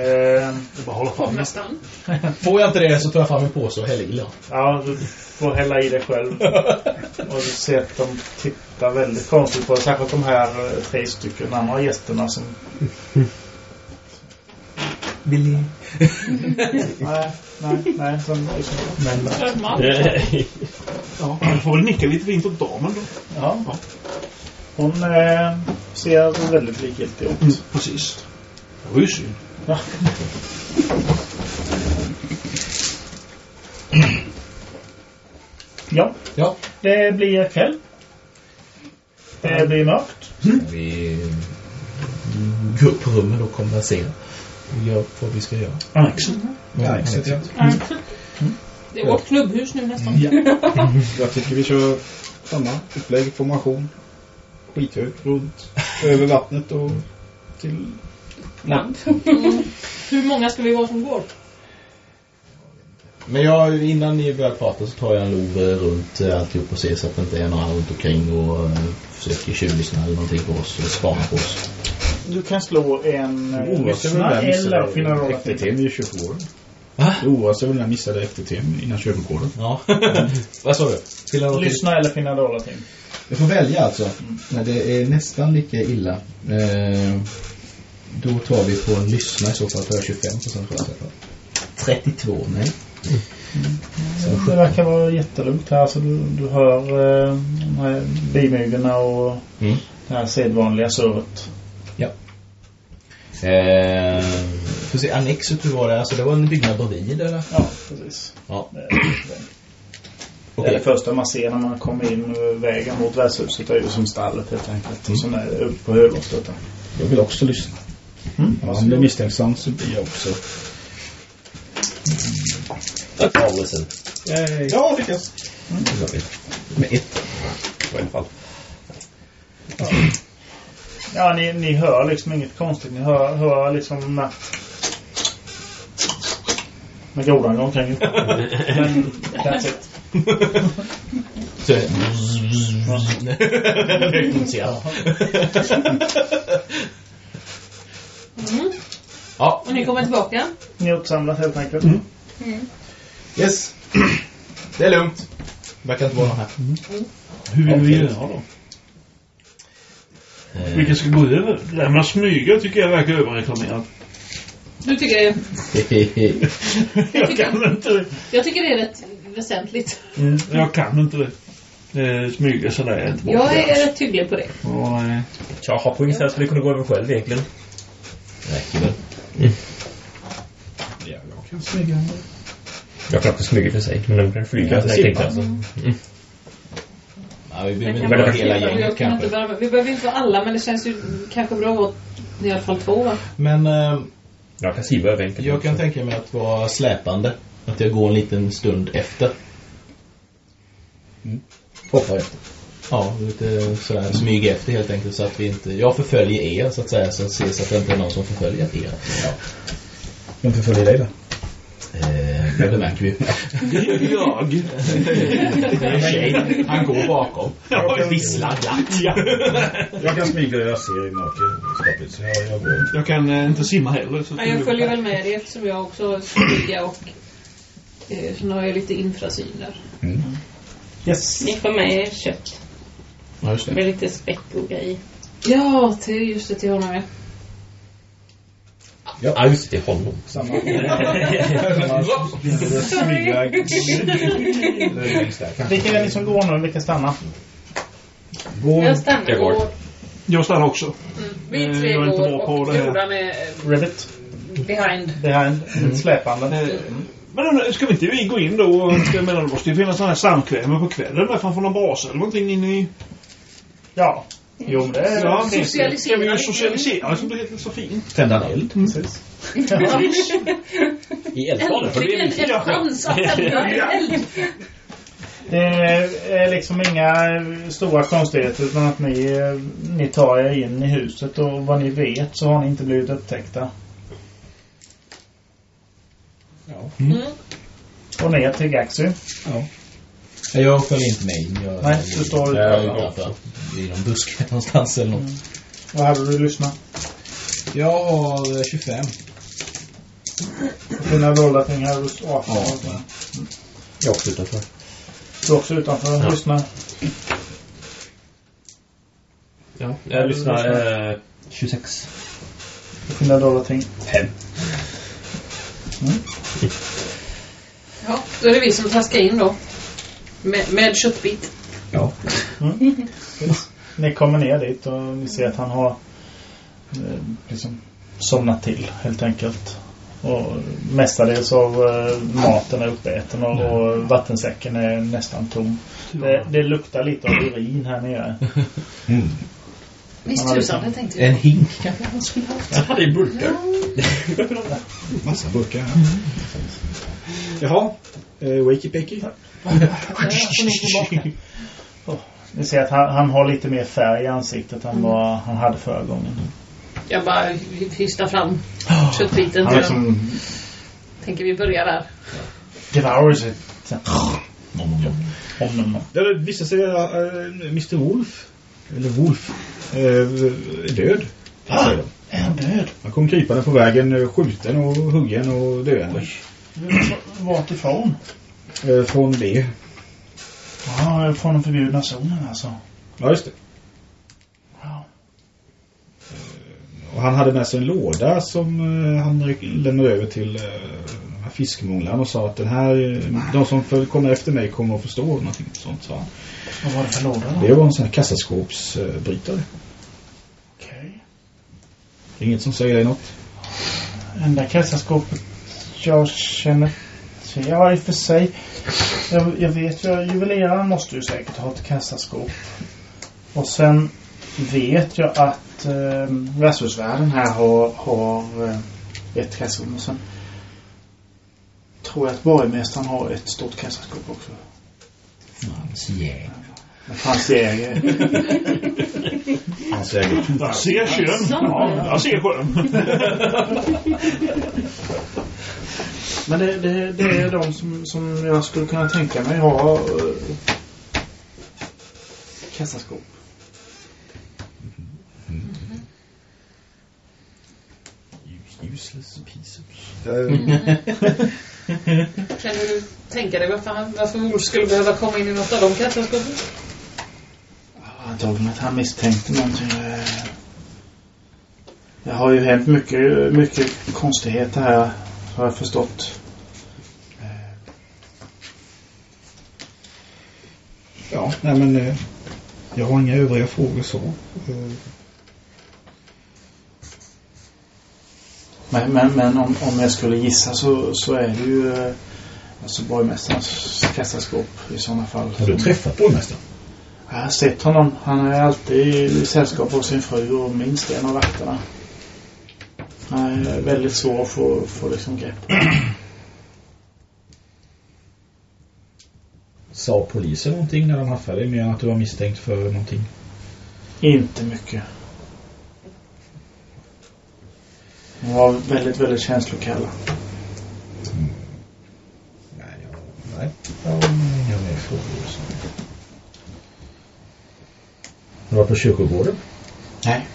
Eh,
Det bara hålla fram.
Nästan. [LAUGHS]
Får jag inte det så tar jag fram en påse och häller i. Ja.
Ja, du får hälla i det själv. [LAUGHS] Och du ser att de tittar väldigt konstigt på. Särskilt de här eh, tre stycken andra gästerna som...
Vill ni?
Nej, nej, nej. Som, liksom, men,
Ja, jag får väl nicka lite fint åt damen då.
ja. Hon eh, ser väldigt likgiltig ut.
Mm, precis. Det var ju synd.
Ja. ja,
Ja.
det blir kväll. Det blir mörkt.
Vi går upp på rummen och konverserar. Och gör vad vi ska göra.
Annexet.
Ja, exakt, ja.
Det är vårt klubbhus nu nästan.
Jag tycker vi kör samma upplägg, formation. Skithög runt över vattnet och till...
Land.
Hur många ska vi vara som går?
Men jag, innan ni börjar prata så tar jag en lov eh, runt eh, alltihop och ser så att det inte är några runt omkring och uh, försöker tjuvlyssna eller någonting på oss eller spana på oss.
Du kan slå en eh, lyssna eller finna rolla
FTT i kyrkogården.
Va?
Du oroar sig väl när jag missade FTT innan kyrkogården.
Ja. [LAUGHS] Vad sa du?
Lyssna eller finna dollar till.
Jag får välja alltså. När det är nästan lika illa. Eh, då tar vi på en lyssna i så fall. tar jag 25 procent för 32, nej.
Det verkar vara jättelugnt här. Alltså du, du hör eh, de här bimyggorna och
Mm.
det här sedvanliga surret.
Eh, får se, annexet hur var det? Alltså det var en byggnad bredvid eller?
Ja, precis.
Ja.
Det, det. det är det första man ser när man kommer in vägen mot värdshuset. Det är ju som stallet helt enkelt. Och sen är det upp på höglosstöten.
Jag vill också lyssna.
Mm.
Om han blir misstänksam så blir jag också...
Ja, listen.
Ja, lyckas.
Med ett.
I alla fall.
Ja, ni, ni hör liksom inget konstigt. Ni hör, hör liksom när, när grodan går omkring. [LAUGHS] Men that's it.
Så, Högproducerat. Ja,
Och ni kommer tillbaka?
Ni är uppsamlat helt enkelt.
Yes. Det är lugnt. Verkar inte vara någon här.
Hur vill vi
Okej.
göra då?
Eh,
Vilka ska gå över? Det med smyga tycker jag verkar överreklamerat.
Du tycker det,
Jag [LAUGHS] kan inte det.
jag tycker det är rätt väsentligt.
Mm, jag kan inte det. Eh, smyga sådär.
Jag är rätt hygglig på det.
Och, eh,
Jag har på inget sätt skulle kunna gå över själv egentligen.
Räcker väl.
Ja, jag kan smyga.
Jag kan också smyga för sig, men de kan flyga.
Ja,
alltså.
Ja, vi behöver inte vara
det-
hela gänget
inte
kanske.
bara, vi behöver inte vara alla, men det känns ju kanske bra att i alla fall två.
Men eh,
Jag kan siva över enkelt.
jag kan tänka mig att vara släpande. Att jag går en liten stund efter.
Hoppar efter.
Ja, lite sådär smyga efter helt enkelt så att vi inte... Jag förföljer er så att säga så att se så att det inte är någon som förföljer er. Ja.
Vem förföljer dig då?
Eh, ja, det märker vi.
Jag. [LAUGHS]
Det är tjej. Han går bakom. Och visslar glatt.
Ja.
Jag kan smyga jag ser i mörkerskapet. Så jag, jag går.
Jag kan eh, inte simma heller. Så
Ja, jag följer väl med dig eftersom jag också smyga och eh, så nu har jag lite infrasyner.
Mm.
Yes.
Ni får med kött.
Ja, just det.
Med lite späck och grejer.
Ja, till just det till honom ja.
Ja, just det, honom.
Samma. [LAUGHS]
Vilka är ni som går nu? Vilka stannar?
Gå.
Jag stannar
Jag går.
Jag stannar också.
Vi
Eh,
tre
inte
går
bra på
och
det här.
Jordan är
Rivet.
behind.
Behind. Släpande.
Eh, Men eh, ska vi inte vi gå in då? Ska, men det måste ju finnas sådana här samkväm på kvällen där framför någon brasa eller någonting inne i...
Ja. Jo, det är
Ja,
det.
Ska vi ju socialisera det som blir lite så fint?
Tända en eld.
Precis.
I eldstaden, det
Äntligen en chans att tända eld.
Det är liksom inga stora konstigheter utan att ni, eh, ni tar er in i huset och vad ni vet så har ni inte blivit upptäckta.
Mm.
Och ner till Gaxy.
Jag följer inte med. Jag,
Nej, du står utanför.
I någon buske [LAUGHS] någonstans eller något.
Vad hade du lyssnat?
Jag har 25.
Dina dolda ting hade du 18.
Ja.
Jag också utanför.
Du är också utanför.
Ja.
Lyssna.
Ja, jag lyssnar. Eh, 26.
Dina dolda ting.
Ja, då är det vi som traskar in då. Med, med köttbit.
Ja. [LAUGHS]
Ni kommer ner dit och ni ser att han har eh, liksom somnat till helt enkelt. Och mestadels av eh, maten är uppäten och, och vattensäcken är nästan tom. Det, det luktar lite av urin här nere.
Mm.
Visst
Han har
tusan,
liksom-
det tänkte
En
jag.
hink kanske han skulle ha.
Jag hade i burkar. [LAUGHS]
Massa burkar här. Jaha. Eh, wakey
Ni ser att han, han har lite mer färg i ansiktet än vad han hade förra gången.
Jag bara hystar fram köttbiten
Han
till
liksom
dem. Tänker vi börja där.
devours it. Så- Om, om, om.
Det visade sig att Mr Wolf, eller Wolf, äh, är död. de.
Är han död?
Han kom krypande på vägen, eh, skjuten och huggen och döende.
Vart ifrån?
Eh, från det.
Ja, från den förbjudna zonen alltså.
Ja, just det.
Ja.
Och han hade med sig en låda som eh, han lämnade över till eh, fiskmålaren och sa att den här, eh, de som kommer efter mig kommer att förstå någonting sånt, sa han.
Vad var det för låda då?
Det var en sån här kassaskåpsbrytare.
Okej.
Inget som säger dig något?
Enda kassaskåpet jag känner till. Ja, i och för sig. Jag, jag vet ju, juveleraren måste ju säkert ha ett kassaskåp. Och sen vet jag att eh, västhusvärden här har, har eh, ett kassaskåp. Och sen tror jag att borgmästaren har ett stort kassaskåp också.
Hans
jägare. Frans Jäger.
Han säger
Jag ser kön. Ja, jag ser sjön.
Men det, det, det är de som, som jag skulle kunna tänka mig ha eh, kassaskåp.
Useless piece of
Kan du tänka dig varför, han, varför Wolf skulle behöva komma in i något av de kassaskåpen?
Antagligen att han misstänkte någonting. eh. Det har ju hänt mycket, mycket konstigheter här. Har jag förstått.
Ja, nej men eh, jag har inga övriga frågor så. Eh,
Men, men, men om, om jag skulle gissa så, så är det ju eh, alltså borgmästarens kassaskåp i sådana fall.
Har du träffat borgmästaren?
Jag har sett honom. Han är alltid i sällskap av sin fru och minst en av vakterna. Han är väldigt svår att få, få liksom grepp. [CLEARS THROAT]
Sa polisen någonting när de haffade dig mer än att du var misstänkt för någonting?
Inte mycket. De var väldigt, väldigt känslokalla.
Nej, ja, nej. Jag har inga mer frågor. Du var på kyrkogården?
Nej.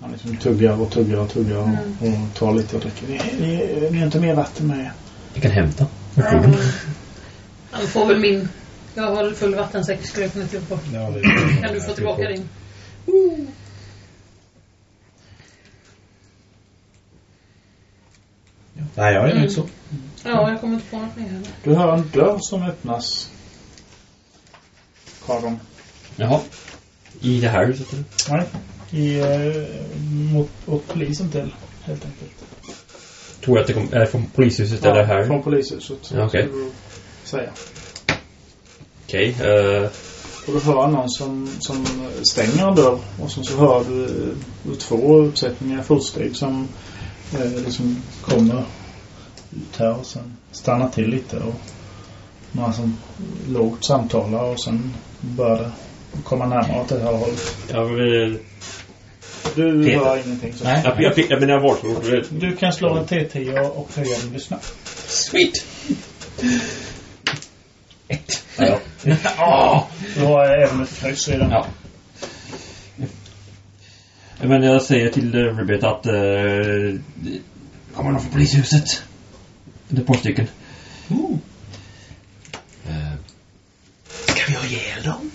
Han liksom tuggar och tuggar och tuggar och, och tar lite och dricker. Ni, ni, ni har inte mer vatten med er?
Vi kan hämta.
Mm. Han får väl min... Jag har full vattensäck skulle jag kunna tro på.
Ja, det
Kan du få tillbaka din?
Nej, jag är
Mm.
nöjd så.
Ja, jag kommer inte på något mer.
Du hör en dörr som öppnas. Karon.
Jaha. I det här huset?
Nej. I, eh, mot, åt polisen till, helt enkelt.
Tror jag att det kom, är från polishuset eller här?
Från polishuset.
Ja, okej.
skulle du Säga.
Okej. eh,
Och du hör någon som, som stänger en dörr. Och sen så hör du, du två uppsättningar fotsteg som eh, liksom kommer ut här och sen stannar till lite. Och några som lågt samtalar och sen börjar det komma närmare åt det här hållet.
ja, men,
Du
Peter.
hör ingenting. Så.
Nej.
jag, jag, jag menar valsord.
Du kan slå en T10 och, och höja din lyssna.
Sweet!
Ja. ja. [LAUGHS] Du har även ett kryss i den.
Ja. Men jag säger till Ribbit att... Uh, kommer någon från polishuset? Ett par stycken. Eh, ska vi ha ihjäl dem?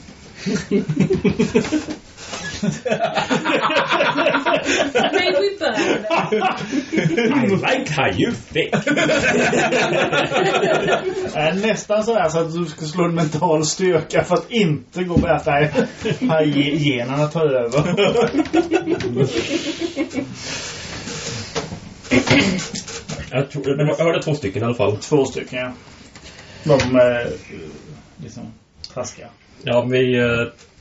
May we burn?
I like how you think.
Är nästan sådär så att du ska slå en mental styrka för att inte gå med att nej, här ge- generna tar över. [CLEARS THROAT] [CLEARS THROAT]
jag, tror, men jag hörde två stycken i alla fall.
Två stycken, ja. De eh, liksom traskar.
Ja, vi... eh,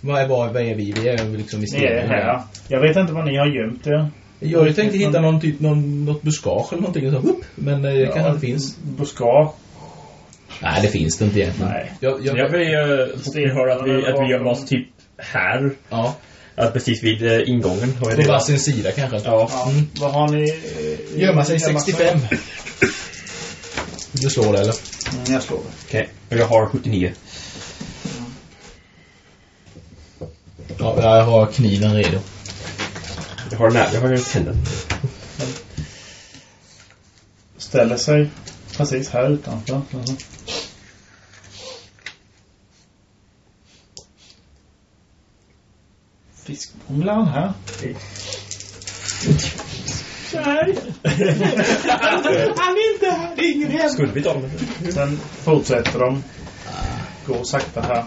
Vad är, vad är vi? Vi är liksom i
Ni är här. Jag vet inte vad ni har gömt er.
Jag tänkte hitta någon typ, någon, något buskage eller någonting. Så, upp, men eh, det kanske inte finns.
Buskage.
Nej, det finns det inte egentligen.
Nej.
Jag, jag,
Ja, vi, uh, vi hör att vi, att vi gör oss typ här.
ja,
Att precis vid eh, ingången. Har vi
på
det?
varsin sida kanske.
Ja.
Ja.
Mm.
Vad har ni? eh,
Gömma sig 65. Du slår det eller?
Mm, jag slår det.
Okej. Och jag har 79.
Ja, jag har kniven redo.
Jag har den här. Jag har tänden.
Ställer sig precis här utanför. Fiskmånglaren här. Nej. Han är inte här. Det är ingen hem.
Skulle vi ta dem?
Sen fortsätter de. Gå sakta här.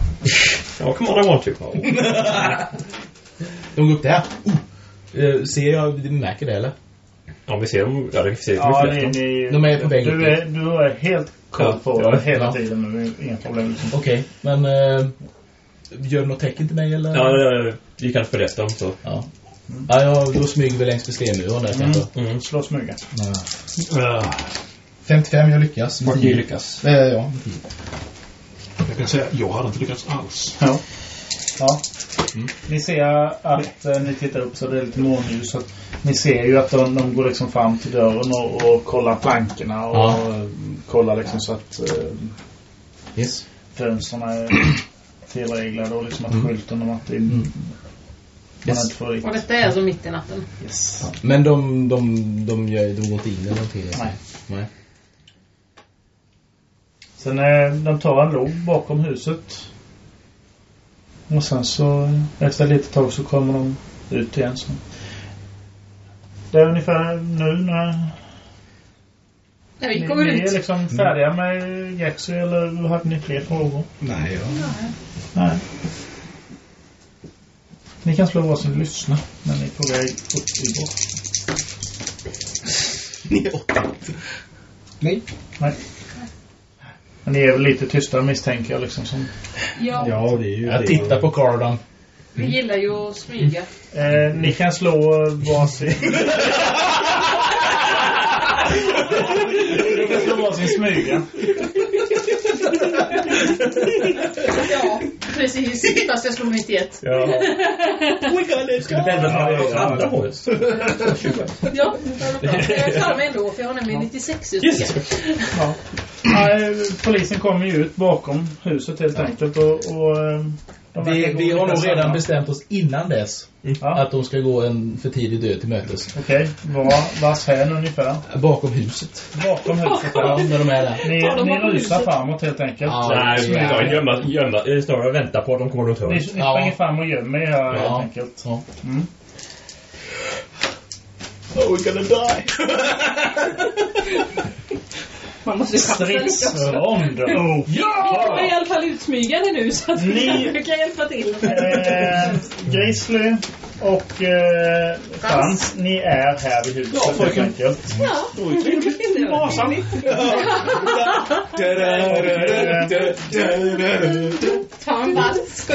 Ja, come on, I want to.
De går upp där. Eh, ser jag, du märker det eller?
Ja, vi ser dem. Ja, det ser
Ja,
vi
ni,
De är på väg
du, är, du är helt koll på
ja,
det hela
ja.
tiden nu. Inga problem. Liksom.
Okej, men eh, gör du något tecken till mig eller?
Ja, eh, vi kan förresten dem så.
Ja. Ja, jag, då smyger vi längs med stenmuren där
Mm.
Mm.
Slå smyga.
Ah,
55, jag lyckas.
Vart vi lyckas.
Eh, ja.
jag kan säga, jag hade inte lyckats alls.
Ja. ja. Ni ser att eh, ni tittar upp så det är lite månljus. Så att ni ser ju att de, de går liksom fram till dörren och, och kollar plankorna och
Ja.
eh, kollar liksom så att eh,
Yes.
fönstren är tillreglade och liksom att
Mm.
skylten om att det,
Mm.
man
Yes.
Och detta är alltså mitt i natten.
Yes.
Men de, de, de, gör, de går inte in eller någonting?
Nej.
Nej.
Sen de tar en log bakom huset. Och sen så efter ett litet tag så kommer de ut igen. Så. Det är ungefär nu när
När vi
ni,
kommer
ni är
ut.
liksom färdiga med Jaxi eller hade ni fler frågor?
Nej, ja.
Nej. Ni kan slå varsin lyssna när ni är på väg upp i bort.
Ni är åtta. Nej.
Nej. Men ni är väl lite tysta misstänker jag liksom som...
Ja,
Ja, det är ju
Jag
det.
tittar på Cardan.
vi gillar ju att smyga.
Eh, ni kan slå varsin... [LAUGHS] smyga.
Ja, precis. Fast jag slog 91.
Ja. Skulle vända sig åt andra hållet.
Ja, jag klarar mig ändå för jag har nämligen 96 ut.
Jesus.
Ja. Polisen kommer ju ut bakom huset helt enkelt och... och eh, de
Vi, vi har nog redan
samma.
bestämt oss innan dess
Ja.
att de ska gå en för tidig död till mötes.
Okej, var, vars hän ungefär?
Bakom huset.
Bakom huset.
Ja, [LAUGHS] när de är där.
Ni, ni rusar framåt helt enkelt.
Ja.
Nej, vi
Ja.
gömma, gömma, snarare vänta på att de kommer runt
Ni,
hörnet.
ni
Ja.
springer fram och gömmer er här
Ja.
helt enkelt.
Ja.
Mm.
Oh, we're gonna die. [LAUGHS]
Man måste chansa lite också.
Stridsrond. [LAUGHS] Oh.
Jag är i alla fall utsmygande nu så att
Ni- [LAUGHS]
jag kan hjälpa till.
Eh, Grizzly och eh, Frans, ni är här vid huset helt
fröken.
enkelt.
Ja, det vi göra.
Vasan.
Ta en vals.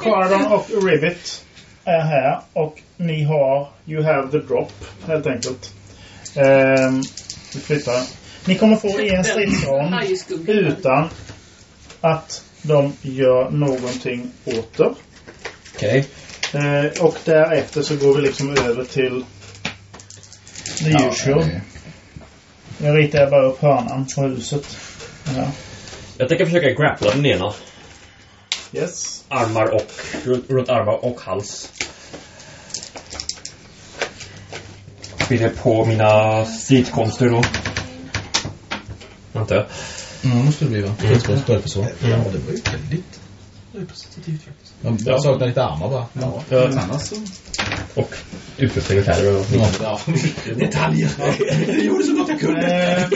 Cardon och Rivet är här och ni har You have the drop helt enkelt. Ehm, vi flyttar. Ni kommer få en stridsrond utan att de gör någonting åter.
Okej.
Eh, och därefter så går vi liksom över till the usual. Jag ritar bara upp hörnan på huset. Ja.
Jag tänker försöka grappla den ena.
Yes.
Armar och... Runt, armar och hals. Fyller på mina stridskonster då. Antar jag.
Mm, måste det bli va? Stridskonst för försvar.
Ja, det var ju väldigt representativt faktiskt.
Jag jag saknar lite armar bara.
Ja,
Ja.
men annars så...
Och utrustning kläder och
Ja.
Detaljer! Jag [LAUGHS] gjorde så gott jag kunde!
Eh,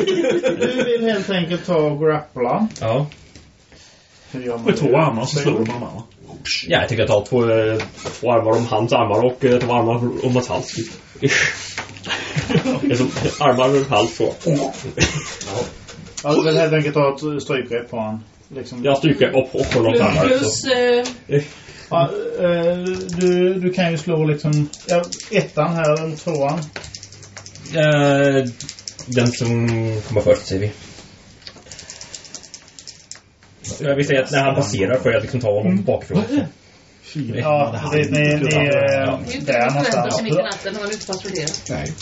du vill helt enkelt ta och grappla.
Ja.
Med två armar så slår du armarna.
Ja, jag tycker jag tar två, eh, två armar om hans armar och eh, två armar om hans hals. Typ. [LAUGHS] Det är som armar runt hals så. [LAUGHS]
Ja, du vill helt enkelt ta ett strykgrepp på honom. Liksom.
Jag stryker upp och håller armar.
Plus, eh,
Ja, eh, du, du kan ju slå liksom ja, ettan här eller tvåan.
Eh, den som kommer först säger vi. Jag vill säga att när han passerar får jag liksom ta honom bakifrån.
Ja, precis. Ni, ni är
det är ju inte mitt i natten när man är ute och patrullerar.
Nej.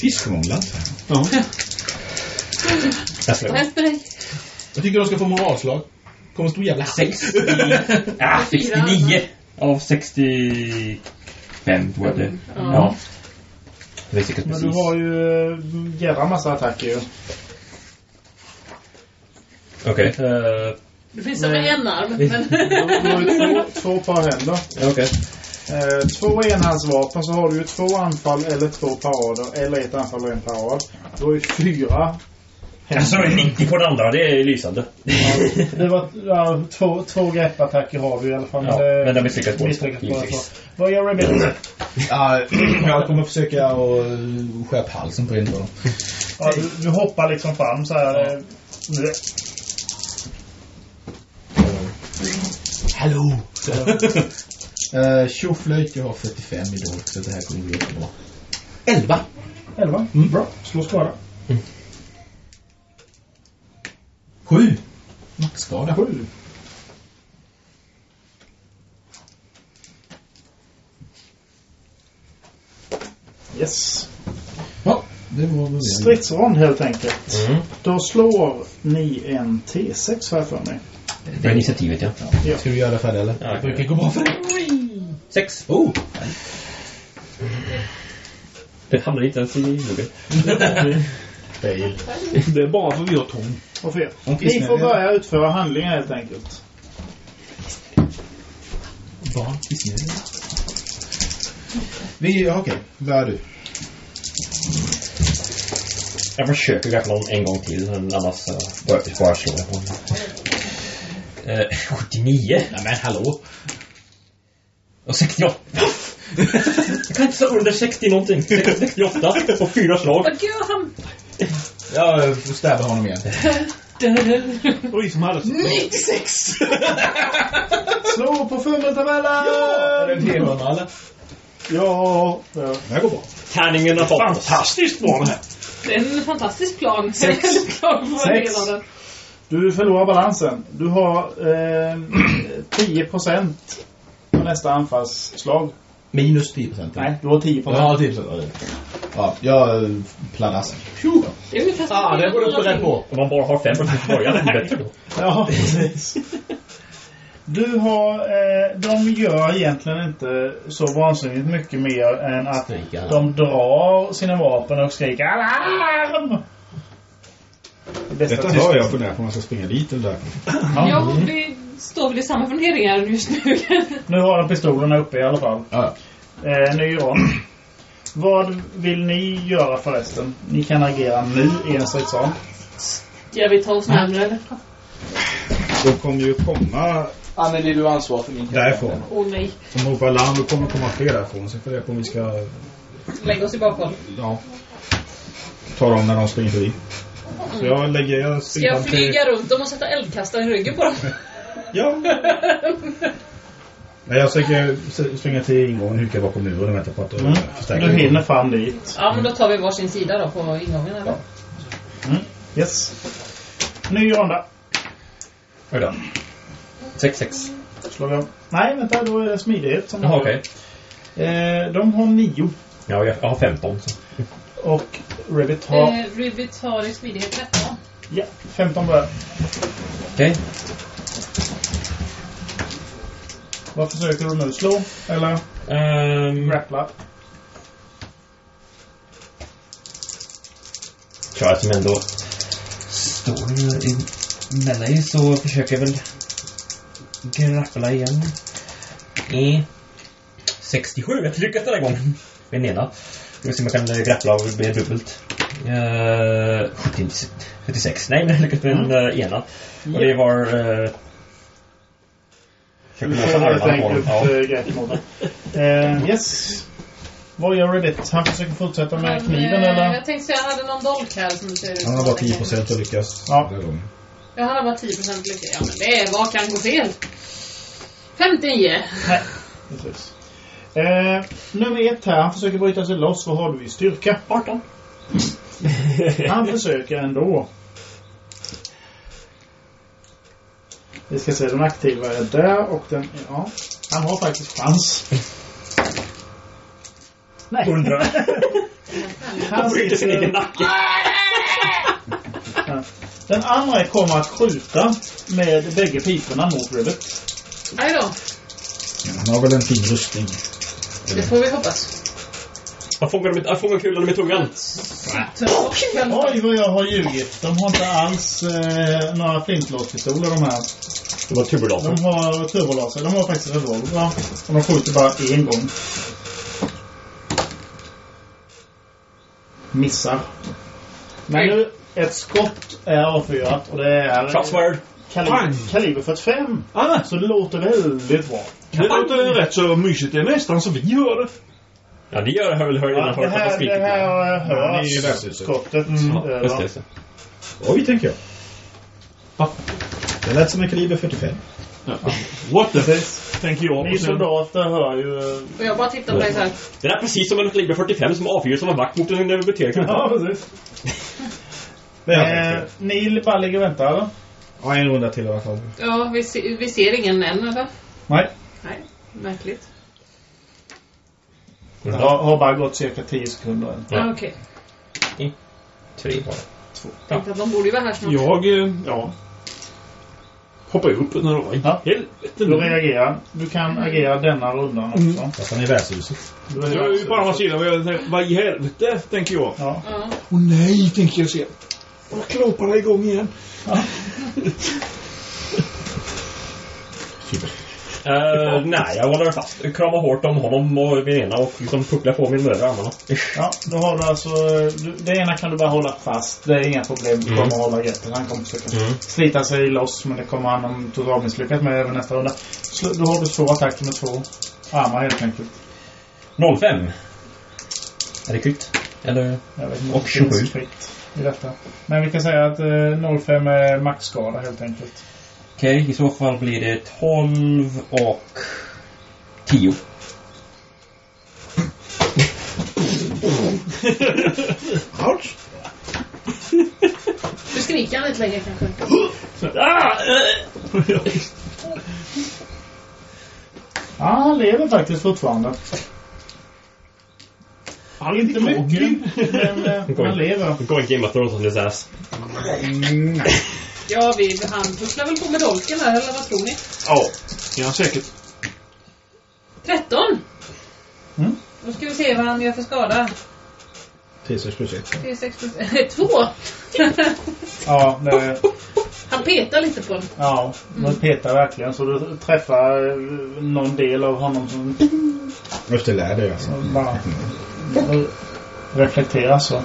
Fiskmångland.
Ja.
Vad helst med dig?
Jag tycker de ska få moralslag. Kommer stor jävla
Sex. Ja, 69 av 65 tror jag det Ja. Det är säkert
Men
precis.
du har ju eh, jävla massa attacker ju.
Okej. eh,
Det finns som en arm, men...
Du har ju två, två par händer.
Okej.
Eh, två enhandsvapen så har du ju två anfall eller två parader. Eller ett anfall och en parad. Du har ju fyra
Alltså 90 på den andra, det är lysande.
Det var, ja, två, två greppattacker har vi i alla fall.
Ja,
det-
men de misslyckas båda
misslyckas. Vad gör Rebecca?
Ja, jag kommer försöka att skära upp halsen på en av dem.
Ja, du, du hoppar liksom fram så här. eh, nu-
Hallå! uh, Tjoflöjt, jag har 45 i dolk så det här kommer bli jättebra. 11!
Elva. Bra. Slå skada.
7! Maxskada.
Sju. Yes.
Ja, det var väl det.
Stridsrond helt enkelt.
Mm.
Då slår ni en T6 här för mig.
Det är initiativet, ja.
Ska du göra det färdigt eller?
Ja,
det brukar gå bra för dig.
Sex.
Oh!
Det hamnar inte ens i luggen. [LAUGHS] [LAUGHS]
Fail.
Det är bara för vi har tång.
Och fel. Ni får börja utföra handlingar helt enkelt.
Barn, kissnödiga. Vi, okej. Börjar du.
Jag försöker grappla honom en gång till, men annars uh, bara, bara slår jag på honom. Eh, 79.
Nej men hallå!
Och 68. Jag kan inte slå under 60 någonting. 68 på fyra slag.
Vad gör han?
Jag stäba honom igen. [LAUGHS]
Oj, som hade [LAUGHS]
96!
Slå på fummeltabellen!
Är det en T100 eller?
Ja. ja.
Det här går bra.
Tärningen har fått.
fantastiskt bra det här.
Det är en fantastisk plan. Av [LAUGHS] den.
Du förlorar balansen. Du har eh, [CLEARS THROAT] 10% på nästa anfallsslag.
Minus 10 procent.
Nej, du har 10%.
Ja, 10 procent. Ja, jag eh, pladask. Tjo!
Det är ungefär
Ah, det går upp rätt på.
Om man bara har 5% i början är det bättre då.
Ja, precis. Du har, eh, de gör egentligen inte så vansinnigt mycket mer än att
Skrika.
de drar sina vapen och skriker alarm! Det
Detta hör jag på om man ska springa dit eller där.
Ja, vi står väl i samma funderingar just nu. [LAUGHS]
Nu har de pistolerna uppe i alla fall.
Ja,
Eh, ny rond. Vad vill ni göra förresten? Ni kan agera nu i en stridsrond.
Ska vi ta oss närmare eller?
De kommer ju komma
Anneli, du har ansvar för min
därifrån.
Åh nej.
Om de ropar larm då kommer komma fler därifrån. Sen får jag på om vi ska
Lägg oss i bakhåll.
ja, ta dem när de springer förbi. Så jag lägger... Jag
Ska jag flyga runt dem och sätta eldkastare i ryggen på dem? [LAUGHS]
Ja. [LAUGHS] Nej, jag försöker s- springa till ingången, hukar bakom muren och vänta på att
Mm.
förstärker.
Du hinner fram dit.
Ja, men då tar vi varsin sida då på ingången eller?
Mm. Yes. Ny runda.
Oj då. 6-6.
Slår vi om. Nej, vänta. Då är det smidighet som
Jaha, okej.
eh, De har nio.
Ja, jag har 15. Så.
Och Ribbit har...
Eh, Ribbit har i smidighet 13.
Ja, 15 börjar.
Okej.
Vad försöker du nu? Slå? Eller
Ehm,
grappla?
tror jag som ändå står i melee så försöker jag väl grappla igen. I 67, jag lyckas den här gången. Med den ena. Vi se om jag kan eh, grappla och bli dubbelt. Uh, 76. Nej, men jag lyckades med den uh, ena. Och det var... Uh,
Du
försöker
får
låsa
helt enkelt.
Ja.
eh, grepp mot den. eh, Yes. Vad gör Ribbit? Han försöker fortsätta med
Han,
kniven
eh,
eller?
Jag tänkte säga, jag hade någon dolk här som ser ut
Han har bara
att den
10
kan-
procent att lyckas
Ja.
gången.
Jag hade bara 10% lycka. Ja, men det är, vad kan gå fel? 59.
Nej. Precis. Eh, nummer ett här. Han försöker bryta sig loss. Vad har du i styrka?
18.
Han försöker ändå. Vi ska se, den aktiva är där och den... Ja, han har faktiskt chans. Nej.
100. [LAUGHS]
Han
Bryter sin egen
sitter...
nacke.
Ja. Den andra kommer att skjuta med bägge piporna mot Ribbit.
Nej då.
Han har väl en fin rustning.
Det får vi hoppas.
Jag fångar, med, jag fångar kulan med tungan.
Oj, vad jag har ljugit. De har inte alls eh, några flintlåspistoler de här.
Det var turbolaser.
De har turbolaser. De har faktiskt revolver. Och de skjuter bara en gång. Missar. Men nu, ett skott är avfyrat och det är
Shots fired.
kaliber, kaliber 45.
Ah,
Så det låter väldigt bra.
det låter rätt så mysigt. Det är nästan så vi gör det.
Ja, det gör hör, hör,
Ja,
hör,
det här,
skriker.
det här
i
hörs
värdshuset.
skottet.
Ja, just
va?
det, just det.
Oj, tänker jag. Det lät som en kaliber 45.
What the
Precis.
tänker jag.
Ni soldater hör ju...
Och jag bara tittar på dig så här.
Det är precis som en kaliber 45 som avfyrar som en vakt mot en kulan.
Ja, precis. [LAUGHS]
Det är
Eh,
jag
ni bara ligger och väntar eller?
Ja, en runda till i alla fall.
Ja, vi, se, vi ser ingen än eller?
Nej.
Nej, märkligt.
Det har, har bara gått cirka 10 sekunder än.
Ja, okej.
Tre bara.
Tänkte att de borde ju vara här snart.
Jag, eh, ja. Hoppar ju upp när de var
Ja.
helvete.
Du reagerar. Du kan agera denna rundan också.
Fast han är i värdshuset.
Jag är ju på andra sidan. vad i helvete, tänker jag.
Ja.
Ja.
Åh nej, tänker jag se. Och klåparna igång igen. [LAUGHS]
Uh, nej, jag håller fast. Kramar hårt om honom och min ena och liksom pucklar på min övriga armarna.
ja, då har du alltså... Du, det ena kan du bara hålla fast. Det är inga problem. Du kommer
Mm.
hålla greppet. Han kommer försöka
Mm.
slita sig loss. Men det kommer han totalt misslyckas med även nästa runda. Så då har du två attacker med två armar helt enkelt.
05. Är det kvitt? Eller?
Jag vet inte
Och
det finns
27.
fritt i detta. Men vi kan säga att eh, 05 är maxskada helt enkelt.
Okej, i så fall blir det 12 och 10.
Ouch!
skriker han lite längre kanske.
Ah.
Ja, han lever faktiskt fortfarande.
Han är
Inte mycket, men eh, han lever.
Going Game of Thrones on his ass.
Ja, vi, han pusslar väl på med dolken här, eller vad tror ni?
Ja, det är han säkert.
13!
Mm.
Då ska vi se vad han gör för skada.
3 6 plus 1.
Det är 6 plus... 2! [LAUGHS] [LAUGHS]
Ja, det,
Han petar lite på den.
ja, man petar verkligen så du träffar eh, någon del av honom som
Efter lär dig alltså.
bara reflekterar så.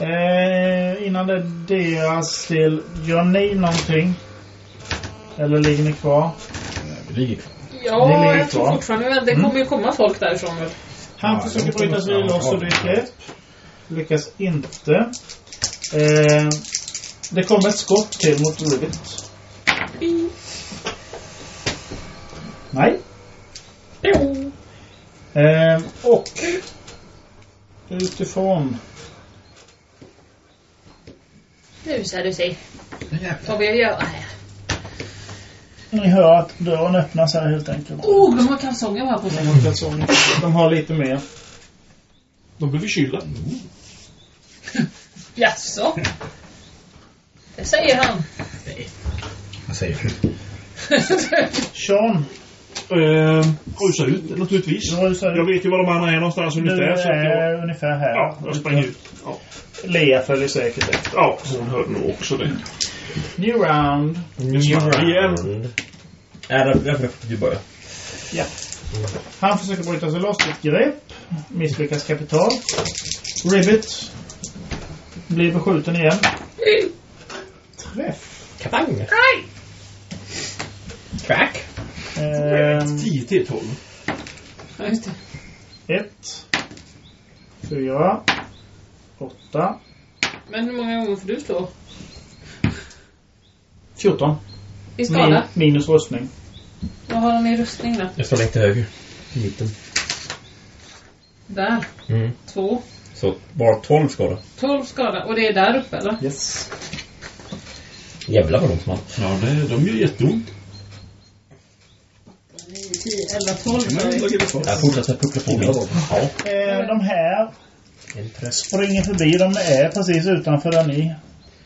Eh, innan det är deras del, gör ni någonting? Eller ligger ni kvar?
Vi ligger kvar.
Ja,
ligger
jag tror
kvar.
fortfarande att det kommer ju komma folk därifrån väl.
Han
Ja,
försöker
de
bryta sig loss ur ditt grepp. Lyckas inte. Eh, det kommer ett skott till mot Rivet. Nej. Eh, och utifrån
Nu ska du se. Vad vi gör här.
ni hör att dörren öppnas här helt enkelt.
Oh, de har kalsonger här på
De
sig.
har kalsonger. De har lite mer.
De blir förkylda. [LAUGHS]
Jaså? Det säger han.
Vad säger du?
Sean,
Eh, rusa ut naturligtvis.
du rusar
Jag vet ju var de andra är någonstans
Du
ungefär. Så att jag,
är ungefär här.
ja, jag springer ut. Ja,
Lea följer säkert efter.
ja hon hörde nog också det.
New round.
Igen.
Är det därför du börjar?
Ja. Han försöker bryta sig loss ett grepp. Misslyckas kapitalt. Ribbit. Blir beskjuten igen. Träff.
Kapang! Crack!
Ehm,
10 till 12.
Ja, just det.
ett. Fyra. Åtta.
Men hur många gånger får du slå?
14.
I skada?
Min, minus rustning.
Vad har de i rustning då?
Jag står lite höger. I mitten.
Där.
Mm.
Två.
Så bara 12 skada.
12 skada. Och det är där uppe eller?
Yes.
Jävlar vad de small.
Ja, det, de gör jätteont.
9, 10, 11, 12.
Jag fortsätter puckla på mig. Ja.
Eh, de här springer förbi. De är precis utanför där ni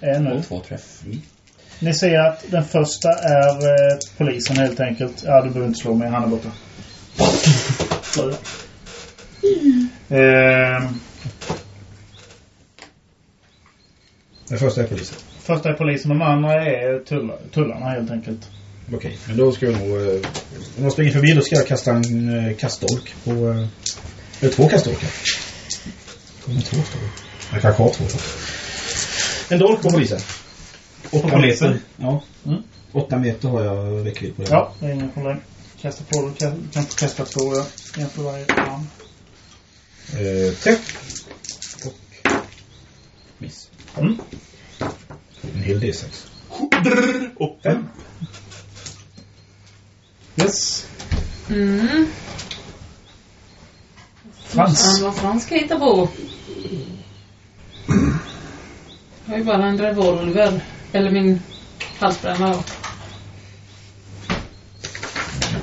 är nu.
Två träff.
Ni ser att den första är eh, polisen helt enkelt. Ja, du behöver inte slå mig. Han är borta. Ehm,
Den första är polisen.
första är polisen. De andra är tull, tullarna helt enkelt.
Okej, men då ska vi nog... eh, Om de springer förbi då ska jag kasta en eh, på... eh, Eller två kastdolkar. Kommer två det. Jag kanske har två. En dolk på polisen. Åtta
polisen?
meter. Ja.
Mm.
Åtta meter har jag räckvidd på den.
Ja, det är inga problem. Kasta på kan, kan kasta två. Ja. En för varje arm.
Eh, träff. Och... Miss.
Mm.
En hel D6.
Och
Fem.
Yes.
Mm.
Frans.
Fan vad Frans ska hitta på. Jag har ju bara en revolver. Eller min halsbränna.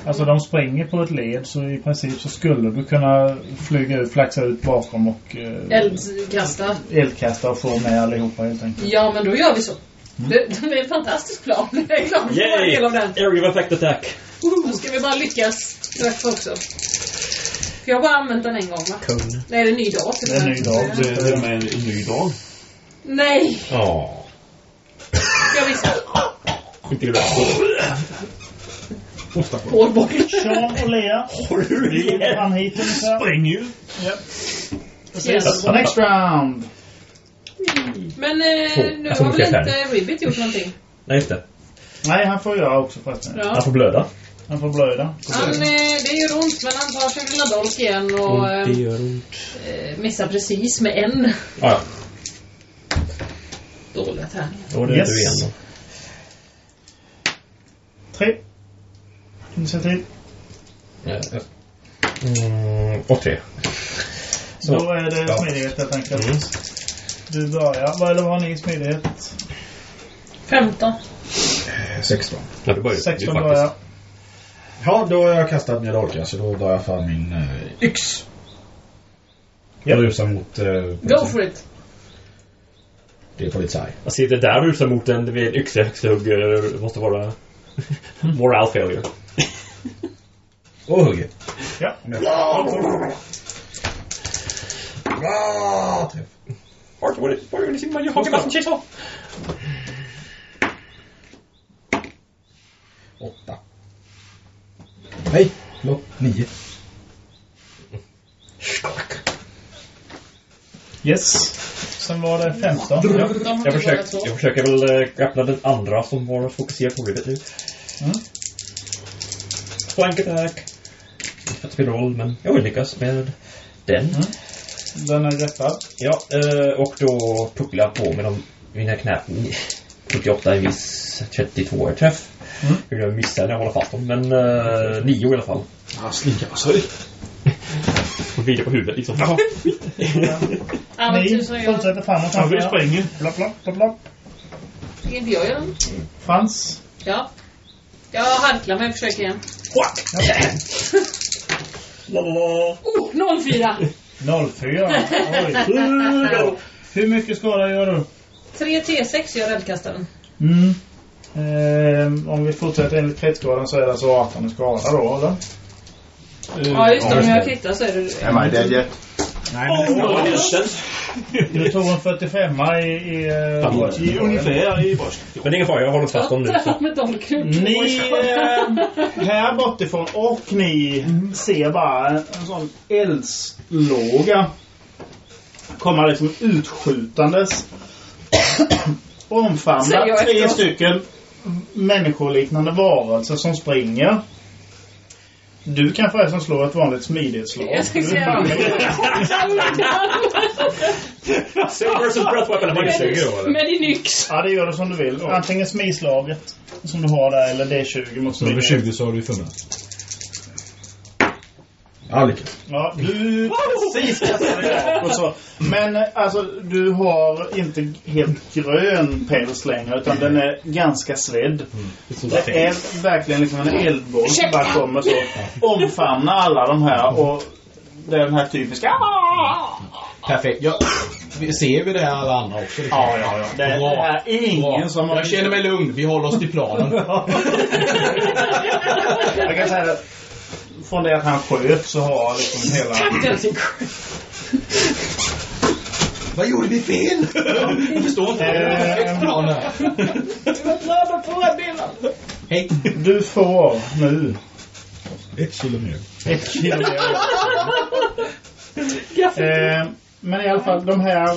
Alltså de springer på ett led så i princip så skulle du kunna flyga ut, flaxa ut bakom och eh,
Eldkasta.
eldkasta och få med allihopa helt enkelt.
Ja, men då gör vi så. Det, det är en fantastisk plan. [LAUGHS] Jag är glad för en del av den.
Area of effect attack.
Då ska vi bara lyckas träffa också. För jag har bara använt den en gång va?
Kung.
Nej, det är en ny dag.
Det är en ny dag.
det är med en, ny dag.
Nej,
Ja.
jag visste.
Inte det där.
Hårboll.
Sean och Lea. Fram hit ungefär.
Springer ju.
Precis. Så next round.
Men eh, nu har väl inte Ribbit gjort någonting?
Nej, det.
Nej, han får göra också förresten.
Han
Ja.
får blöda.
Han får blöda.
Han, eh, det gör ont, men han tar sin lilla dolk igen och
Och det
eh,
gör ont.
eh, missar precis med en.
Ja,
Dåliga tärningar.
ja. Då är det
Yes.
du igen då.
Tre. Initiativ.
Mm, och tre. Så.
Då är det smidighet helt enkelt.
Mm.
Du börjar. Vad eller vad har ni i smidighet?
15.
Eh, 16.
Ja, det börjar
16
ju
börjar.
Ja, då har jag kastat min dolka så då drar jag fram min eh, yx.
Ja.
Jag rusar mot... Eh,
Go for it!
Det är.
Jag ser det där rusar mot en vid en yxehugg eh, måste vara [LAUGHS] moral failure.
Och hugger.
Ja.
Bra träff.
Art, what You hockey mustn't chase off.
Åtta. Nej, förlåt. Nio.
Yes. Sen var det 15.
De har
Jag försöker, jag försöker väl äh, grappla den andra som var fokuserad på huvudet nu.
Mm.
Flank attack. Inte för att spela roll, men jag vill lyckas med den.
Mm. Den är rättad.
Ja, eh, och då pucklar jag på med de, mina knä. 78 i viss 32 är träff.
Mm.
Hur jag missar när jag håller fast dem, men uh, 9 i alla fall.
Ja, slinka på sig.
Och vrider på huvudet liksom.
Ja, tusan jag...
fortsätter framåt.
Ja, vi
framför er.
springer.
Plopp, plopp, plopp, plopp.
Ska inte jag göra något?
Frans.
Ja. Jag harklar mig och försöker igen. [LAUGHS] Oh, 04!
04. Oj. [LAUGHS] Hur mycket skada gör du?
3 T6 gör eldkastaren.
Mm. Ehm, om vi fortsätter enligt kritskadan så är det alltså 18 i skada då, eller?
Ja, just det. Om jag kritar så är det...
Am I dead yet?
Nej, men...
Du tog en 45 i... i, eh,
I ungefär i bröstet.
Men ingen fara, jag håller fast dem nu.
Med dolknut.
Ni [LAUGHS] eh, här bortifrån och ni ser bara en, sån eldslåga komma liksom utskjutandes omfamna tre stycken människoliknande varelser som springer. Du kan förresten slå ett vanligt smidighetsslag.
Jag tänkte [LAUGHS] säga...
Silver versus breath weapon, vad säger då eller?
Med din yx.
Ja, det gör du som du vill. Antingen smislaget som du har där eller D20 mot
Så över
smidighet.
20 så har du funnit. Ja, lyckas.
Ja, du precis kastade och så. Men alltså, du har inte helt grön päls längre utan den är ganska svedd. Det är verkligen liksom en eldboll som bara kommer så. Omfamnar alla de här och det är den här typiska
Perfekt. Ja, vi- ser vi det här alla andra också?
Ja, ja, ja. Det är,
Bra.
det är ingen
Bra.
som har...
Jag känner mig lugn. Vi håller oss till planen. [LAUGHS]
Jag kan säga att från det att han sköt så har liksom hela...
Vad gjorde vi fel? Jag förstår inte.
Eh,
Planen. Hej.
Du får nu
Ett kilo mer.
ett kilo mer. Eh, men i alla fall de här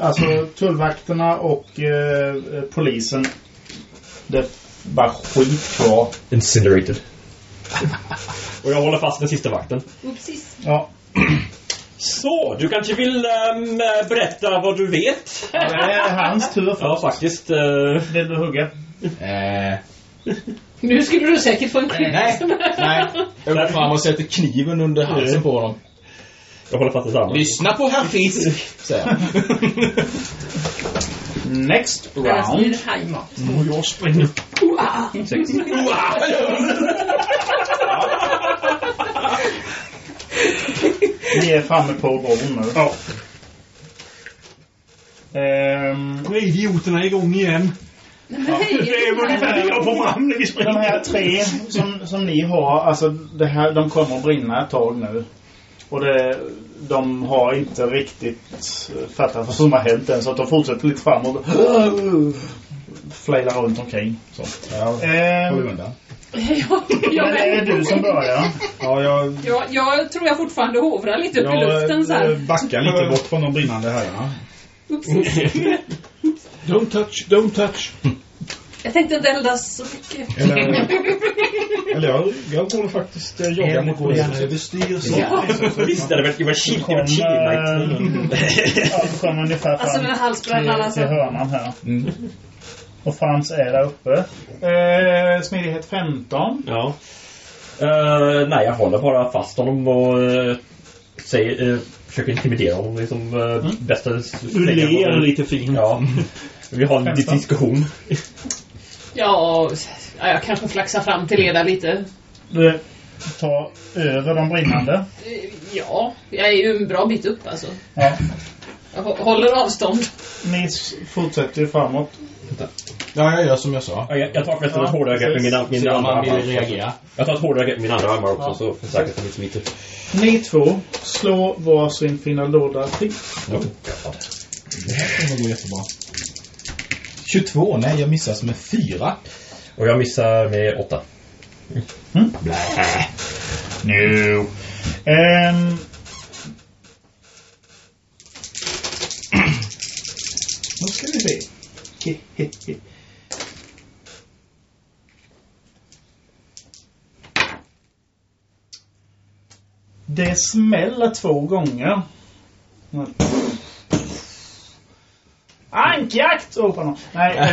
alltså tullvakterna och eh, polisen det är bara skit kvar.
Incinerated. [LAUGHS] och jag håller fast den sista vakten.
Oopsies.
Ja,
Så, du kanske vill ehm, berätta vad du vet?
det är hans tur
Ja,
först.
faktiskt. eh,
Vill du hugga?
Eh,
Nu skulle du säkert få en kris.
nej, nej. Jag går fram och sätter kniven under halsen på dem.
jag håller fast detsamma.
Lyssna på herr Fisk, säger jag.
Next round.
hajmat.
Och jag springer.
Vi är framme på bron nu.
Ja.
Ehm,
Nu är idioterna igång igen.
Nej, men hej.
Det är ungefär det jag får fram när vi
de
springer.
här tre som, som ni har, alltså det här, de kommer att brinna ett tag nu. Och det, de har inte riktigt fattat vad som har hänt än så att de fortsätter lite framåt. Flailar runt omkring. Så.
Ja, håll
Ehm,
undan.
Ja, jag,
men det är du som börjar.
Ja, jag,
jag, jag tror jag fortfarande hovrar lite upp i
jag
luften så
eh,
här.
backar lite bort från de brinnande herrarna. [LAUGHS]
Don't touch, don't touch.
Jag tänkte inte eldas så mycket.
Eller, [LAUGHS] eller jag, jag går faktiskt eh, jogga mot polisen.
Överstyr
Visst är det väl, det var chill, det var chill night.
Ja, kommer ungefär
Alltså med halsbrännan alltså.
till hörnan här.
Mm.
Och Frans är där uppe. Eh, smidighet 15.
Ja. Eh, nej, jag håller bara fast honom och uh, säger, eh, försöker intimidera honom liksom uh, bästa
Du ler lite fint.
Ja. Vi har en diskussion.
Ja, ja, jag kanske flaxar fram till er där lite.
Du tar över de brinnande.
Eh, Ja, jag är ju en bra bit upp alltså.
Ja.
Jag hå- håller avstånd.
Ni fortsätter ju framåt.
Ja, jag gör som jag sa.
Ja, Jag, jag tar förresten
Ja,
ett hårdare grepp med min
om
andra
man vill
armar.
reagera.
Jag tar ett hårdare grepp med min andra armar också
Ja.
så för säkerhet att inte smiter.
Ni två slår varsin till.
Oh, God.
Det här kommer gå jättebra. 22, nej jag missas med 4.
Och jag missar med åtta.
Blä.
Nu. Ehm. [CLEARS THROAT] Då ska vi se. Det smäller två gånger. Ankjakt! ropar någon. Nej. Eh,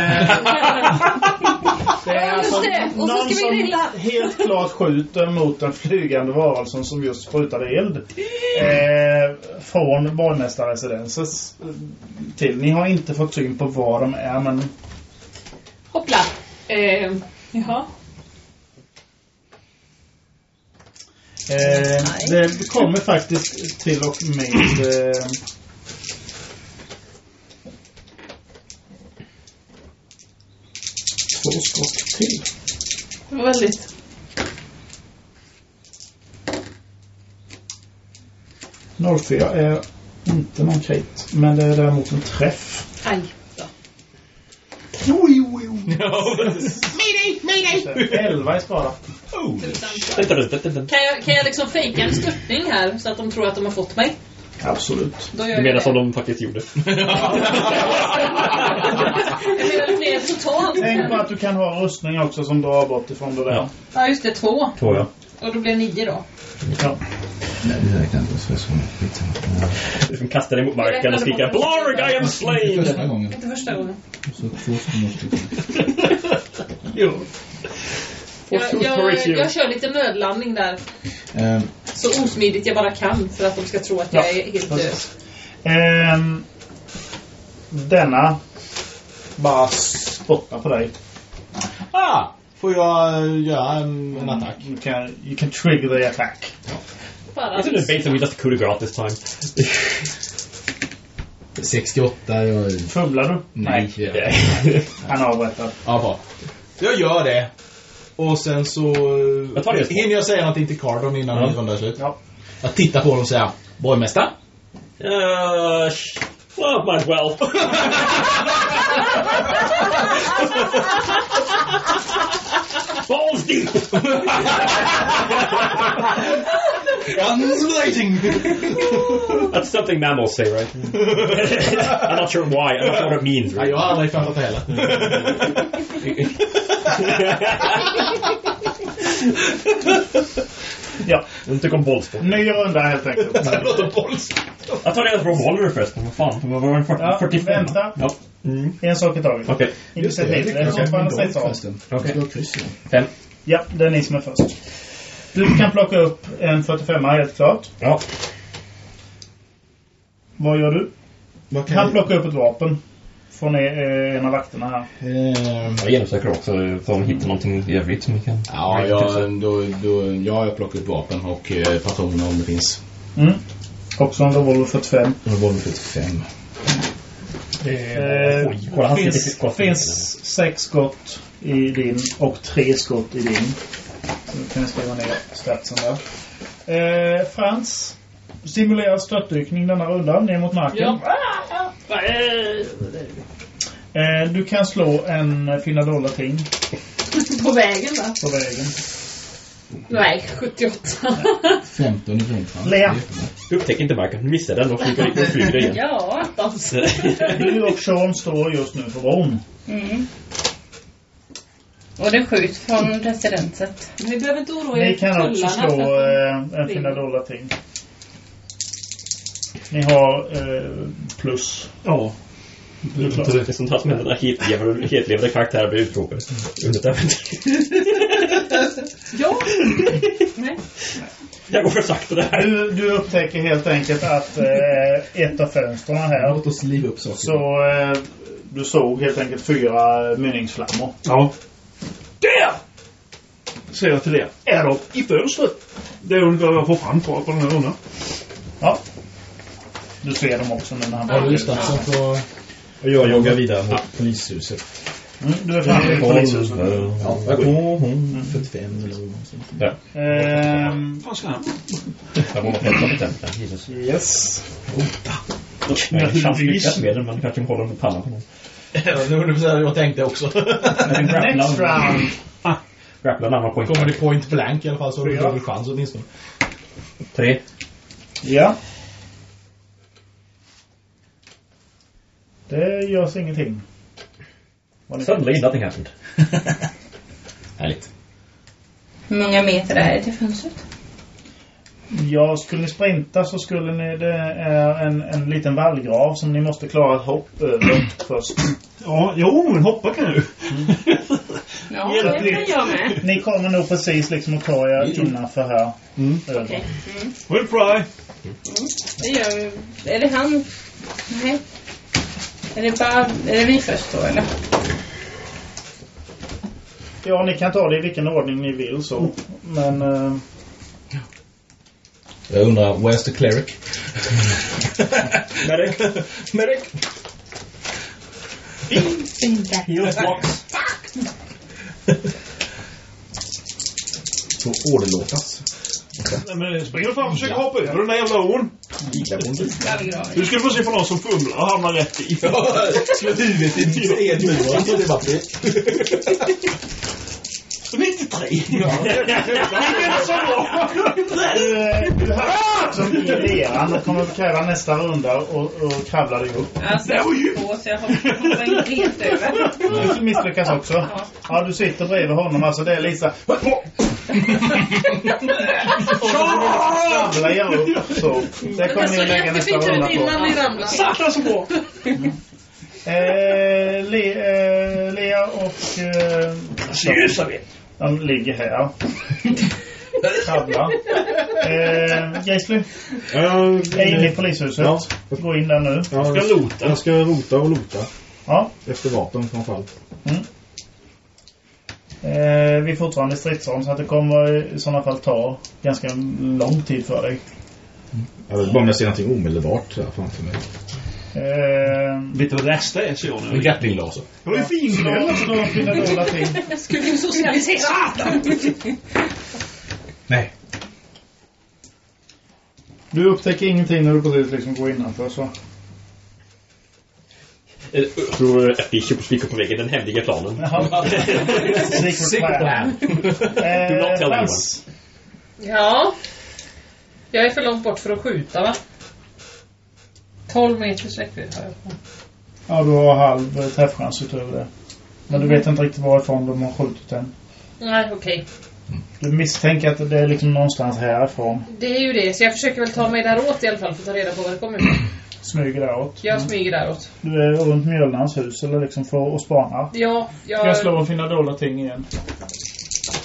det är alltså
det. Och så
någon
ska vi grilla.
som helt klart skjuter mot den flygande varelsen som just sprutade eld. Eh, från borgmästarresidensens eh, till. Ni har inte fått syn på var de är men
Hoppla. Eh, jaha.
Eh, det kommer faktiskt till och med eh, två skott till.
Väldigt...
Noll fyra är inte någon krit, men det är däremot en träff.
Aj. då.
Jo, jo, jo. Elva i skada.
Vänta, vänta.
Kan jag, kan jag liksom fejka en störtning här så att de tror att de har fått mig?
Absolut.
Då gör
Du menar
det.
som de faktiskt gjorde? [LAUGHS]
Jag menar fler totalt.
Tänk på att du kan ha rustning också som drar bort ifrån det där.
Ja.
Ja, just det. Två.
Tror jag.
Och då blir det nio då.
Ja.
Nej, det räknar inte så så skit.
Du som kastar dig mot marken och skriker Blarg, I am slain!
Första gången.
Inte första gången.
Två. [LAUGHS]
Jo.
Jag, jag, jag kör lite nödlandning där.
Ehm,
Så osmidigt jag bara kan för att de ska tro att jag
Ja,
är helt död.
precis. Ehm, denna bara spottar på dig.
Ah! Får jag eh, göra en, en attack?
You can, you can trigger the attack.
Bara.
Isn't it on we just coup de grace this time? [LAUGHS]
68, jag...
Fumlar du?
Nej.
Han avrättar.
Ja, bra. Jag gör det. Och sen så...
Jag tar det.
Hinner jag säga någonting till Cardon innan
Ja.
min runda är slut?
Ja.
Jag tittar på honom och säger Borgmästare?
Uh, sh- well, might well. [LAUGHS] [LAUGHS] [LAUGHS] Balls deep!
Guns blazing!
That's something mammals say, right? I'm not sure why. I'm not sure what it means.
Nej, jag har aldrig fattat det heller. [LAUGHS]
Ja.
Jag tycker om bollsport.
Ny runda helt enkelt. [LAUGHS]
Det låter bollsport.
Jag tar deras revolver förresten. Vad fan? Vad var det? 40,
Ja,
45?
vänta.
Ja. Mm.
En sak i taget.
Okej.
Initiativ. Det är fortfarande sex av.
Okej.
Igen.
Fem.
Ja, det är ni som är först. Du kan plocka upp en 45 helt klart.
Ja.
Vad gör du?
Vad
Kan
kan
plocka upp ett vapen. Från eh, en av vakterna här.
Ehm,
Jag genomsöker också så om de hittar någonting i övrigt som vi kan...
Ja, jag, då, då, ja, jag plockar upp vapen och eh, patroner om det finns.
Mm. Också en revolver 45.
Revolver 45.
Eh,
Oj, kolla, han
finns,
kvar.
finns sex skott i din och tre skott i din. Så nu kan jag skriva ner statsen där. Eh, Frans. Simulerad störtdykning denna runda ner mot marken.
Ja.
Eh, du kan slå en Finadola ting
På vägen va?
på vägen.
Nej, 78.
15 i grundfall.
Lea.
Upptäck inte marken. Du missar den och flyger, och flyger igen.
ja, attans.
Du och Sean står just nu på bron.
Mm.
Och det skjuts från residenset.
Ni behöver inte oroa er
Ni kan också
tullarna
slå eh, en Finadola ting. Ni har eh, plus.
Ja.
Det är klart.
Det är sånt här som händer när hetlevande, karaktärer blir utropade under ett äventyr.
Ja. Nej.
Jag går för sakta det här.
Du, du upptäcker helt enkelt att eh, ett av fönstren här
Låt oss liva upp saker.
så eh, du såg helt enkelt fyra mynningsflammor.
Ja. Där! Säger jag till er. Är de i fönstret? Det är ungefär vad jag får fram på på den här rundan.
Ja. Du ser dem också nu när han
Har du distansen på...
Och jag joggar vidare mot polishuset.
Mm, du är framme vid polishuset.
Ja, jag går 45 eller något sånt.
Ja.
Ehm,
Vad ska han?
Jag var 15 bestämt. Jesus.
yes.
Jag har inte lyckats med det, men kanske håller med pannan på någon.
Ja, det var ungefär det jag tänkte också. [LAUGHS]
Next round.
Grapplar närmare poäng.
Kommer det point blank i alla fall så har du
Ja.
dubbel chans åtminstone.
Tre.
Ja. Det görs ingenting.
Suddenly nothing happened. [LAUGHS]
Härligt.
Hur många meter är det till fönstret?
Ja, skulle ni sprinta så skulle ni... Det är en, en liten vallgrav som ni måste klara ett hopp över [CLEARS THROAT] först.
Ja, jo, men hoppa kan jag ju. [LAUGHS]
Ja, det kan jag med.
Ni kommer nog precis liksom att ta er innanför här. Över.
Okej. Mm.
We'll try.
Det gör vi. Är det han? Nej. Är det bara... Är det vi först då, eller?
Ja, ni kan ta det i vilken ordning ni vill så. Men... eh,
Jag undrar, where's the cleric?
Medic.
Medic!
Heals box.
Så åderlåtas.
Nej, men spring fram och försök hoppa över den där jävla ån. Du skulle få se på någon som fumlar och hamnar rätt i.
Slå huvudet. [LAUGHS] I elmuren så det var fritt.
93!
Du, du har som i leran och kommer att kräva nästa runda och, och kravla dig upp.
Alltså, på, så jag hoppar inte helt över.
Du misslyckas också. Ja, du sitter bredvid honom. Alltså det är här- du ramlar er upp så. Det kommer ni att lägga nästa runda på.
ni.
Satan så bra!
Eh, Le, eh, Lea och... Eh,
Seriösa vi.
De ligger här. Kravlar. Eh, Gisli, är inne i polishuset.
Ja.
Gå in där nu.
Ja,
Ska lota.
Jag ska rota och lota.
Ja.
Efter vapen framförallt.
Eh, vi är fortfarande i stridsform så att det kommer i sådana fall ta ganska lång tid för dig.
Jag vill bara om jag ser någonting omedelbart här framför mig.
Eh,
Vet du vad det nästa är, ser jag nu?
Gatling-laser.
Jag har ju finglöd.
slå, slå fina dolda ting.
Skulle vi socialisera?
Nej.
Du upptäcker ingenting när du precis liksom går innanför så.
Jag tror affisch på spikar på väggen, den hemliga planen.
Secret plan.
Do not
Eh,
tell
Frans.
Ja. Jag är för långt bort för att skjuta va? 12 meters räckvidd har jag på.
Ja, du har halv träffchans utöver det. Men du vet inte riktigt varifrån de har skjutit den.
Nej, okej.
Du misstänker att det är liksom någonstans härifrån.
Det är ju det, så jag försöker väl ta mig däråt i alla fall för att ta reda på var det kommer ifrån.
Smyger däråt.
Jag smyger däråt.
Du är runt Mjölnans hus eller liksom för att spana.
Ja,
Ska jag slå
jag...
en finna dolda ting igen?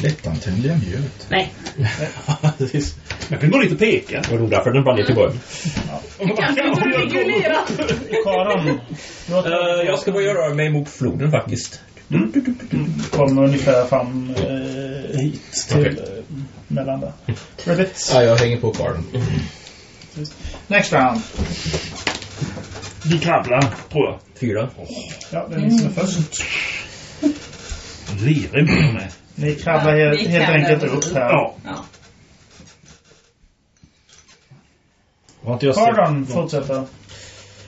Lättantändliga mjölet.
Nej. [LAUGHS]
Jag kan gå dit och peka.
Och nog därför den brann ner till början.
Kanske inte regulera.
Karan,
Uh, jag ska börja röra mig mot floden faktiskt.
kommer ungefär fram eh, hit till
Okej.
eh, mellan där. Ribbit.
Ja, jag hänger på karden.
Next round.
Vi krabblar, tror jag.
Fyra.
Ja, det är ni som är först.
Lerig med
Ni helt,
Vi
helt
krabblar
enkelt
upp.
här.
Ja.
Ja.
Jag något?
fortsätter.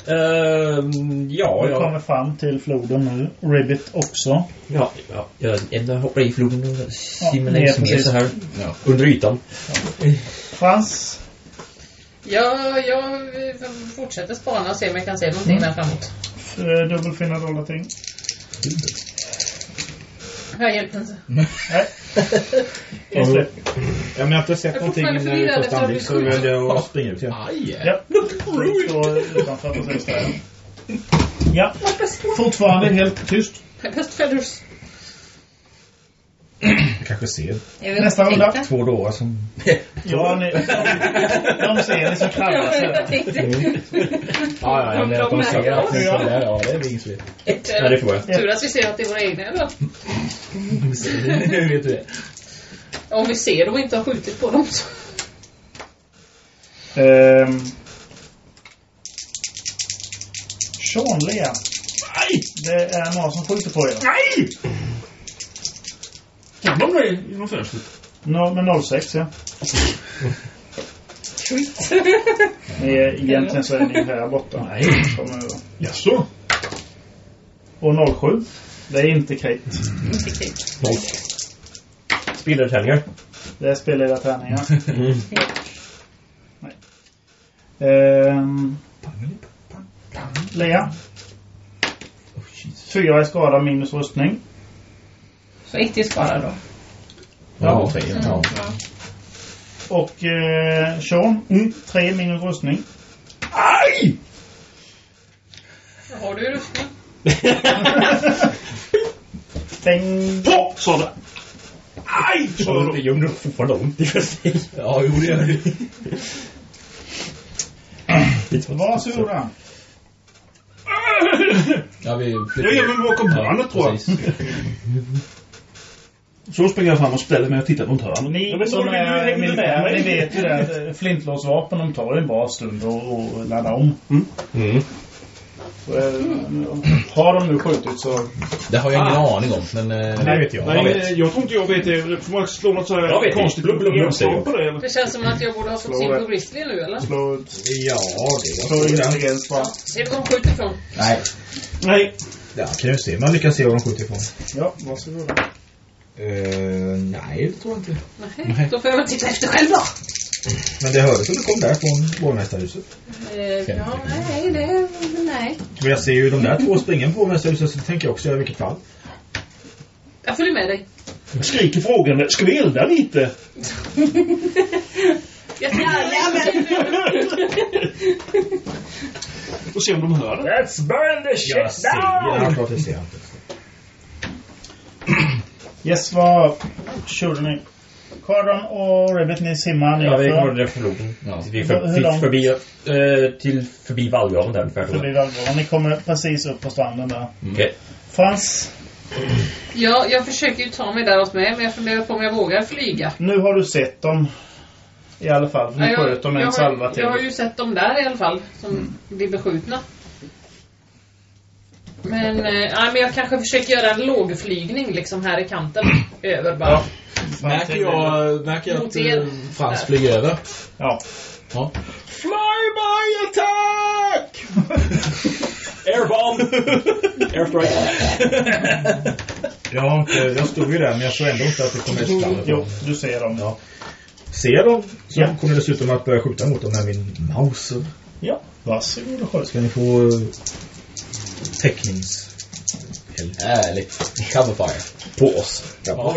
Ehm, ja,
Du
ja.
kommer fram till floden nu. Ribbit också.
Ja, ja. Jag, jag hoppar i floden och
Ja,
simmar
ner
längs med så här.
Ja.
Under ytan.
Frans.
Ja, jag fortsätter spana och se om jag kan se någonting där framåt.
eh, Dubbel finna dolda ting.
Jag hjälper inte.
Ja, men jag har inte sett någonting när
att
anblick
bli
så väljer jag att springa ut igen.
Aj!
Ja. Du utanför. Fortfarande helt tyst.
Best feathers.
Jag kanske ser
Nästa runda.
två dårar som... [LAUGHS]
Ja, ni, de, de ser ni som där.
tänkte.
Ja, ja, jag menar att de ser att det är sådär. Ja, det är vinst.
Ja, det får jag.
Tur att vi ser att det är våra egna eller? [LAUGHS]
Hur vet du det?
Om vi ser dem och inte har skjutit på dem så.
Ehm. Sean Lea.
Nej!
Det är några som skjuter på er.
Nej! Kan de det genom fönstret?
No, med 06 ja. Är, egentligen så är ni här borta.
Nej. Jaså?
Och 07. Det är inte krit.
Inte kul.
Noll. Spillertärningar.
Det är spelledartärningar.
Mm.
Ehm. Lea. Fyra i skada minus rustning.
Så ett i skada då.
Ja, tre. Ja.
Och eh, Sean. Tre minus rustning.
Aj!
Har du rustning? [LAUGHS]
Ding.
På! Sa det. Aj! Sa
det gör nog fortfarande ont i och för sig.
Ja, jo, det gör det. [CLEARS THROAT]
Varsågoda.
Ja, vi
Jag är väl bakom hörnet tror jag. [LAUGHS] Så springer jag fram och ställer mig och tittar runt hörnet.
Ni som är
hängde med
militär,
mig.
ni vet ju det att eh, flintlåsvapen de tar en bra stund att ladda om.
Mm.
Så, eh, har de nu skjutit så...
Det har jag ingen aning om, men... eh,
Det vet jag.
Nej,
Jag vet.
jag tror inte jag vet det. Får man slå något så här
Jag vet
konstigt
inte. Blub, blub, blub, säger jag.
på det eller?
Det känns som att jag borde ha fått
det.
på Grizzly nu eller?
Slå,
Ja, det
slå intelligens bara.
Ser du var de skjuter ifrån?
Nej.
Nej.
Ja, kan ju se. Man lyckas se var de skjuter ifrån.
Ja, varsågoda.
Uh, nej, det tror jag inte.
Nej. Då får jag väl titta efter själv då.
Men det hördes att det kom där från borgmästarhuset.
Eh, ja, nej, det... Nej.
Men jag ser ju de där två springa på borgmästarhuset så tänker jag också göra i vilket fall.
Jag följer med dig.
Jag skriker frågande. Ska vi elda lite? [LAUGHS]
Jag!
Och se om de hör det.
Let's burn the
Jag ser ja, klart det ser jag inte. [CLEARS THROAT]
Yes, vad körde ni? Karon och Ribbit, ni simmar
Ja, vi går där floden.
Ja.
Vi
Hur
för,
långt?
förbi, eh, till förbi vallgraven där ungefär.
Förbi
jag.
Vallgården. Ni kommer precis upp på stranden där.
Okej.
Frans,
Ja, jag försöker ju ta mig däråt med, men jag funderar på om jag vågar flyga.
nu har du sett dem. I alla fall. för Nu
Ja, jag,
sköt de en
jag,
salva
har,
till.
jag har ju sett dem där i alla fall, som blir beskjutna. Men, eh, nej, men jag kanske försöker göra en lågflygning liksom här i kanten. [CLEARS THROAT] Över bara.
Ja.
Märker jag, märker jag att
er.
eh, Frans flyger över?
Ja.
Ja.
Flyby attack! [LAUGHS]
Airbomb! Airstrike. [LAUGHS]
Jag, jag stod ju där men jag såg ändå inte att det kom ett fram.
Jo, du ser dem.
Ja. Ser dem så
Ja.
kommer dessutom att börja skjuta mot dem med min mouse.
Ja, varsågod och skjut.
Ska ni få täcknings...
Härligt. Cover fire.
På oss.
Ja.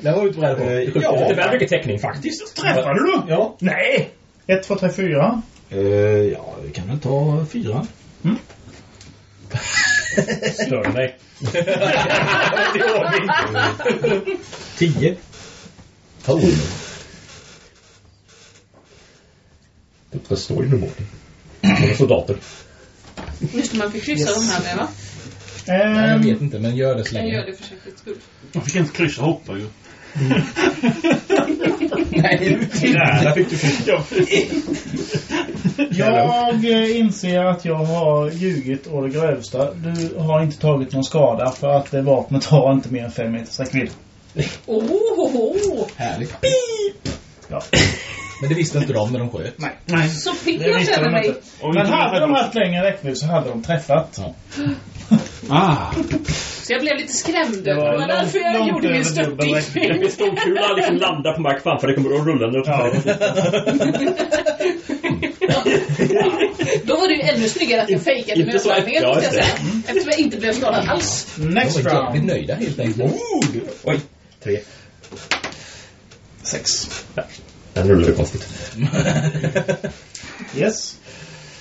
Det var du inte beredd på.
Eh, ja.
väl mycket täckning faktiskt.
Träffade du?
Ja.
Nej! 1, 2, 3, 4.
Eh, ja, vi kan väl ta fyra.
Stör mig. [LAUGHS]
Tio.
Oh.
Det står ju nummer. Några soldater.
Just det, man fick kryssa de här med va?
Nej, jag
Ehm,
vet inte, men gör det så
Jag
länge.
gör det för säkerhets skull.
Jag fick inte kryssa hoppa ju. [LAUGHS]
Nej,
Nej, där fick du
jag eh, inser att jag har ljugit å det grövsta. Du har inte tagit någon skada för att det vapnet har inte mer än 5 meters räckvidd.
Oh, oh, oh.
Härligt.
Ja.
Men det visste inte de när de sköt.
Nej.
Så fick
Det
jag
visste de
mig.
inte.
Och
Men hade de haft längre räckvidd så hade de träffat.
Ja. [LAUGHS]
Ah.
Så jag blev lite skrämd.
Det var
Det var
långt-
därför jag
långt
gjorde min störtning.
En pistolkula liksom landar på mark framför dig kommer att rulla ner
Ja. [LAUGHS] [LAUGHS]
Då var det ju ännu snyggare att jag fejkade med
så ja,
måste jag säga. Eftersom jag inte blev skadad alls.
Next
var jävligt
round.
nöjda helt enkelt.
Oj. Tre.
6.
Den rullade konstigt. [LAUGHS]
Yes.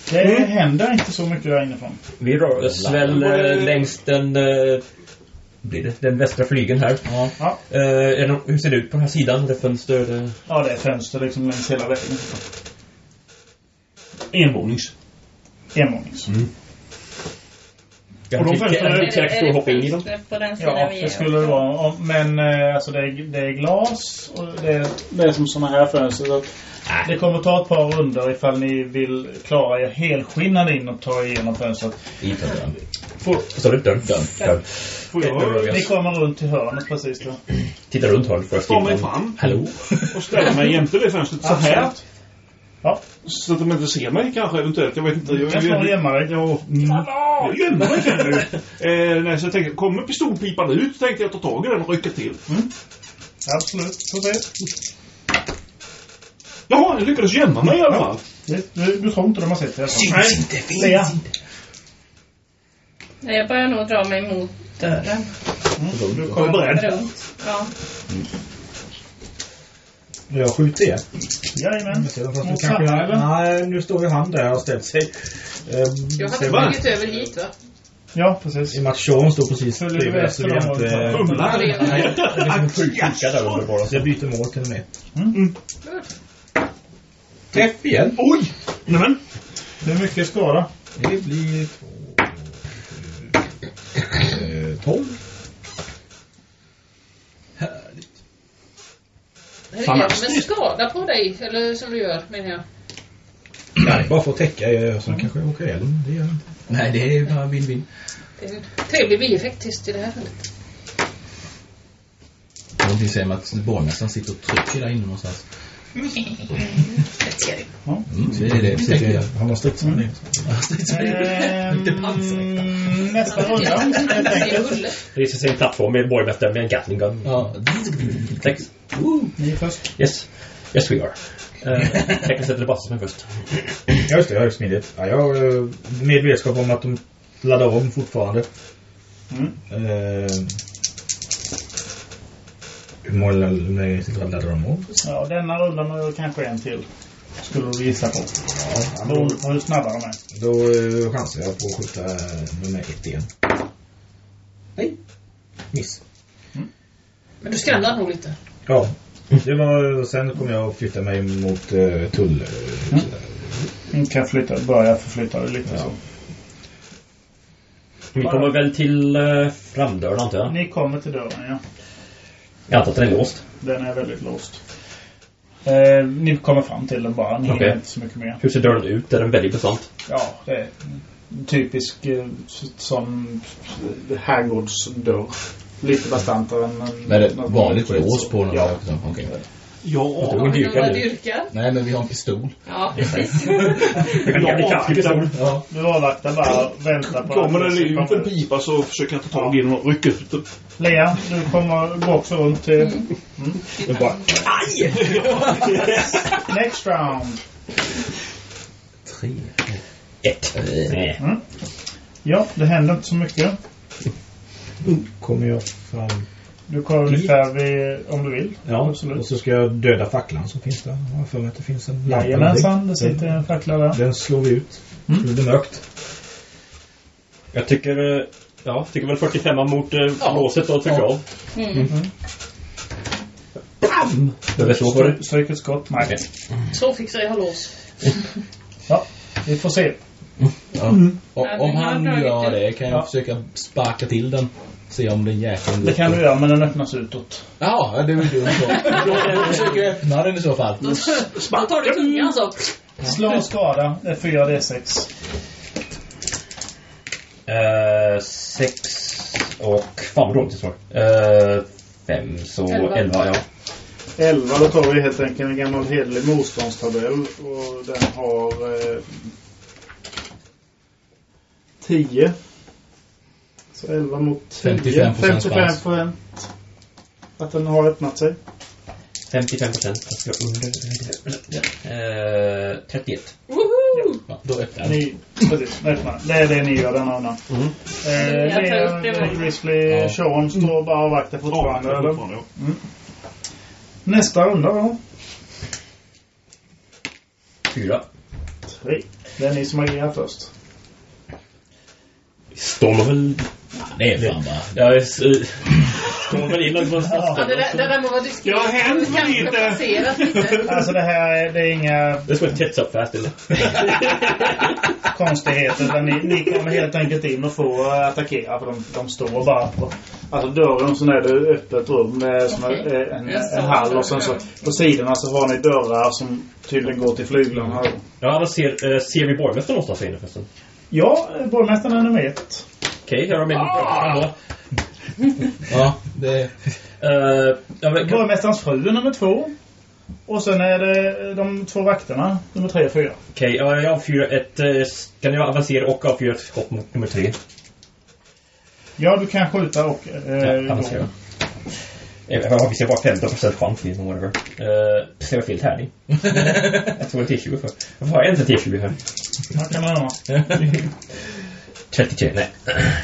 Det händer inte så mycket där inifrån.
Vi rör oss väl eh, längs den eh, blir det den västra flygeln här.
Ja.
Ja.
Eh, är det, hur ser det ut på den här sidan? Det är fönster? Det...
Ja, det är fönster liksom längs hela vägen.
Envånings.
Envånings.
Jag
Och de fönstren
att
är-
tillräckligt att hoppa in i dem.
Ja, det skulle det vara. Men eh, alltså det är, det är glas och det är, det är som såna här fönster. Så att det kommer ta ett par runder ifall ni vill klara er helskinnade in och ta igenom fönstret.
I för dörren.
Det dörren.
Dörren.
Får
ni kommer runt till hörnet precis då.
Titta runt hörnet först.
ta mig
innan-
fram
Hallå?
och ställa mig jämte det fönstret så här?
Ja,
Så att de inte ser mig kanske eventuellt. Jag vet inte. Jag,
jag får gömma dig.
Ja, mm. Kan du. Eh, nej, så jag tänkte, kommer pistolpipan ut tänkte jag ta tag i den och rycka till.
Absolut, får se.
Jaha, jag lyckades gömma mig i alla fall.
Du, du, du tror inte de har sett det?
Nej.
inte, finns
Lea.
Nej, Jag börjar nog dra mig mot dörren.
Du
Jag är
kommer
beredd.
Runt. Ja.
Jag skjuter igen.
Jajamän.
Fast nu
Mot
jag,
eller?
nej, nu står ju han där och har ställt sig. Ehm,
Jag hade flugit över hit va?
Ja, precis.
I Sean står precis
du
bredvid så
dem och
inte... Nej, det är en sjuka [LAUGHS] där under bara. Så jag byter mål till och med. Träff igen.
Oj! Nämen.
Hur mycket skada?
Det blir två... eh, Tolv. Härligt.
Det är med skada på dig, eller som du gör menar jag.
Nej, bara för att täcka er så kanske jag åker dem. Det gör inte.
Nej, det är bara win-win.
Det är en trevlig bieffekt i det här fallet.
Någonting säger mig att borgmästaren sitter och trycker där inne någonstans. Mm, så det är det tänker göra.
Han har stridsvagn i.
Ehm, nästa runda, helt
Det är.
Reser sig en plattform med borgmästaren med en Gatling gun.
Ja.
Sex.
Ni först.
Yes. Yes we are. Uh, Tekniskt sett är det bara som är först.
Ja, just det. Jag är smidigt. Ja, jag eh, med vetskap om att de laddar om fortfarande.
Mm.
Eh, hur många laddar de om?
Ja, denna rundan är kanske en till. Skulle du gissa på.
Ja,
Beroende
då,
på hur snabba de är.
då eh, chansar jag på att skjuta eh, nummer ett igen. Nej. Miss.
Men du skrämde nog lite.
Ja. Det var, sen kommer jag att flytta mig mot uh, tull.
Mm. Ni kan flytta, börja förflytta dig lite så.
Vi kommer väl till uh, framdörren antar jag.
Ni kommer till dörren, ja.
Jag antar att den är låst.
Den är väldigt låst. Eh, ni kommer fram till den bara. Ni
Okej.
hinner inte så mycket mer.
Hur ser dörren ut? Är den väldigt besant?
Ja, det är en typisk eh, som herrgårdsdörr. Lite bastantare än en...
Men är det vanligt lås på den?
Ja.
Okej.
Ja.
tog en dyrkare
Några
nu.
dyrkar.
Nej, men vi har en pistol.
Ja, precis. [LAUGHS]
Det kan bli kraftig pistol.
Ja.
Du avvaktar bara och väntar på
Kommer det ut en pipa så försöker jag ta tag i den och rycka ut den.
Lea, du kommer gå också runt till...
Mm.
Och bara,
Next round.
Tre.
Ett.
Mm. Ja, det händer inte så mycket.
kommer jag fram.
Du kommer ungefär vid, om du vill.
Ja,
Absolut.
och så ska jag döda facklan som finns där. Jag har för mig att det finns en lampa.
Jajamensan, det sitter en fackla där.
Den slår vi ut.
Mm.
Det blir mörkt.
Jag tycker... eh, Ja, tycker väl 45 mot uh, låset då tycker jag.
Mm.
Bam! Behöver slå på det?
Stryk ett skott. Nej.
Okej.
Så fixar jag lås.
Ja, vi får se.
Ja. Och, om han gör det kan jag
Ja.
försöka sparka till den. Se om den jäkeln
Det kan du göra, men den öppnas utåt.
Ja, det var ju dumt då. Jag försöker öppna den i så fall.
Då tar du tungan så.
Slå och skada. Det är 4D6.
Eh, sex och... Fan vad dåligt jag slår. Eh, fem, så
Elva.
elva, ja.
11, då tar vi helt enkelt en gammal hederlig motståndstabell. Och den har... Eh, 10. Så 11 mot 10.
55%
55 procent. Att den har öppnat sig.
55 procent. Jag ska under... Eh, 31.
Woho!
Ja, då öppnar.
Ni, precis, öppna. Det är det ni gör den rundan.
Mm.
Eh,
Jag tar upp det
Grizzly,
Ja.
Sean står bara och avvaktar fortfarande.
Ja, fortfarande, ja.
Nästa runda då.
Fyra.
Tre. Det är ni som agerar först.
Står man väl...
Det är fan bara...
Jag är s- kommer väl in och bara...
Ja, det, där, det där må vara diskret.
Det har hänt för
Kanske
lite.
Alltså det här är, det är inga
Det är som ett fast eller? [LAUGHS]
konstigheter. Utan ni, ni kommer helt enkelt in och får attackera. För de, de står bara på... Alltså dörren så är det öppet rum med som är en,
Jag sa
en hall. Och sen så på sidorna så har ni dörrar som tydligen går till flyglarna.
Ja, vad ser, eh, ser vi borgmästaren någonstans inne förresten?
Ja, borgmästaren är nummer ett.
Okej, här har vi ah!
Ja, det...
uh, ja, men, kan,
Borgmästarens fru nummer två. Och sen är det de två vakterna, nummer tre och fyra.
Okej, ja, jag avfyrar ett... eh, Kan jag avancera och avfyra ett skott mot nummer tre?
Ja, du kan skjuta och... Eh,
Ja, avancera. Eh, Jag har visst bara 15% chans liksom, whatever. Uh, ser jag fel tärning? [LAUGHS] jag tror en T20 för. Varför har jag inte en T20 här?
Vad kan man göra? [LAUGHS]
33, nej.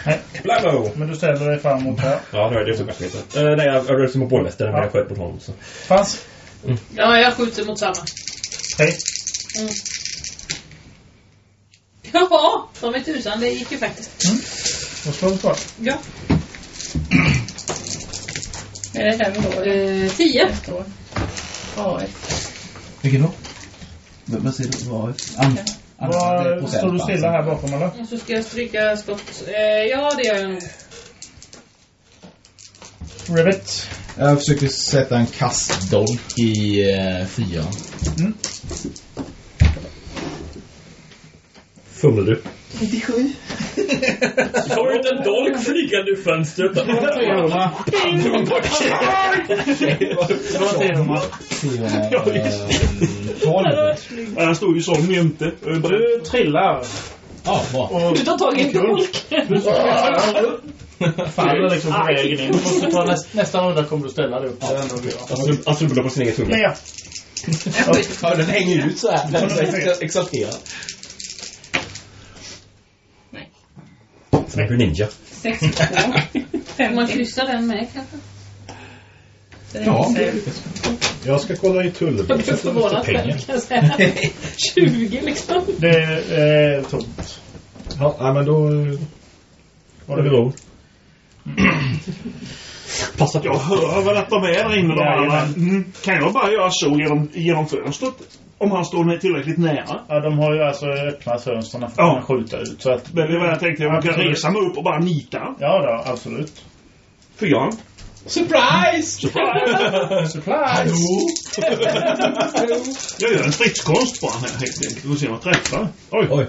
Nej.
Blabo!
Men du ställer dig fram mot här.
Ja, det var det som jag skulle uh, Nej, jag rörde mig mot bålmästaren men
Ja.
jag sköt mot honom. Så.
Fast.
Ja, jag skjuter mot samma.
Hej. [LAUGHS]
Jaha, de är tusan. Det gick ju faktiskt.
Vad slår du på?
Ja.
Är det fem då?
Eh, tio.
Står AF.
Vilken då? Vad säger du? Vad? An,
Vad, står du stilla här bakom eller?
Och så ska jag stryka skott. Eh, ja, det gör jag nog.
Rivet.
Jag försöker sätta en kastdolk i eh, fyran.
Fumlar du? 97. Jag har ut en dolk flygande ur fönstret.
Det var T-nummer.
Ja, Han stod ju som jämte.
Du trillar.
Ja, bra.
Du tar tag i en dolk.
du faller liksom på vägen in. Så tar näst, nästa runda kommer du ställa dig upp. Det bra.
Han snubblar på sin egen tunga.
Ja, den hänger ut så här. Den är exalterad.
En ninja.
62.
Får man
50.
kryssa den med kanske?
Ja, jag ska kolla i.
Jag själv kan jag säga. [LAUGHS] 20 liksom.
Det är eh, tomt.
Ja, nej, men då...
Vad du vill. [CLEARS THROAT]
Passa
Jag
på.
hör vad detta med där inne.
Jajamän.
Mm. Kan jag bara göra så genom, genom fönstret? Om han står ner tillräckligt nära.
Ja, de har ju alltså öppnat fönstren för att
Ja.
kunna skjuta ut. Så att,
Men det var jag tänkte. Jag kan resa mig upp och bara nita.
Ja, då, absolut.
Fyran.
Surprise!
Surprise! [LAUGHS]
Jag gör en stridskonst på honom här helt enkelt. Och se om jag träffar. Oj.
Oj.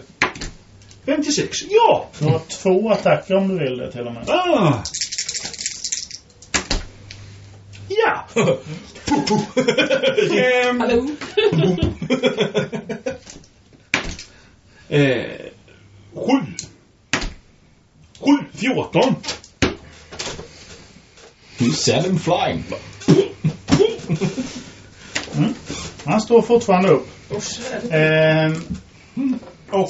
56. Ja!
Du har två attacker om du vill det till och med.
Ah. Ja! Ehm,
Hallå?
eh, sju. Sju. Fjorton.
You said him flying.
Han står fortfarande upp. Ehm, och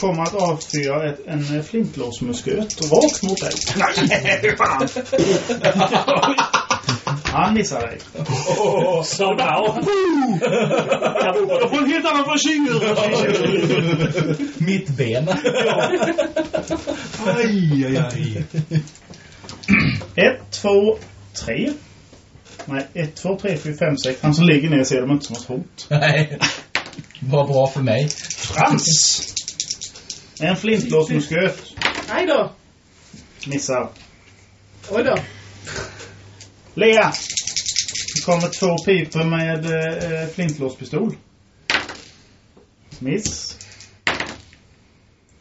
kommer att avfyra ett, en flintlåsmusköt rakt mot dig. [LAUGHS]
Nej, fan! [LAUGHS]
Han missar dig.
Somehow.
Jag får en helt annan frisyr.
Mittbena.
Aj, aj, aj. [CLEARS THROAT]
Ett, två, tre. Nej, ett, två, tre, fyra, fem, sex. Han som ligger ner ser de inte som ett hot.
Nej. Var bra för mig.
Frans! En flintlåsmusköt.
Nej då.
Missar.
Oj då.
Lea! Det kommer två pipor med eh, flintlåspistol. Miss.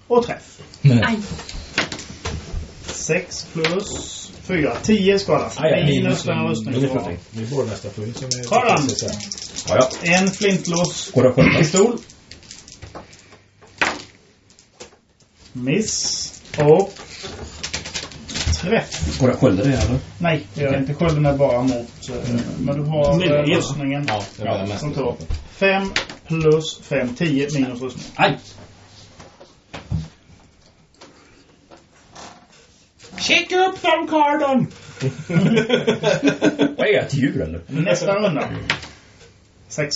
Och träff.
Aj.
Sex plus fyra. Tio skadas.
Aj,
Minus den
Ingen
rustning du har.
flyttning.
Det är borgmästarfrun som är...
Karan.
Ja, ja.
En flintlås
Går det att skjuta?
pistol. Miss. Och träff.
Går det att skölda det eller?
Nej, det gör inte. Skölden är bara mot... eh, Men du har eh,
ja.
rustningen.
Ja, det mesta.
som tar. Fem plus fem. Tio minus rustning.
Aj!
Check up them cardon!
Vad är jag, ett djur eller?
Nästa runda. Sex.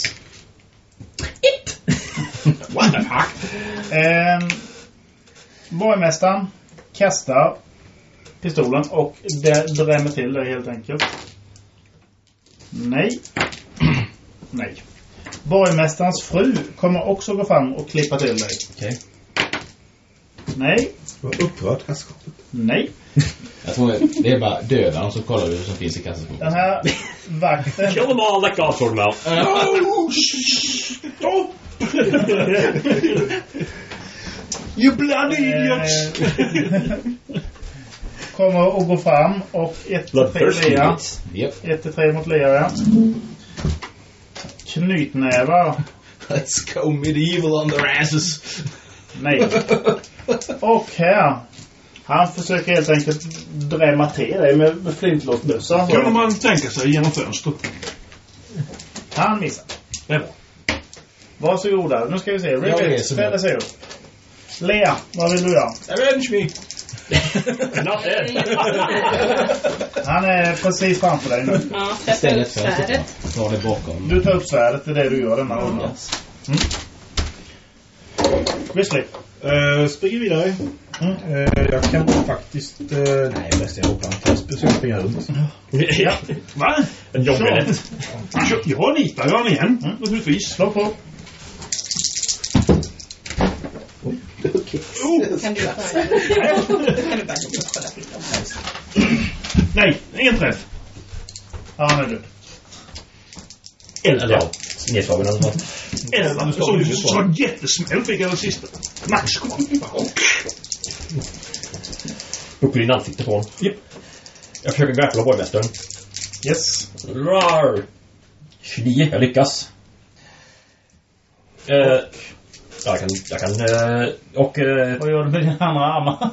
What the fuck?
Ehm, Borgmästaren kastar pistolen och det drämmer till dig helt enkelt. Nej. [CLEARS THROAT] Nej. Borgmästarens fru kommer också gå fram och klippa till dig.
Okej.
Nej.
Vad upprört herrskapet.
Nej. [LAUGHS]
Jag tror det är bara döda dem så kollar du vad som finns i kassaskåpet.
Den här vakten...
Kill them all like God sort them out.
Stopp! [LAUGHS] you bloody idiots!
eh, [LAUGHS] kommer att gå fram och ett till tre
Bloodthirsty
Lea.
idiots.
Japp.
Ett till tre mot Lea, ja. Knytnävar.
Let's go medieval on their asses.
Nej. Och här. Han försöker helt enkelt drämma till dig med, med flintlåsbössa.
Kunde man tänka sig genom fönstret.
Han missar.
Det är bra.
Varsågoda. Nu ska vi se.
Mig.
ställer sig upp. Lea, vad vill du göra?
Avenge me!
Not dead.
Han är precis framför dig nu.
Ja, upp
Istället för att
svärdet.
ta det bakom.
Du tar upp svärdet, det är det du gör denna rundan. Grizzly.
Uh, springer vidare.
Mm.
Eh, jag kan faktiskt... Uh, nej, bäst jag hoppar en. Så jag springer runt.
Ja.
Va?
En jobbrätt.
Jag, jag nitar ju han igen,
Mm.
naturligtvis.
Slå på.
Kan du göra svärdet? Kan du bara kolla till dem?
Nej, ingen träff.
Ja, han är död.
Eller ja, nedslagen eller något.
Elva. Så, så en jättesmäll fick jag den sista. Max kvar.
Bucklar in ansiktet på honom. Jag försöker grappla borgmästaren.
Yes.
Rar! 29, jag lyckas. Eh, ja, jag kan... Jag kan eh, och... Eh,
Vad gör du med dina andra armar?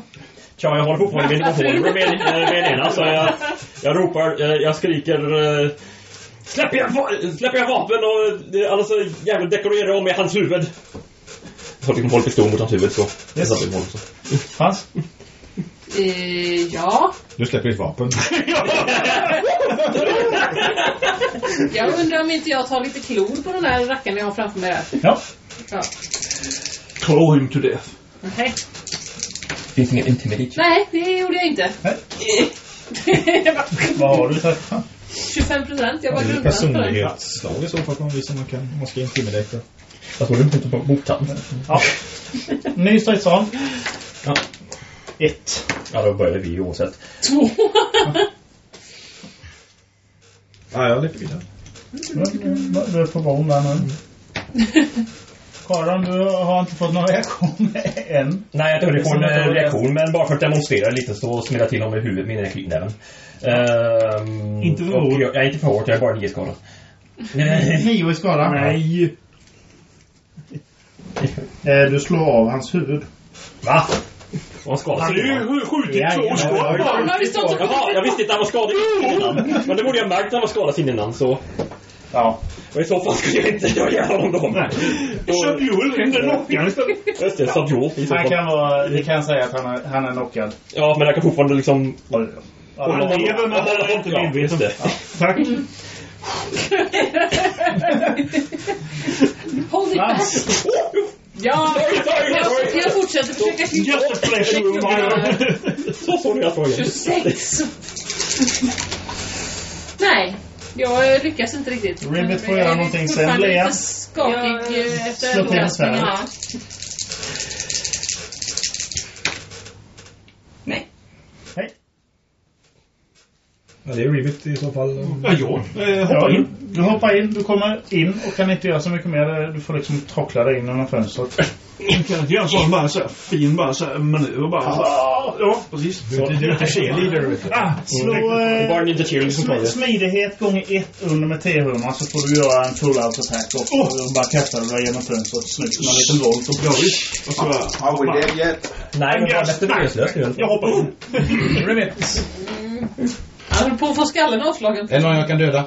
tja, jag håller fortfarande min revolver med, eh, med ena, så jag, jag ropar, eh, jag skriker... Släpp va- släpp era vapen och annars så jävlar dekorerar jag om med hans huvud. Jag har liksom hållit pistol mot hans huvud så.
Yes.
Jag honom så.
Frans?
Eh, ja.
Du släpper ditt vapen. [LAUGHS]
Jag undrar om inte jag tar lite klor på den där rackaren jag har framför mig där.
Ja.
Ja.
Claw him to death.
Nej.
Finns ingen intimidation.
Nej, det gjorde jag inte. Bara, [LAUGHS]
Vad har du träffat?
25 procent. Jag
Ja,
var
det är
grundad på den.
personlighetsslag i så fall på något vis om man kan. om Man ska intimidata.
Jag tror du inte på mottant.
Ja. Ny stridsram.
Ja.
Ett.
Ja, då började vi oavsett.
Två.
Ja, jag leker vidare.
Du är på gång där nu. Karan, du har inte fått någon reaktion [LAUGHS] än.
Nej, jag tror det får en reaktion, men bara för att demonstrera lite så smäller jag till honom i huvudet med här knytnäven. Ehm,
Inte för hårt.
jag, jag är inte för hårt, jag är bara nio skadad. Nej. [LAUGHS]
Nio i skada.
Nej. [LAUGHS]
Eh, Du slår av hans huvud.
Va? Han skadad?
Han har ju skjutit
Ja,
två skott bara.
Jag visste inte att han var skadad innan. Men det borde jag märkt att han var skadad innan, så...
Ja.
Och i så fall skulle jag inte göra ihjäl honom då.
Nej. Subdual, inte istället.
Just det, så
Han kan vara... Vi kan säga att han är, han är knockad.
Ja, men jag kan fortfarande liksom...
Ja,
Han lever men han är inte
Ja,
medveten.
det.
Tack.
Hold it back. Ja,
Sorry, sorry,
jag, jag fortsätter försöka hitta
Just a pleasure of mine.
Så sorry jag frågade.
26. Nej, jag lyckas inte riktigt.
Ribbit får göra
jag
någonting sen. Lea.
skakig eh, efter
Slå till
överraskningen.
svärd.
Ja. Nej.
Hej.
Ja, det är Rivet i så fall.
Ja, jag eh, hoppar
Ja,
in.
du hoppar in, du kommer in och kan inte göra så mycket mer. Du får liksom trockla dig in genom fönstret.
Jag kan inte göra en sån bara så här fin bara så här manöver bara. Ja, precis.
Du är inte- du är inte cheerleader. vet du.
Ah, slå
Det är bara
eh,
Cheerleading som tar
sm-
det.
smidighet gånger ett under med T100 så får du göra en full out attack och, och bara kasta dig genom fönstret snyggt med en liten volt. Och
Ja, visst. Och så bara...
Are we dead yet?
Nej, men bara medvetslös nu.
Jag hoppar in.
Ribbit.
Jag håller på att få skallen avslagen.
Är det någon jag kan döda?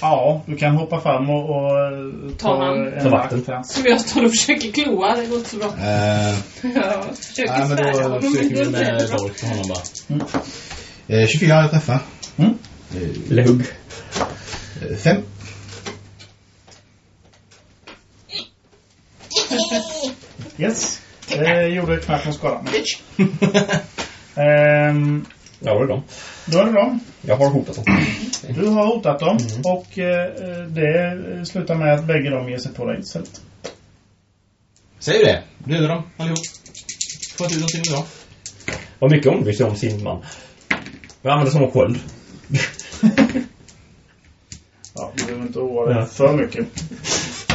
Ja, du kan hoppa fram och, och eh,
Ta
ta en
Ta
vakt här.
Som jag står och försöker kloa. Det går inte så bra.
Eh,
Ja, försöker
Nej, men då försöker vi med dolk på honom bara. Eh, 24 jag träffar.
Mm.
Eh,
Eller hugg.
eh, Fem.
Yes. Det gjorde knappt någon skada. Ehm,
Ja, det är de.
då är det dem.
Jag har hotat dem.
Du har hotat dem och eh, det slutar med att bägge de ger sig på dig istället.
Säger du det? Dödar dem allihop. Får ut någonting dem.
Vad mycket hon bryr sig om sin man. Jag använder som en sköld. [LAUGHS]
Ja, du behöver inte oroa dig
Ja.
för mycket.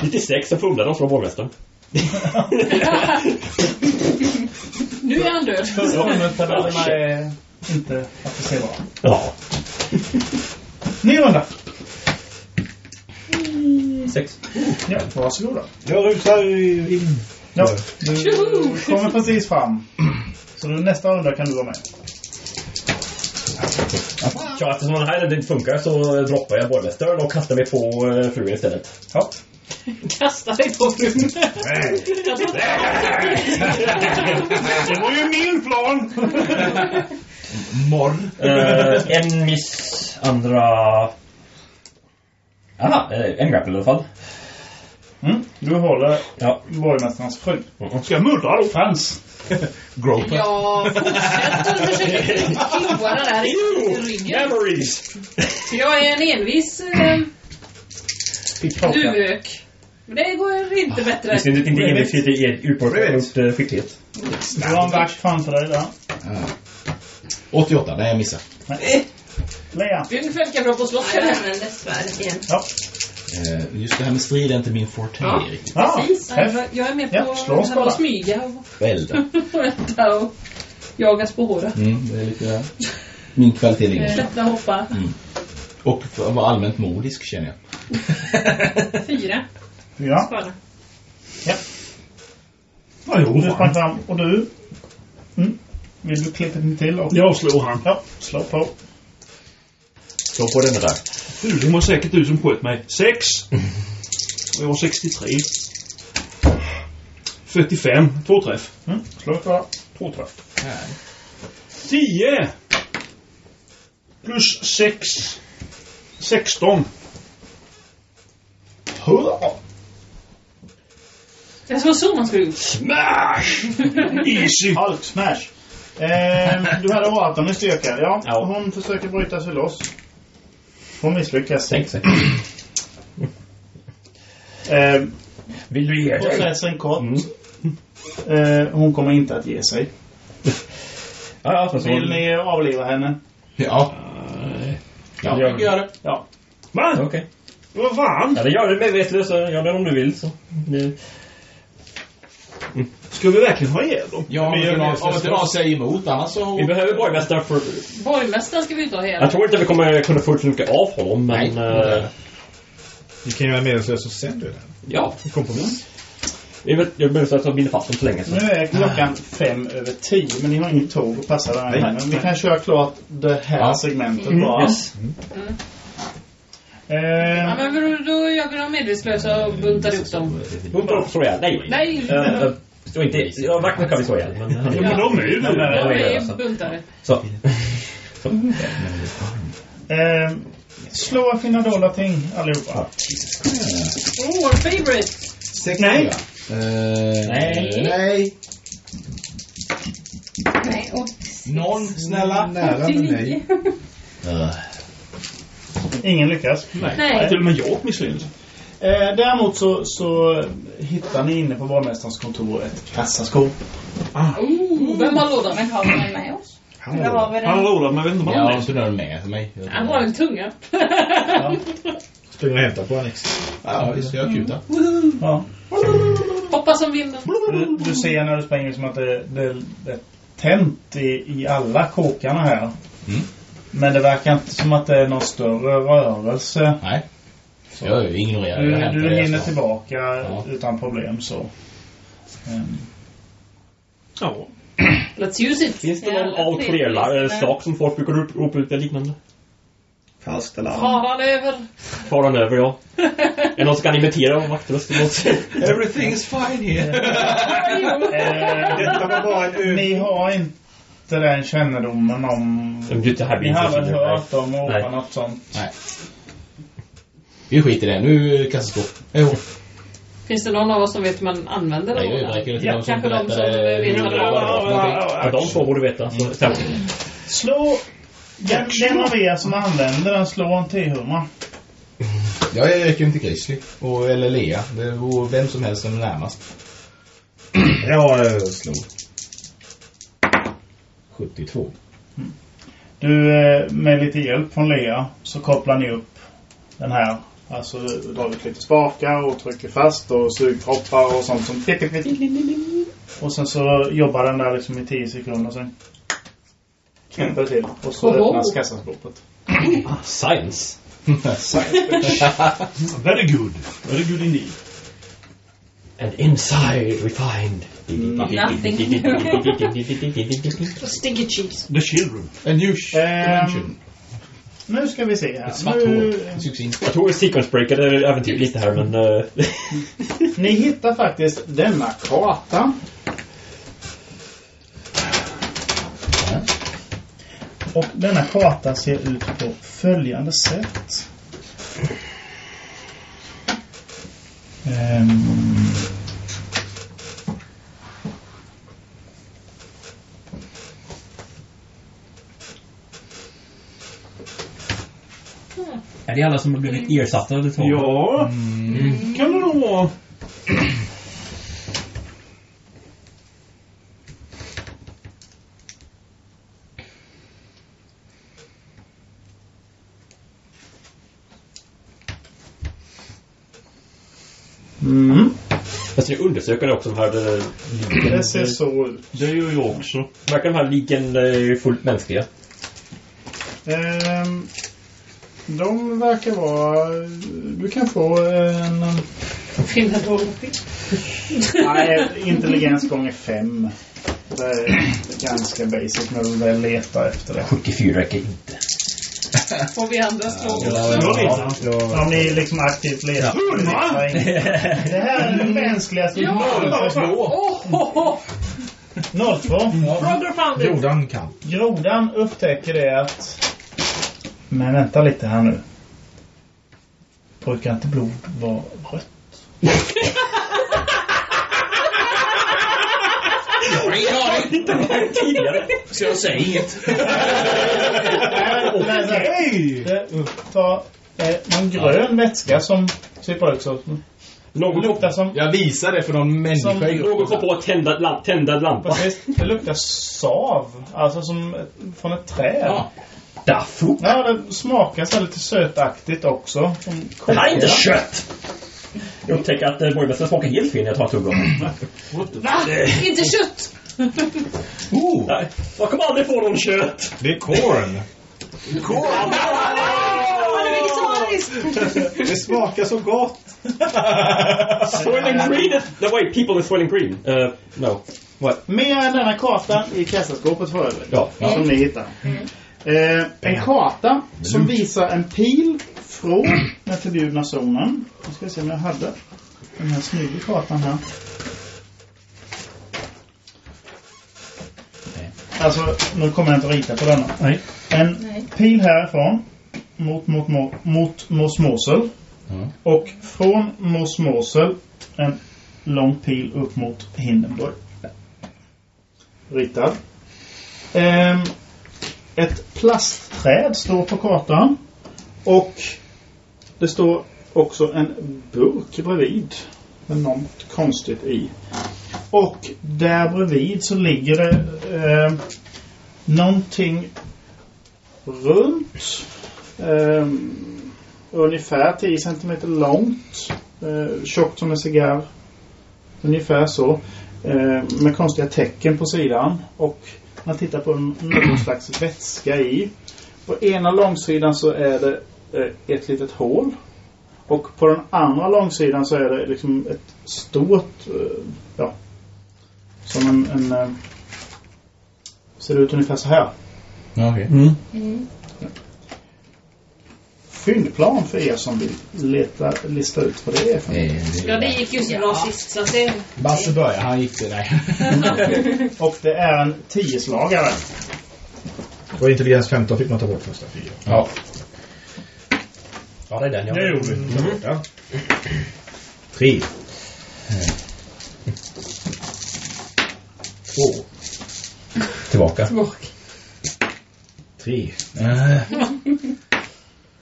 96 så fumlade de från borgmästaren. [LAUGHS]
Nu är han död.
Inte applicerbara.
Ja. [LAUGHS]
Ny runda.
Sex.
Ja, varsågoda.
Jag rusar in.
Ja, du kommer precis fram. Så du, nästa runda kan du vara med.
Ja, eftersom den här inte funkar så droppar jag borgmästaren och kastar mig på eh, frun istället.
Ja.
Kasta dig på frun. [LAUGHS]
Det var ju min plan! [LAUGHS]
Morr.
Eh, en miss, andra... Aha, eh, en grapple i alla fall.
Mm. Du håller
Ja.
borgmästarens fru.
Ska jag muddra då?
Frans.
Groper.
Jag fortsätter försöka kloa den där i ryggen.
Memories!
Jag är en envis eh, duvök. Men det går inte bättre.
Visst är det inte envishet er utborgat mot eh, skicklighet?
Du har en vakt framför dig där.
88, nej jag missar.
Lea.
Det är ungefär lika bra på slott.
Jag använder svärdet igen.
Ja.
Eh, just det här med strid är inte min forte
Ja.
riktigt.
Ja,
Precis.
träff.
Jag- är med
Ja,
på det här med att smyga [LAUGHS] och
Välde.
vänta och jagas på håret.
Mm, det är lite min kvalitet ligger.
Klättra, hoppa.
Och för att vara allmänt modisk känner jag. [LAUGHS]
Fyra
Ja.
skada.
Ja, jo,
Du sprang fram. Och du? Mm. Vill du klippa in till? Och...
Jag slår han.
Ja, slå på.
Slå på den där.
Du, det var säkert du som sköt mig. Sex. [LAUGHS] Och jag var 63. 45. Två träff.
Mm. Slå på. Två träff.
10. Plus 6. 16.
Hurra!
Det var så man skulle gjort.
Smash! [LAUGHS] Easy.
Hulk smash. Eh, du hade 18 i styrka. Ja,
Ja.
hon försöker bryta sig loss. Hon misslyckas.
Tänk sig.
Eh,
Vill du ge dig?
sätter en kort.
Mm.
Eh, hon kommer inte att ge sig.
Ja, ja, så
Vill ni avliva henne?
Ja. Ja, jag gör det.
Ja.
Va?
Okej.
Vad fan?
Ja, det gör det medvetslös. så Gör det om du vill så. Det...
Ska vi verkligen ha ihjäl dem?
Ja, om inte
jag
någon, säger emot annars så...
Vi behöver borgmästaren för...
Borgmästaren ska vi inte ha hela.
Jag tror inte vi kommer kunna få ut så mycket av honom, men...
Nej.
eh,
Vi kan göra medvetslös och sen döda.
ja, kompromiss. Vi vet, jag behöver att binda fast dem så länge. Så.
Nu är klockan fem över tio, men ni har inget tåg att passa
Nej.
inne. Men vi kan köra klart det här
Ja.
segmentet
Mm,
bara.
yes.
Ja,
Eh,
men då, då gör vi dem medvetslösa och buntar ihop dem.
Bunta upp ihjäl. Nej.
Nej!
Eh, eh, Stå inte... Ja, vakten kan vi slå ihjäl, men...
Ja, men de är ju
de är-
De
är
är
så. Så. [LAUGHS]
eh, slå fina dolda ting allihopa.
Oh, our favorite!
Sex
Nej.
Uh,
Nej.
Nej.
Nej, och
Någon, snälla.
Nära med mig. [LAUGHS]
89.
Ingen lyckas.
Nej.
Till och med jag misslyckades.
Eh, däremot så, så hittar ni inne på borgmästarens kontor ett kassaskåp.
Oh, vem har lådan?
Men har vi den med oss?
Han
har
har rådat, men jag vet inte vad
jag
han
har
är.
inte den med mig.
Han har en tunga.
springer och hämtar på Annex.
Ja, visst. Jag kutar.
Ja.
Hoppas som vinden.
Du, du ser när du springer som att det, det, det är tänt i, i alla kåkarna här.
Mm.
Men det verkar inte som att det är någon större rörelse.
Nej. Jag ignorerar
Du,
Jag
du hinner
ska.
tillbaka
Ja.
utan problem så. Ehm,
Ja.
Let's use it.
Finns det någon
trevligt.
clear-sak som folk brukar rop- ropa ut eller liknande?
Falskt alarm.
Faran över.
Faran över, ja. Är det någon som kan imitera vaktrösten?
Everything is fine here. [LAUGHS]
eh,
Detta var bara en
ni har inte den kännedomen om...
Som
Ni har aldrig
blir
hört
Nej.
ropa något sånt.
Nej. Vi skiter i det. Nu kastas på. Hej då.
Finns det någon av oss som vet hur man använder
Nej, det räcker inte
Ja,
de som
kanske de som vet vad det
de två borde veta.
Mm.
Så, stämmer.
Slå... Den, den av er som använder den slår en T100.
Ja, jag räcker inte Grizzly. Och, eller Lea. Det vore vem som helst som är närmast.
Jag slog. 72.
Du, eh, med lite hjälp från Lea så kopplar ni upp den här. Alltså du drar ut lite spakar och trycker fast och sugproppar och sånt som. Och sen så jobbar den där liksom i 10 sekunder och sen knäpper till. Och så
Oho.
öppnas kassaskåpet.
Science. [LAUGHS] [LAUGHS]
Very good. Very good indeed.
And inside we find...
Nothing. [LAUGHS] Stinky cheese.
The children.
A new
Ehm,
dimension.
nu ska vi se.
Ett svart
Nu.
Jag tror sequence breakade äventyret lite här men... eh, [LAUGHS]
ni hittar faktiskt denna karta. Och denna karta ser ut på följande sätt. Ehm.
är det alla som har blivit ersatta eller så?
Ja, kan det nog vara.
Mm.
Fast jag undersöker det också de här eh, liken.
Det ser så ut.
Det gör jag också.
Verkar de här liken eh, fullt mänskliga?
Ehm, de verkar vara... Du kan få en...
Finna dålig
Nej, intelligens gånger fem. Det är ganska basic när du väl letar efter det.
74 räcker inte. [LAUGHS]
Får vi andra slå?
Ja, Om ni liksom aktivt letar. Det här är den mänskligaste
oh, oh.
02.
Brother found it!
Grodan kan.
Grodan upptäcker det att... Men vänta lite här nu. Brukar inte blod vara rött? [LAUGHS]
Tidigare.
Så jag säger inget. [LAUGHS]
Okej! Ta eh, någon grön vätska som sipprar ut så.
Någon
Det luktar som...
Jag visar det för någon människa
Som-
i
Någon kom på att tända, lamp, tända lampa.
Precis. Det luktar sav. Alltså som ett, från ett träd.
Ja.
Dafu.
Ja, det smakar så lite sötaktigt också.
Det här är inte kött! Jag upptäcker att eh, borgmästaren smakar helt fel när jag tar tugga.
Va? Inte kött!
Oh. [LAUGHS] Nej, jag kommer aldrig få någon kött.
Det är
är vegetarisk! [LAUGHS]
Det smakar så gott.
Swelling green is... No, wait, people is swelling green. Uh, no. What?
Mer än denna karta i kassaskåpet för övrigt.
Ja.
Som ni hittar. Eh, en karta som visar en pil från den förbjudna zonen. Nu ska vi se om jag hade den här snygga kartan här. Alltså, nu kommer jag inte att rita på denna.
Nej.
En
Nej.
pil härifrån mot, mot, mot, mot Mos Mosel.
Mm.
Och från Mos Mosel en lång pil upp mot Hindenburg. Ritad. Ehm, ett plastträd står på kartan. Och det står också en burk bredvid. Med något konstigt i. Och där bredvid så ligger det eh, någonting runt. Eh, ungefär 10 cm långt. Eh, tjockt som en cigarr. Ungefär så. Eh, med konstiga tecken på sidan. Och man tittar på någon slags vätska i. På ena långsidan så är det eh, ett litet hål. Och på den andra långsidan så är det liksom ett stort, eh, som en, en eh, ser ut ungefär så här.
Okej.
Mm.
Fyndplan för er som vill leta, lista ut vad det är för
Eh,
Ja, det gick ju så bra sist så det...
Basse börjar, han gick det där. [LAUGHS]
Och det är en tioslagare.
Det var intelligens 15 fick man ta bort första fyra.
Ja.
Ja, det är den jag
Det gjorde vi.
Ja. Tre. Två.
Tillbaka.
Tillbaka.
Tre. Äh.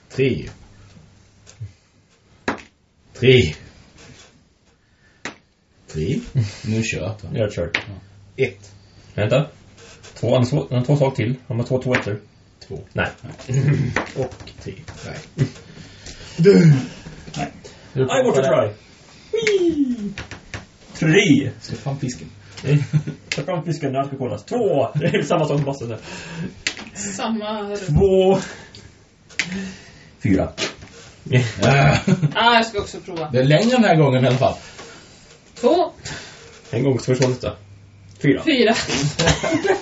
Tre. Tre. Tre.
Nu kört va?
Jag kör.
Ett.
Vänta. Två, han har två, två slag till. Han har två två ettor.
Två.
Nej. [LAUGHS]
Och tre. Nej.
I want to try. Whee! Tre.
Släpp fram fisken.
Ta fram fisken, den ska kollas. Två. Det är samma sak som Basse.
Samma...
Två. Fyra. [LAUGHS]
Ah,
Ah, jag ska också prova.
det är längre den här gången i alla fall.
Två,
En gång så försvann detta. Fyra.
fyra.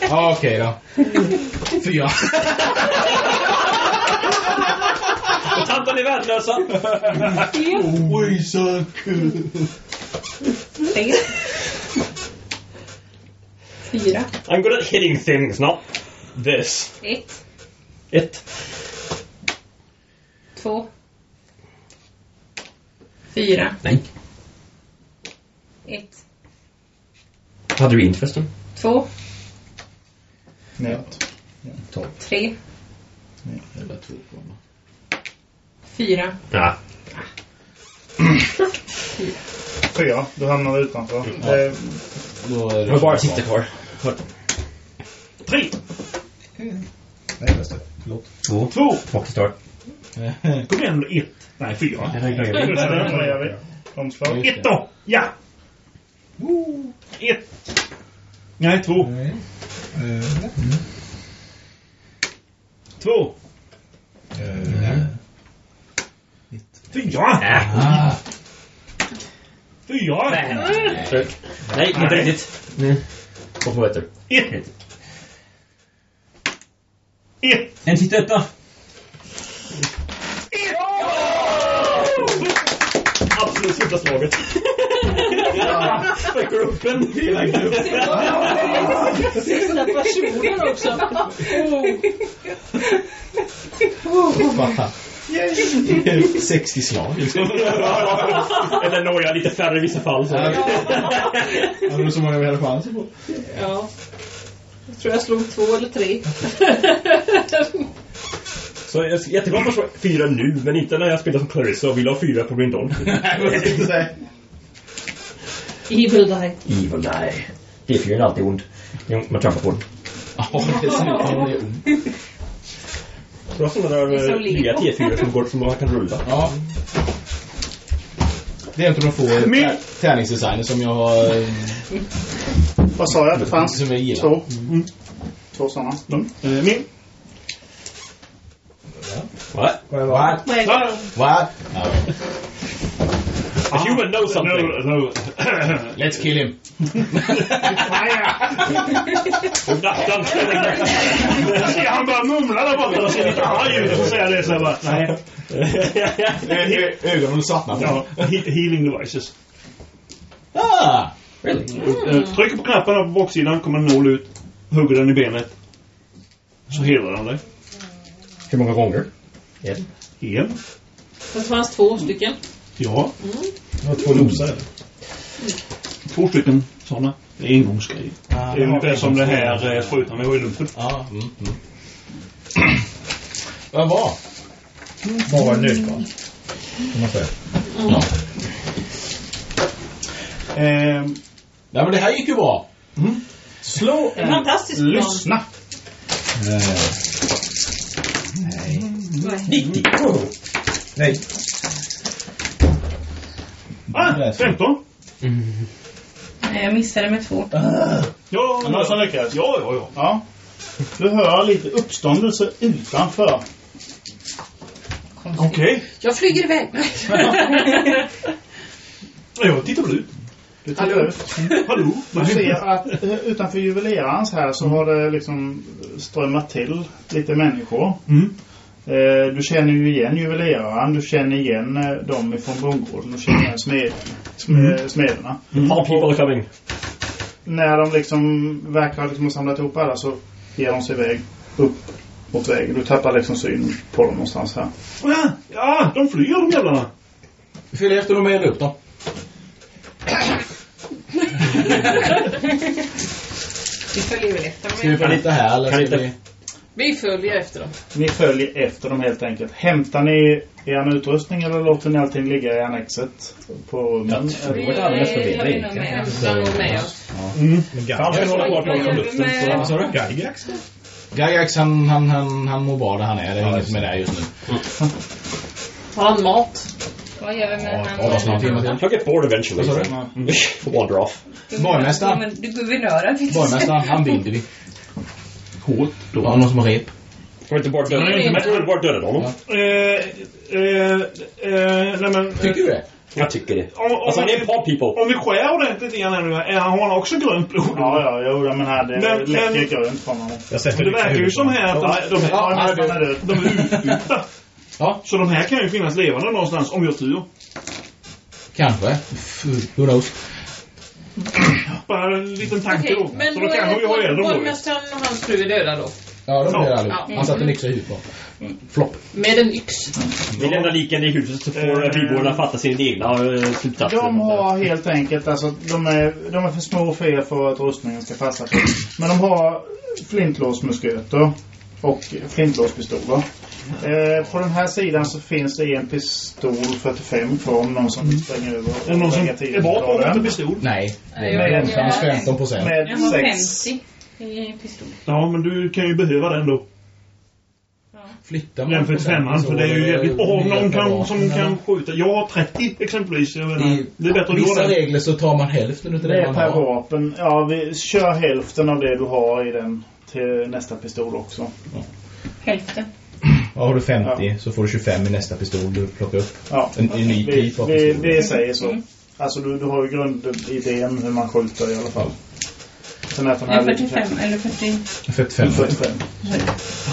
Ja, okej då. Fyra.
Och tanten är värdelösa.
Oj, så kul.
Fyra.
I'm good at hitting things, not this.
Ett.
Ett.
Två. Fyra.
Nej.
Ett.
Hade du inte förresten?
Två.
Nät.
Tre.
Eller två på.
Fyra.
Ja.
Fyra. Du hamnar utanför. Eh,
Då är
Jag
det
bara sitta kvar.
Tre.
Nej, just det. Förlåt.
Två.
Två.
Och start.
Kom igen. Ett. Nej, fyra.
Det räknar
det
jag.
reparerar vi. Omslag.
Ett då. Ja. Ett. Nej, två.
Nej. Eh,
Två.
eh,
Fyra.
Ah,
Fyra.
Nej, inte riktigt. Nej. Två två ettor.
Ett. Ett.
En sista etta. Absolut sista slaget. Väcker upp en hela gruppen.
Sista personen också.
fan. 60 slag.
Eller nåja, lite färre i vissa fall. Så.
Hade du så många vi hade chanser på?
Ja. Jag tror jag slog två eller tre.
Så jag är jätteglad för att fyra nu, men inte när jag spelar som Clarissa och vill ha fyra på min Dolphin.
Evil die.
Evil die. T4 är alltid ond. Jo, Man trampar på den.
Ja, dessutom är det ont.
Du har sådana där
Det är som
eh, nya
Lego.
T4 som, går, som man kan rulla.
Ja. Det är inte de få
Min-
tä- tärningsdesigner som jag har... eh,
Vad sa jag? Det fanns
Som jag gillar.
två. Två sådana. Mm.
Eh, Min.
What?
What?
Ah,
What? Ja.
A human knows something.
No, no. [LAUGHS]
Let's kill him.
Nattan.
Jag ser han bara mumla där borta och ser lite arg ut och så säger jag det så jag bara, nej.
Ögonen svartnar
Ja, he- healing devices.
Ah!
really?
Eh, Trycker på knappen på baksidan, kommer en nål ut. Hugger den i benet. Så helar den dig.
Hur många gånger? En.
En.
Fast det fanns två stycken.
Ja,
Det var två losar eller?
två stycken sådana. Det är engångsgrejer. Det är ungefär som det här eh, sprutan vi har i lumpen.
Ja, mm, mm. [CLEARS THROAT] Vad var?
Bara en nötbal. Kan man säga.
Ja.
Eh,
Nej men det här gick ju bra.
Slå
En fantastisk plan.
Lyssna.
Eh,
90.
nej.
Ah, 15.
Nej, jag missade med två.
Ja,
Någon som lyckades?
Ja, ja, ja.
Ja. Du hör lite uppståndelse utanför.
Okej.
Jag flyger iväg. [LAUGHS]
Jag tittar väl ut.
Du tittar ut.
Hallå?
Du ser att eh, utanför juvelerarens här så har det liksom strömmat till lite människor.
Mm.
Eh, Du känner ju igen juveleraren, du känner igen eh, dem ifrån bondgården, du känner igen smed, smed, smederna.
All people are coming.
När de liksom verkar liksom ha samlat ihop alla så ger de sig iväg upp mot vägen. Du tappar liksom syn på dem någonstans här.
Ja, ja, de flyr de jävlarna.
Följ efter dem med upp då.
Vi följer väl efter
Ska vi
dem.
flytta här eller ska vi...
Vi följer efter dem.
Ni följer efter dem helt enkelt. Hämtar ni er utrustning eller låter ni allting ligga i annexet? På rummen?
Jag tror
Vi
det var alldeles för
har
billigt.
vi nog med oss.
Hämtar nog med oss.
Men
vi håller på att luften.
med-
Vad sa du?
Gygax
han, han, han, han mår bra där han är. Det är inget som är där just nu. [LAUGHS]
Har han mat?
Vad gör vi med
Ja,
han?
Ja,
get bored eventually.
Vad sa du?
Wander off.
Borgmästaren.
Ja,
Borgmästaren, han binder vi. [LAUGHS]
Hårt då.
Har någon som har rep?
Får inte bara döda Jag tror inte bara döda honom.
Eh, eh, eh, nej men...
Tycker du det?
Jag tycker det.
Om, om,
Alltså han är
vi,
en par people.
om vi skär ordentligt igen här nu, är han, har han också grönt blod?
Ja, ja, jo, ja, men här det
Men-
läcker
men-
grönt från honom.
Det verkar ju som här att de, de,
Ja,
Ja,
nästan är död.
de är utbytta.
Ja.
Så de här kan ju finnas levande någonstans om vi har tur.
Kanske. Who knows?
Bara en liten tanke då.
men
Så
då
då kan vi ju ha ju.
borgmästaren och hans fru är döda då.
Ja, de är
Ja.
allihop. Han satte en yxa i huvudet på Flopp.
Med en yx.
Vi lämnar liken i huset så får
Eh.
byborna fatta sina egna eh, slutsatser.
De har helt enkelt, alltså de är, de är för små för er för att rustningen ska passa på. Men de har flintlåsmusköter och flintlåspistoler. Eh, på den här sidan så finns det en pistol 45 kvar om någon som vill springa över
Är det någon som är bra på att
den.
skjuta pistol?
Nej. Det
Nej,
är
jag- jag-
15 procent.
Med
Jag har
sex.
50 i pistol.
Ja, men du kan ju behöva den då.
Flytta
Den 45 för det är ju jävligt bra om någon kan, som kan skjuta. Jag har 30 exempelvis. Jag menar,
I
det är bättre
vissa regler så tar man hälften utav
Det
det
är
man
per
har.
vapen. Ja, vi kör hälften av det du har i den till nästa pistol också.
Hälften.
Ja, har du 50 så får du 25 i nästa pistol du plockar upp.
Ja.
En unik
Vi,
typ av
vi,
pistol.
vi säger så.
Mm.
Alltså du, du har ju grundidén hur man skjuter i alla fall. Sen är den
Ja,
här lite
45 eller 40,
45.
45.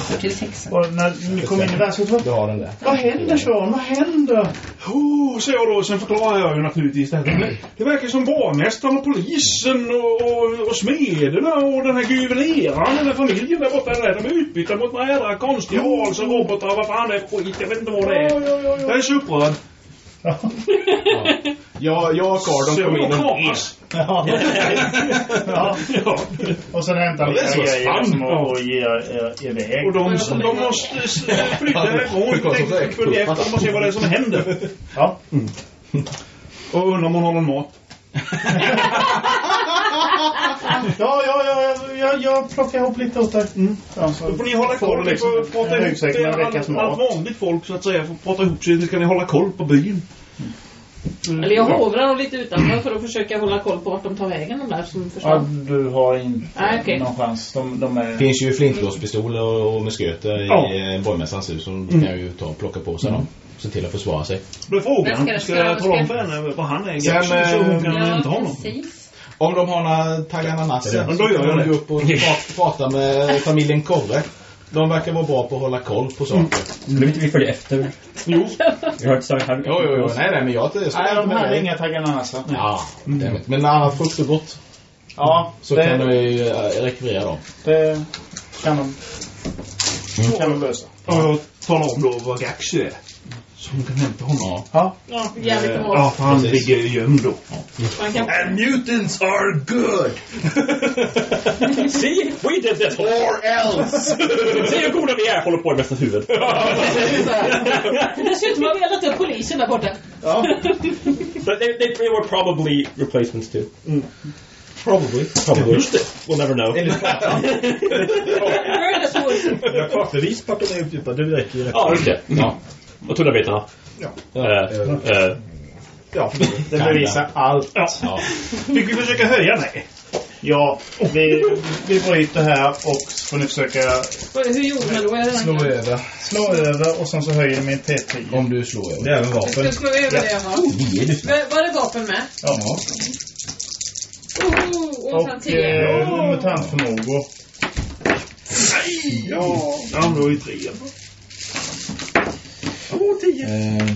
46.
Och när ni kommer in i världshuset,
Du har den där.
vad händer Sean? Vad händer?
Oh, så jag då. Sen förklarar jag ju naturligtvis det här. Det verkar som borgmästaren och polisen och, och, och smederna och den här guverneraren, den här familjen där borta. Där, de är utbytta mot några jädra konstiga varelser, robotar, vad fan det är skit. Jag vet inte vad det är. Jag är så upprörd.
Ja, jag och
Så
Gordon
jag
kom in och...
Ja. ja.
Ja.
Och sen
så
era grejer
Ja.
och, och ger er iväg.
Och de, de måste s- flytta härifrån. Jag följa efter och se vad det är som händer.
Ja.
Och undrar om hon har någon mat.
Ja, ja, ja, jag, jag plockar ihop lite åt dig. Mm. Ja, så
Då får ni hålla koll.
Liksom,
får prata ihop det.
veckas
Allt, vanligt folk så att säga får prata ihop sig. Det ska ni hålla koll på byn.
Eller jag hovrar nog lite utanför för att försöka hålla koll på vart de tar vägen de där som
Ja,
försvann.
du har inte
Nej, okej.
någon chans. De, de är...
Det finns ju flintlåspistoler och och musköter i
Ja.
ja. borgmästarens hus som kan ju ta och plocka på sig dem. Se till att försvara sig.
Då frågan.
Ska
jag tala om för henne vad han är?
Sen,
Sen, så hon kan
Ja,
någon.
precis.
Om de har några taggarna
då gör
så
jag
kan de gå upp och pra- prata med familjen Korre. De verkar vara bra på att hålla koll på saker.
Behöver inte vi följa efter?
Jo.
Vi har inte sagt här.
Jo, jo, jo. Nej, nej, men jag, jag
Nej, de hade
dig.
inga taggarnanasar.
Ja, mm. men annat frukt och gott
Ja,
så
det,
kan du ju äh, rekvirera dem.
det kan de, kan de lösa.
Och jag talar om då vad Gax är. Så hon kan hämta honom.
Ja.
Ja.
Ja, ge lite
Ja, för han
Precis.
ligger gömd då.
Kan...
And mutants are good! [LAUGHS]
See? We did this!
Or else! [LAUGHS]
Se hur goda vi är, håller på i mästarens huvud.
Dessutom har vi eldat upp polisen där borta. [LAUGHS]
But they, they, they were probably replacements too.
Probably.
Probably. We'll never know.
Murder sword.
Jag har bevis på att de är utdjupade. Det räcker ju.
Ja, just det. Ja. Och tunnabitarna.
Ja.
Eh, eh,
ja. Det bevisar allt.
Ja.
Ja.
Fick vi försöka höja? Nej.
Ja, vi, vi bryter här och så får ni försöka
Hur gjorde man då?
Slå över.
slå över och sen så höjer ni en T10.
Om du slår över.
Det är även
Ska
vapen.
jag slå över det jag har?
Är lyssnare.
Var var det vapen med?
Ja.
Oh, och sen
Och
tio.
eh, mutantförmågor.
Ja. Ja, men då är det tre.
Eh,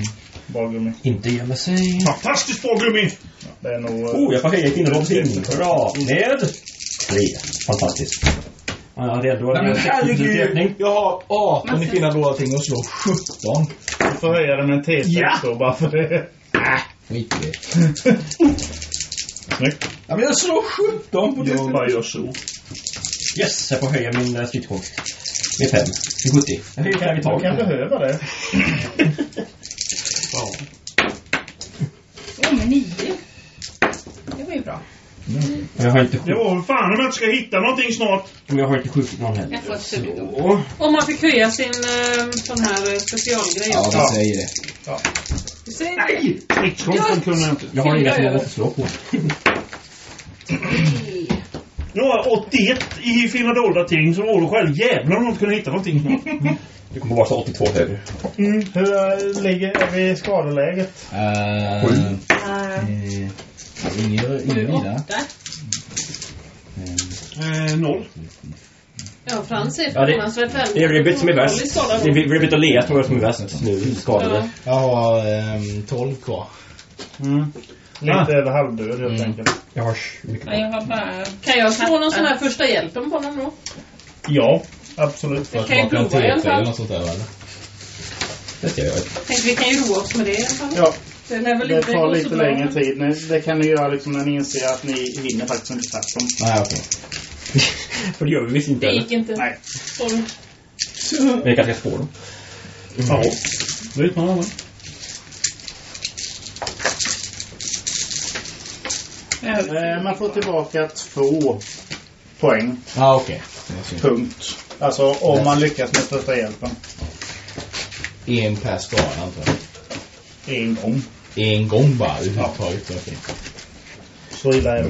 Bra gummi.
inte gömma sig.
Fantastiskt bra gummi!
Det är nog... eh,
Oh, jag får ett innehållsting. Bra. Med tre. Fantastiskt. Jag är redo.
Nej men herregud! Jag har 18 i fina blåa ting och slår 17.
Du får höja det med en T6
Ja.
då bara för det.
Skit i det.
Snyggt.
Ja, men jag slår 17 på
Jag bara gör så.
Yes, jag får höja min uh, styrkekonst. Med 5. Till 70. Jag höjer fem i
Du kan behöva det.
Ja.
Åh, men nio. Det var ju bra.
Men jag har inte skjutit,
Jo, fan om jag inte ska hitta någonting snart.
men jag har inte skjutit någon heller.
Jag får ett sugdom.
Om man fick höja sin eh, sån här eh, specialgrej
Ja, vi säger det.
Vi säger
Nej! Stridskonsten kunde jag inte.
Jag har inga som jag måste slå på.
Nu har jag 81 i fina dolda ting som vore själv. Jävlar om jag inte kunde hitta någonting.
Du kommer bara stå 82 högre.
Mm. Hur eh, ligger är vi i skadeläget?
Uh,
Sju.
eh, Ingen ingen vidare.
Noll.
Ja, Frans är
Ja, det-
förvånansvärt väl.
Det är Ribbit som är värst. Det är Ribbit och Lea tror jag som är värst nu. Skadade.
Jag har um, 12 kvar.
Mm. Lite över halvdöd helt
Mm.
enkelt.
Jag har mycket
Ja, jag har bara...
Kan jag slå någon sån här första hjälpen på honom då?
Ja, absolut.
Att
kan ju prova i alla fall.
något sånt där eller?
Det ska jag göra.
Tänkte vi kan ju roa oss med det i alla fall.
Ja,
Det
det tar
så
lite
bra.
längre tid. Ni- Det kan ni göra liksom när ni inser att ni hinner faktiskt inte tvärtom.
Nej, okej. [LAUGHS]
För det gör vi visst inte
Det gick inte.
Nej.
Men jag kanske ska spå dem.
Ja. Vet man
Eh, Man får tillbaka två poäng.
Ja, okej. Det är synd.
Punkt. Alltså om man lyckas med första hjälpen.
En per skada antar jag.
En gång.
En gång bara överhuvudtaget. Okej.
Så illa är det.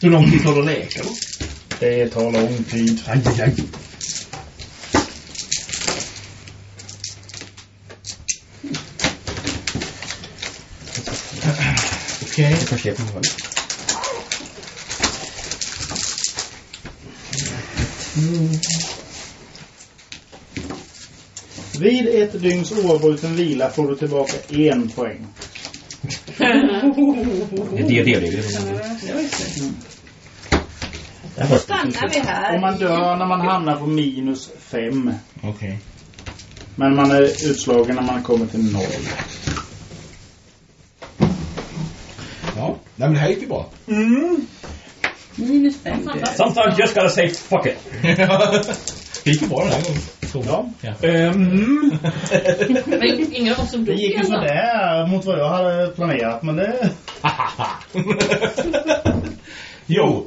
Hur lång tid tar det att läka då?
Det tar lång tid.
Aj, aj, aj.
Okej. Det första hjälpen var
Vid ett dygns oavbruten vila får du tillbaka en poäng. [LAUGHS]
Det är D&D-regler. Det här var
Stannar vi här.
Och man dör när man hamnar på minus fem.
Okej.
Men man är utslagen när man kommer till noll.
Ja. Nej, men det här gick ju bra.
Minus fem.
Sometimes you just gotta say fuck it. [LAUGHS]
det gick ju bra den här gången.
Ja.
Mm.
Men ingen av oss som
Det
dog
gick ju sådär mot vad jag hade planerat. Men det... [LAUGHS]
jo.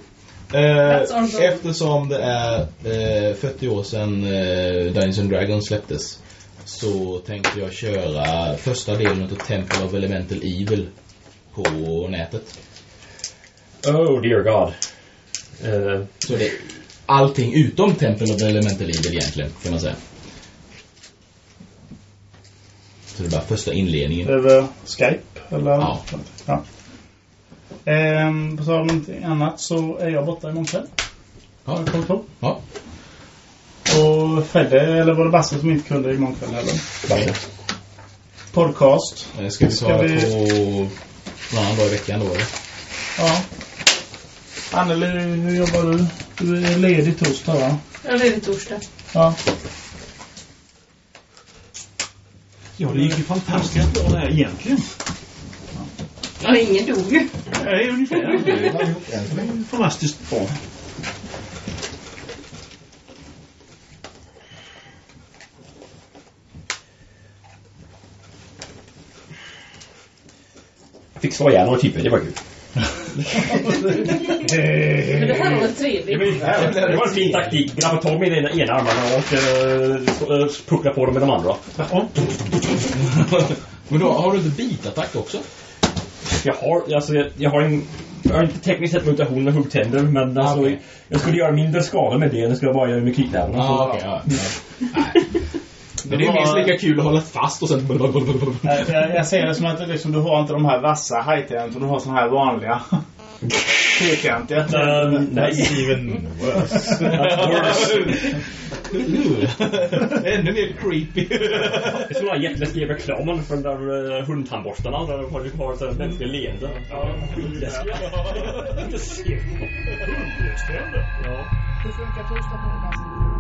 Eh, eftersom det är eh, 40 år sedan eh, Dungeons and Dragons släpptes så tänkte jag köra första delen av Temple of Elemental Evil på nätet.
Oh dear god. Eh,
Så det är allting utom Temple of Elemental Evil egentligen, kan man säga. Så det är bara första inledningen.
Över Skype? Eller?
Ja.
ja. Ehm, på tal om någonting annat så är jag borta imorgon kväll.
Ja.
Jag kommer på.
Ja.
Och Fredde, eller var det Basse som inte kunde imorgon kväll heller?
varje.
Podcast.
Eh, Ska vi ta
Ska vi-
på någon annan dag i veckan då eller?
Ja. Anneli, hur jobbar du? Du är ledig torsdag va?
Ja, det är torsdag.
Ja.
Ja, det gick ju fantastiskt bra det här egentligen.
Ja, ingen dog ju.
Nej, ungefär. Det är fantastiskt bra.
Fick slå ihjäl några typer, det var kul.
Men det här var väl trevligt?
det var en fin taktik. Grabba tag med ena, ena armarna och uh, puckla på dem med de andra.
Men då har du inte bitattack också?
Jag har, alltså, jag, jag har en... Jag har inte tekniskt sett mutation med huggtänder, men alltså,
Okej.
jag skulle göra mindre skada med det än jag skulle bara göra med knytnävarna. Så-
okej. ja, ja. [LAUGHS] Men det är minst lika kul att hålla fast och sen...
Jag, jag ser det som att liksom, du har inte de här vassa high-tenten, du har såna här vanliga. [LAUGHS] Fyrkantiga.
Ehm, nej.
Even worse. [LAUGHS]
Ännu mer creepy.
Det är sådana jätteläskiga reklamen för de där uh, hundtandborstarna där de har, mänskliga leenden. Ja, skitläskiga. Inte se. Ja.
Hur funkar torsdag på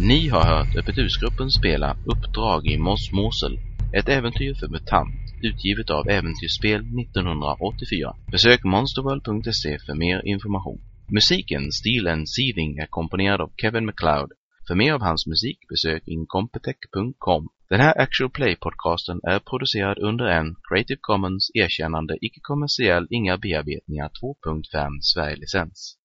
Ni har hört Öppet husgruppen spela Uppdrag i Mos Mosel, ett äventyr för MUTANT, utgivet av Äventyrsspel 1984. Besök monsterworld.se för mer information. Musiken Steel and Seething är komponerad av Kevin MacLeod. För mer av hans musik besök incompetech.com. Den här Actual Play-podcasten är producerad under en Creative Commons erkännande icke-kommersiell inga bearbetningar 2.5 Sverige-licens.